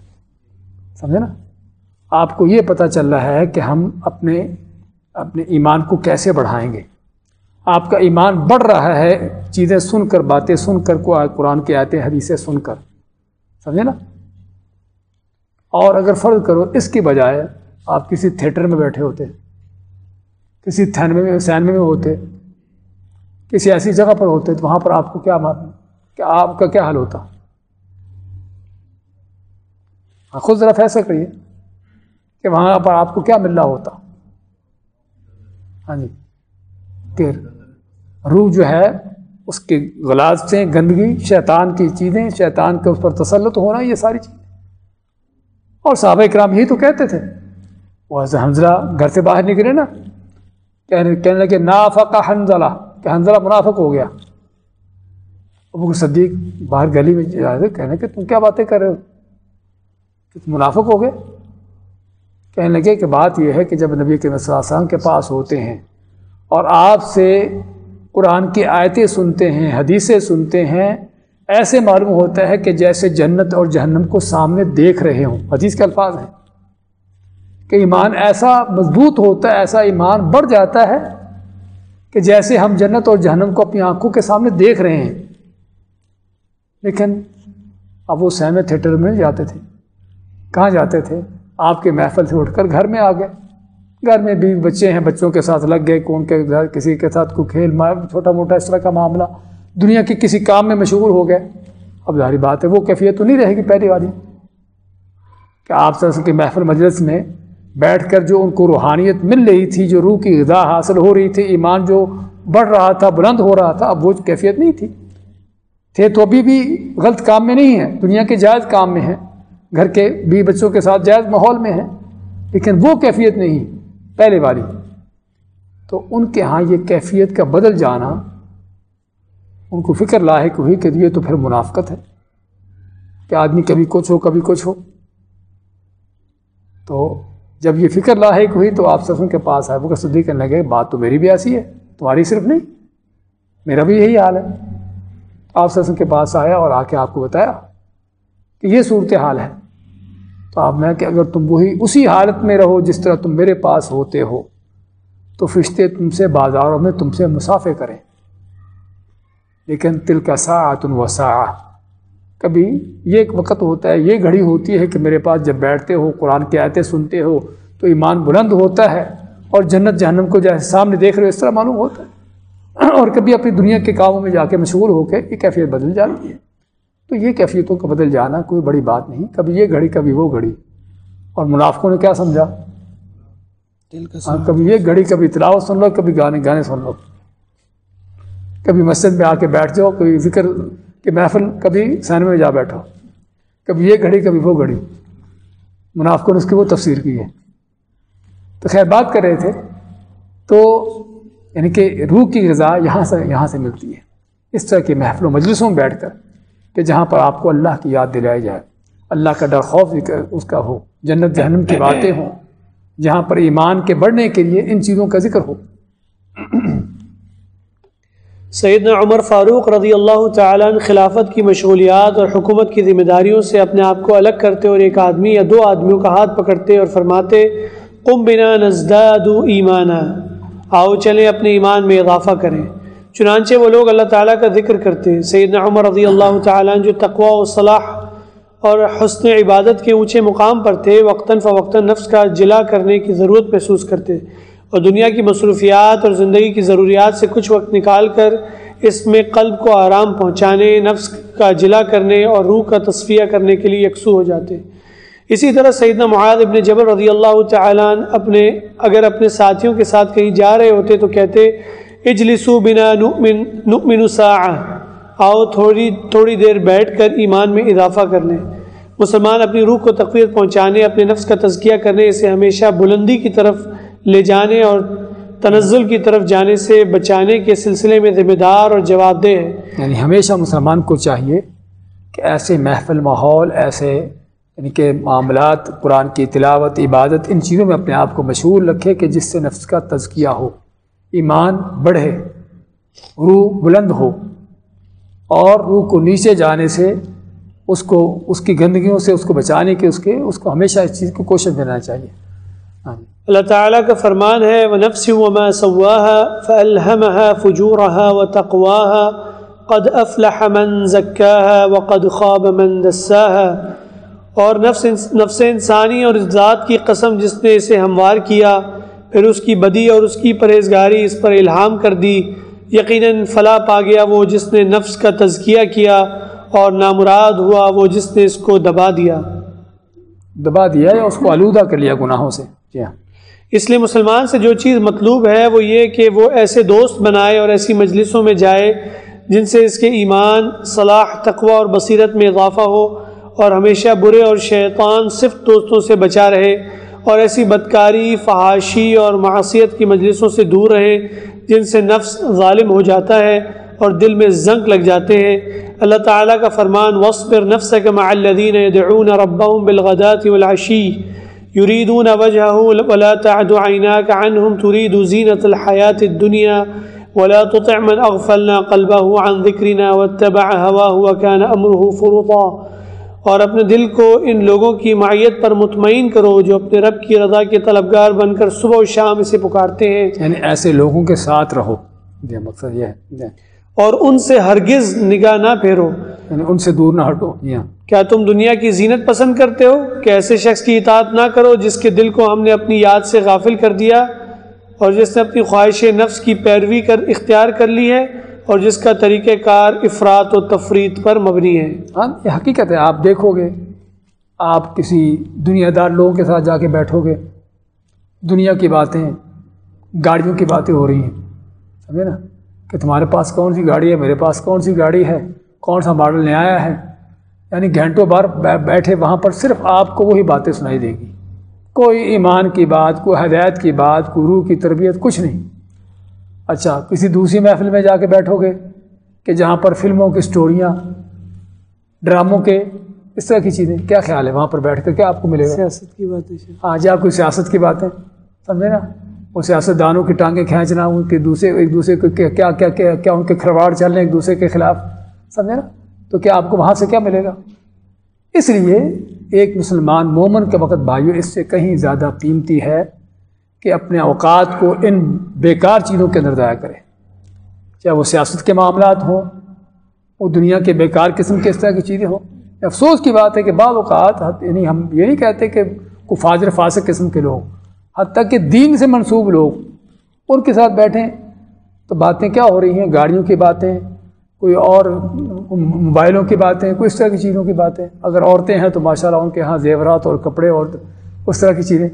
سمجھے نا؟ آپ کو یہ پتہ چل رہا ہے کہ ہم اپنے اپنے ایمان کو کیسے بڑھائیں گے۔ آپ کا ایمان بڑھ رہا ہے چیزیں سن کر باتیں سن کر کو قرآن کی آتے حدیثیں سن کر۔ سمجھے نا؟ اور اگر فرض کرو اس کی بجائے آپ کسی تھیٹر میں بیٹھے ہوتے کسی تھینوے میں، سینوے میں ہوتے، کسی ایسی جگہ پر ہوتے تو وہاں پر آپ کو کیا کہ آپ کا کیا حال ہوتا۔ ہاں خود ذرا فیصلہ کریے کہ وہاں پر آپ کو کیا مل رہا ہوتا۔ ہاں جی کہ روح جو ہے، اس کے غلاز سے، گندگی، شیطان کی چیزیں، شیطان کے اس پر تسلط ہونا، یہ ساری چیزیں۔ اور صحابہ کرام یہی تو کہتے تھے، وہ حنزلہ گھر سے باہر نکلے نا۔ کہنے کہنے لگے نافقہ حنزلہ کہ حنزلہ منافق ہو گیا۔ ابو صدیق باہر گلی میں جا رہے کہنے کہ تم کیا باتیں کر رہے ہو؟ کہ تم منافق ہو گئے۔ کہنے لگے کہ بات یہ ہے کہ جب نبی کے وسلم کے پاس ہوتے ہیں اور آپ سے قرآن کی آیتیں سنتے ہیں، حدیثیں سنتے ہیں، ایسے معلوم ہوتا ہے کہ جیسے جنت اور جہنم کو سامنے دیکھ رہے ہوں۔ حدیث کے الفاظ ہیں۔ کہ ایمان ایسا مضبوط ہوتا ہے، ایسا ایمان بڑھ جاتا ہے کہ جیسے ہم جنت اور جہنم کو اپنی آنکھوں کے سامنے دیکھ رہے ہیں۔ لیکن اب وہ سینے تھیٹر میں جاتے تھے۔ کہاں جاتے تھے؟ آپ کے محفل سے اٹھ کر گھر میں آ گئے۔ گھر میں بھی بچے ہیں، بچوں کے ساتھ لگ گئے، کون کے گھر، کسی کے ساتھ کوئی کھیل مار، چھوٹا موٹا اس طرح کا معاملہ۔ دنیا کے کسی کام میں مشغول ہو گئے۔ اب ظاہری بات ہے، وہ کیفیت تو نہیں رہے گی پہلی والی۔ کہ آپ سر کی محفل مجلس میں بیٹھ کر جو ان کو روحانیت مل رہی تھی، جو روح کی غذا حاصل ہو رہی تھی، ایمان جو بڑھ رہا تھا، بلند ہو رہا تھا، اب وہ کیفیت نہیں تھی۔ تھے تو ابھی بھی غلط کام میں نہیں ہیں، دنیا کے جائز کام میں ہیں، گھر کے بھی بچوں کے ساتھ جائز ماحول میں ہیں، لیکن وہ کیفیت نہیں پہلے والی۔ تو ان کے ہاں یہ کیفیت کا بدل جانا ان کو فکر لاحق ہوئی کہ یہ تو پھر منافقت ہے، کہ آدمی کبھی کچھ ہو، کبھی کچھ ہو۔ تو جب یہ فکر لاحق ہوئی تو آپ سفر کے پاس آئے۔ وہ صدیق کرنے لگے، بات تو میری بھی ایسی ہے، تمہاری صرف نہیں، میرا بھی یہی حال ہے۔ آپ سفر کے پاس آیا اور آ کے آپ کو بتایا کہ یہ صورت حال ہے۔ تو آپ میں کہ اگر تم وہی، اسی حالت میں رہو جس طرح تم میرے پاس ہوتے ہو، تو فرشتے تم سے بازاروں میں تم سے مسافے کریں۔ لیکن تل کا سا آتن و سا کبھی یہ ایک وقت ہوتا ہے یہ گھڑی ہوتی ہے کہ میرے پاس جب بیٹھتے ہو قرآن کی آیتیں سنتے ہو تو ایمان بلند ہوتا ہے اور جنت جہنم کو جیسے سامنے دیکھ رہے ہو اس طرح معلوم ہوتا ہے۔ اور کبھی اپنی دنیا کے کاموں میں جا کے مشغول ہو کے یہ کیفیت بدل جاتی ہے۔ تو یہ کیفیتوں کا بدل جانا کوئی بڑی بات نہیں۔ کبھی یہ گھڑی کبھی وہ گھڑی۔ اور منافقوں نے کیا سمجھا؟ ہاں کبھی یہ گھڑی کبھی تلاوت سن لو کبھی گانے گانے سن لو۔ کبھی مسجد میں آ کے بیٹھ جاؤ کبھی ذکر کہ محفل کبھی سینما میں جا بیٹھو کبھی یہ گھڑی، کبھی وہ گھڑی۔ منافقوں نے اس کی وہ تفسیر کی ہے۔ تو خیر، بات کر رہے تھے۔ تو یعنی کہ روح کی غذا یہاں سے یہاں سے ملتی ہے۔ اس طرح کی محفل و مجلسوں میں بیٹھ کر کہ جہاں پر آپ کو اللہ کی یاد دلائی جائے۔ اللہ کا ڈر خوف اس کا ہو۔ جنت، جہنم کی باتیں ہوں۔ جہاں پر ایمان کے بڑھنے کے لیے ان چیزوں کا ذکر ہو۔ سیدنا عمر فاروق رضی اللہ تعالیٰ خلافت کی مشغولیات اور حکومت کی ذمہ داریوں سے اپنے آپ کو الگ کرتے اور ایک آدمی یا دو آدمیوں کا ہاتھ پکڑتے اور فرماتے، قم بنا نزداد ایمانہ آؤ چلیں اپنے ایمان میں اضافہ کریں۔ چنانچہ وہ لوگ اللہ تعالیٰ کا ذکر کرتے۔ سیدنا عمر رضی اللہ تعالیٰ جو تقوا و صلاح اور حسن عبادت کے اونچے مقام پر تھے، وقتاً فوقتاً نفس کا جلا کرنے کی ضرورت محسوس کرتے۔ اور دنیا کی مصروفیات اور زندگی کی ضروریات سے کچھ وقت نکال کر اس میں قلب کو آرام پہنچانے، نفس کا جلا کرنے اور روح کا تصفیہ کرنے کے لیے یکسو ہو جاتے۔ اسی طرح سیدنا معاذ ابن جبر رضی اللہ تعالیٰ اپنے، اگر اپنے ساتھیوں کے ساتھ کہیں جا رہے ہوتے تو کہتے، اجلسو بنا نؤمن نؤمن ساعہ۔ آؤ تھوڑی تھوڑی دیر بیٹھ کر ایمان میں اضافہ کر لیں۔ مسلمان اپنی روح کو تقویت پہنچانے، اپنے نفس کا تزکیہ کرنے، اسے ہمیشہ بلندی کی طرف لے جانے اور تنزل کی طرف جانے سے بچانے کے سلسلے میں ذمہ دار اور جواب دہ ہے یعنی ہمیشہ مسلمان کو چاہیے کہ ایسے محفل، ماحول، ایسے یعنی کہ معاملات، قرآن کی تلاوت، عبادت، ان چیزوں میں اپنے آپ کو مشغول رکھے کہ جس سے نفس کا تزکیہ ہو، ایمان بڑھے، روح بلند ہو اور روح کو نیچے جانے سے اس کو، اس کی گندگیوں سے، اس کو بچانے کے، اس کے، اس کو ہمیشہ اس چیز کو کوشش دینا چاہیے ہاں جی۔ اللہ تعالیٰ کا فرمان ہے وہ نفس وما سواها فألهمها فجورها وتقواها قد افلح من زکاها وقد خواب من دساها اور نفس نفس انسانی اور اس ذات کی قسم جس نے اسے ہموار کیا، پھر اس کی بدی اور اس کی پرہیزگاری اس پر الہام کر دی۔ یقیناً فلاح پا گیا وہ جس نے نفس کا تزکیہ کیا اور نامراد ہوا وہ جس نے اس کو دبا دیا۔ دبا دیا یا اس کو آلودہ کر لیا گناہوں سے؟ جی ہاں۔ اس لیے مسلمان سے جو چیز مطلوب ہے وہ یہ کہ وہ ایسے دوست بنائے اور ایسی مجلسوں میں جائے جن سے اس کے ایمان، صلاح، تقوی اور بصیرت میں اضافہ ہو اور ہمیشہ برے اور شیطان صرف دوستوں سے بچا رہے اور ایسی بدکاری، فحاشی اور معاشیت کی مجلسوں سے دور رہے جن سے نفس ظالم ہو جاتا ہے اور دل میں زنک لگ جاتے ہیں۔ اللہ تعالیٰ کا فرمان وصبر نفسك مع الذين يدعون ربهم بالغداة والعشي يريدون وجهه ولا تعد عيناك عنهم تريد زينة الحياة الدنيا ولا تطع من أغفلنا قلبه عن ذكرنا واتبع هواه وكان أمره فرطا۔ اور اپنے دل کو ان لوگوں کی معیت پر مطمئن کرو جو اپنے رب کی رضا کے طلبگار بن کر صبح و شام اسے پکارتے ہیں۔ یعنی ایسے لوگوں کے ساتھ رہو۔ یہ مقصد یہ ہے۔ اور ان سے ہرگز نگاہ نہ پھیرو۔ یعنی ان سے دور نہ ہٹو۔ کیا تم دنیا کی زینت پسند کرتے ہو کہ ایسے شخص کی اطاعت نہ کرو جس کے دل کو ہم نے اپنی یاد سے غافل کر دیا اور جس نے اپنی خواہش نفس کی پیروی کر اختیار کر لی ہے اور جس کا طریقہ کار افراد و تفریح پر مبنی ہے؟ ہاں یہ حقیقت ہے، آپ دیکھو گے، آپ کسی دنیا دار لوگوں کے ساتھ جا کے بیٹھو گے، دنیا کی باتیں، گاڑیوں کی باتیں ہو رہی ہیں، سمجھے نا؟ کہ تمہارے پاس کون سی گاڑی ہے، میرے پاس کون سی گاڑی ہے، کون سا ماڈل نیا آیا ہے؟ یعنی گھنٹوں بار بیٹھے وہاں پر صرف آپ کو وہی باتیں سنائی دے گی۔ کوئی ایمان کی بات کوئی ہدایت کی بات کوئی روح کی تربیت کچھ نہیں۔ اچھا کسی دوسری محفل میں جا کے بیٹھو گے کہ جہاں پر فلموں کی اسٹوریاں ڈراموں کے اس طرح کی چیزیں۔ کیا خیال ہے وہاں پر بیٹھ کر؟ کیا آپ کو ملے گا؟ سیاست کی باتیں ہاں جی آپ کوئی سیاست کی باتیں۔ سمجھے نا؟ وہ سیاست دانوں کی ٹانگیں کھینچنا ان کے دوسرے ایک دوسرے کو کیا کیا کیا کیا ان کے کھرواڑ چلنے ایک دوسرے کے خلاف۔ سمجھے نا؟ تو کیا آپ کو وہاں سے کیا ملے گا؟ اس لیے ایک مسلمان مومن کے وقت بھائیو، اس سے کہیں زیادہ قیمتی ہے کہ اپنے اوقات کو ان بیکار چیزوں کے اندر ضائع کرے۔ چاہے وہ سیاست کے معاملات ہوں، وہ دنیا کے بیکار قسم کے اس طرح کی چیزیں ہوں۔ افسوس کی بات ہے کہ بعض اوقات یعنی ہم یہ نہیں کہتے کہ کوئی فاضر فاسق قسم کے لوگ، حتیٰ کہ دین سے منسوب لوگ، ان کے ساتھ بیٹھیں تو باتیں کیا ہو رہی ہیں؟ گاڑیوں کی باتیں کوئی اور موبائلوں کی باتیں، کوئی اس طرح کی چیزوں کی باتیں۔ اگر عورتیں ہیں تو ماشاء اللہ ان کے یہاں زیورات اور کپڑے اور اس طرح کی چیزیں۔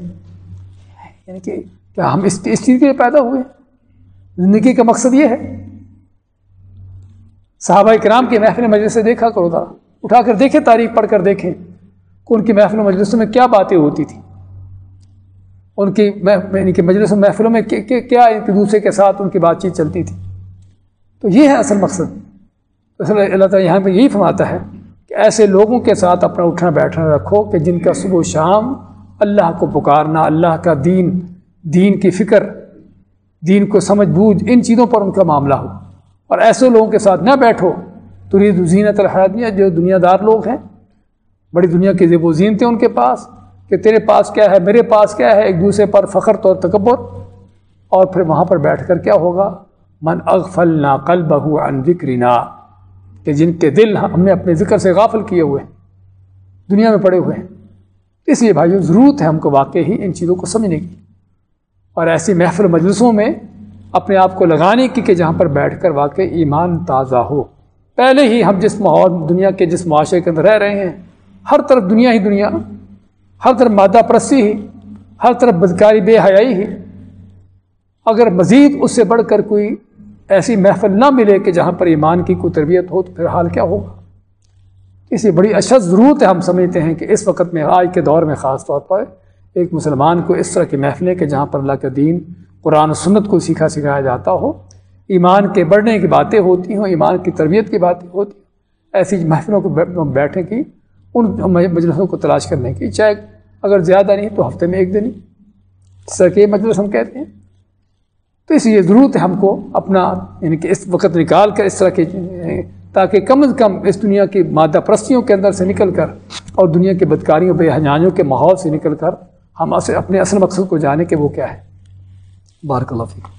یعنی کہ کیا ہم اس اس چیز کے لیے پیدا ہوئے؟ زندگی کا مقصد یہ ہے۔ صحابہ کرام کی محفل مجلس سے دیکھا کرو تھا اٹھا کر دیکھیں، تاریخ پڑھ کر دیکھیں کہ ان کی محفل مجلسوں میں کیا باتیں ہوتی تھیں۔ ان کی یعنی کہ مجلس و محفلوں میں کیا ایک دوسرے کے ساتھ ان کی بات چیت چلتی تھی۔ تو یہ ہے اصل مقصد۔ اصل اللہ تعالیٰ یہاں پہ یہی فرماتا ہے کہ ایسے لوگوں کے ساتھ اپنا اٹھنا بیٹھنا رکھو کہ جن کا صبح و شام اللہ کو پکارنا، اللہ کا دین دین کی فکر، دین کو سمجھ بوجھ، ان چیزوں پر ان کا معاملہ ہو۔ اور ایسے لوگوں کے ساتھ نہ بیٹھو۔ تو زینت الحادیہ جو دنیا دار لوگ ہیں، بڑی دنیا کی زیب و زینتیں ان کے پاس کہ تیرے پاس کیا ہے، میرے پاس کیا ہے؟ ایک دوسرے پر فخر تو تکبر۔ اور پھر وہاں پر بیٹھ کر کیا ہوگا؟ من اغفل نا قل بہو ان کہ جن کے دل ہم نے اپنے ذکر سے غافل کیے ہوئے ہیں، دنیا میں پڑے ہوئے ہیں۔ اس لیے بھائیو، ضرورت ہے ہم کو واقعی ہی ان چیزوں کو سمجھنے کی۔ اور ایسی محفل مجلسوں میں اپنے آپ کو لگانے کی کہ جہاں پر بیٹھ کر واقعی ایمان تازہ ہو۔ پہلے ہی ہم جس ماحول، دنیا کے جس معاشرے کے اندر رہ رہے ہیں، ہر طرف دنیا ہی دنیا، ہر طرف مادہ پرستی ہی، ہر طرف بدکاری، بے حیائی ہی۔ اگر مزید اس سے بڑھ کر کوئی ایسی محفل نہ ملے کہ جہاں پر ایمان کی کوئی تربیت ہو تو پھر حال کیا ہوگا؟ اس لیے بڑی اشد ضرورت ہے ہم سمجھتے ہیں کہ اس وقت میں آج کے دور میں خاص طور پر ایک مسلمان کو اس طرح کی محفلیں کہ جہاں پر اللہ کا دین، قرآن و سنت کو سیکھا سکھایا جاتا ہو۔ ایمان کے بڑھنے کی باتیں ہوتی ہوں، ایمان کی تربیت کی باتیں ہوتی ایسی محفلوں کو بیٹھنے کی، ان مجلسوں کو تلاش کرنے کی چاہے اگر زیادہ نہیں تو ہفتے میں ایک دن ہی۔ سر کے مجلس ہم کہتے ہیں۔ تو اس لیے ضرورت ہے ہم کو اپنا یعنی کہ اس وقت نکال کر اس طرح کے، تاکہ کم از کم اس دنیا کی مادہ پرستیوں کے اندر سے نکل کر اور دنیا کے بدکاریوں، بے حجانیوں کے ماحول سے نکل کر ہم اپنے اصل مقصد کو جانے کہ وہ کیا ہے۔ بارک اللہ فیق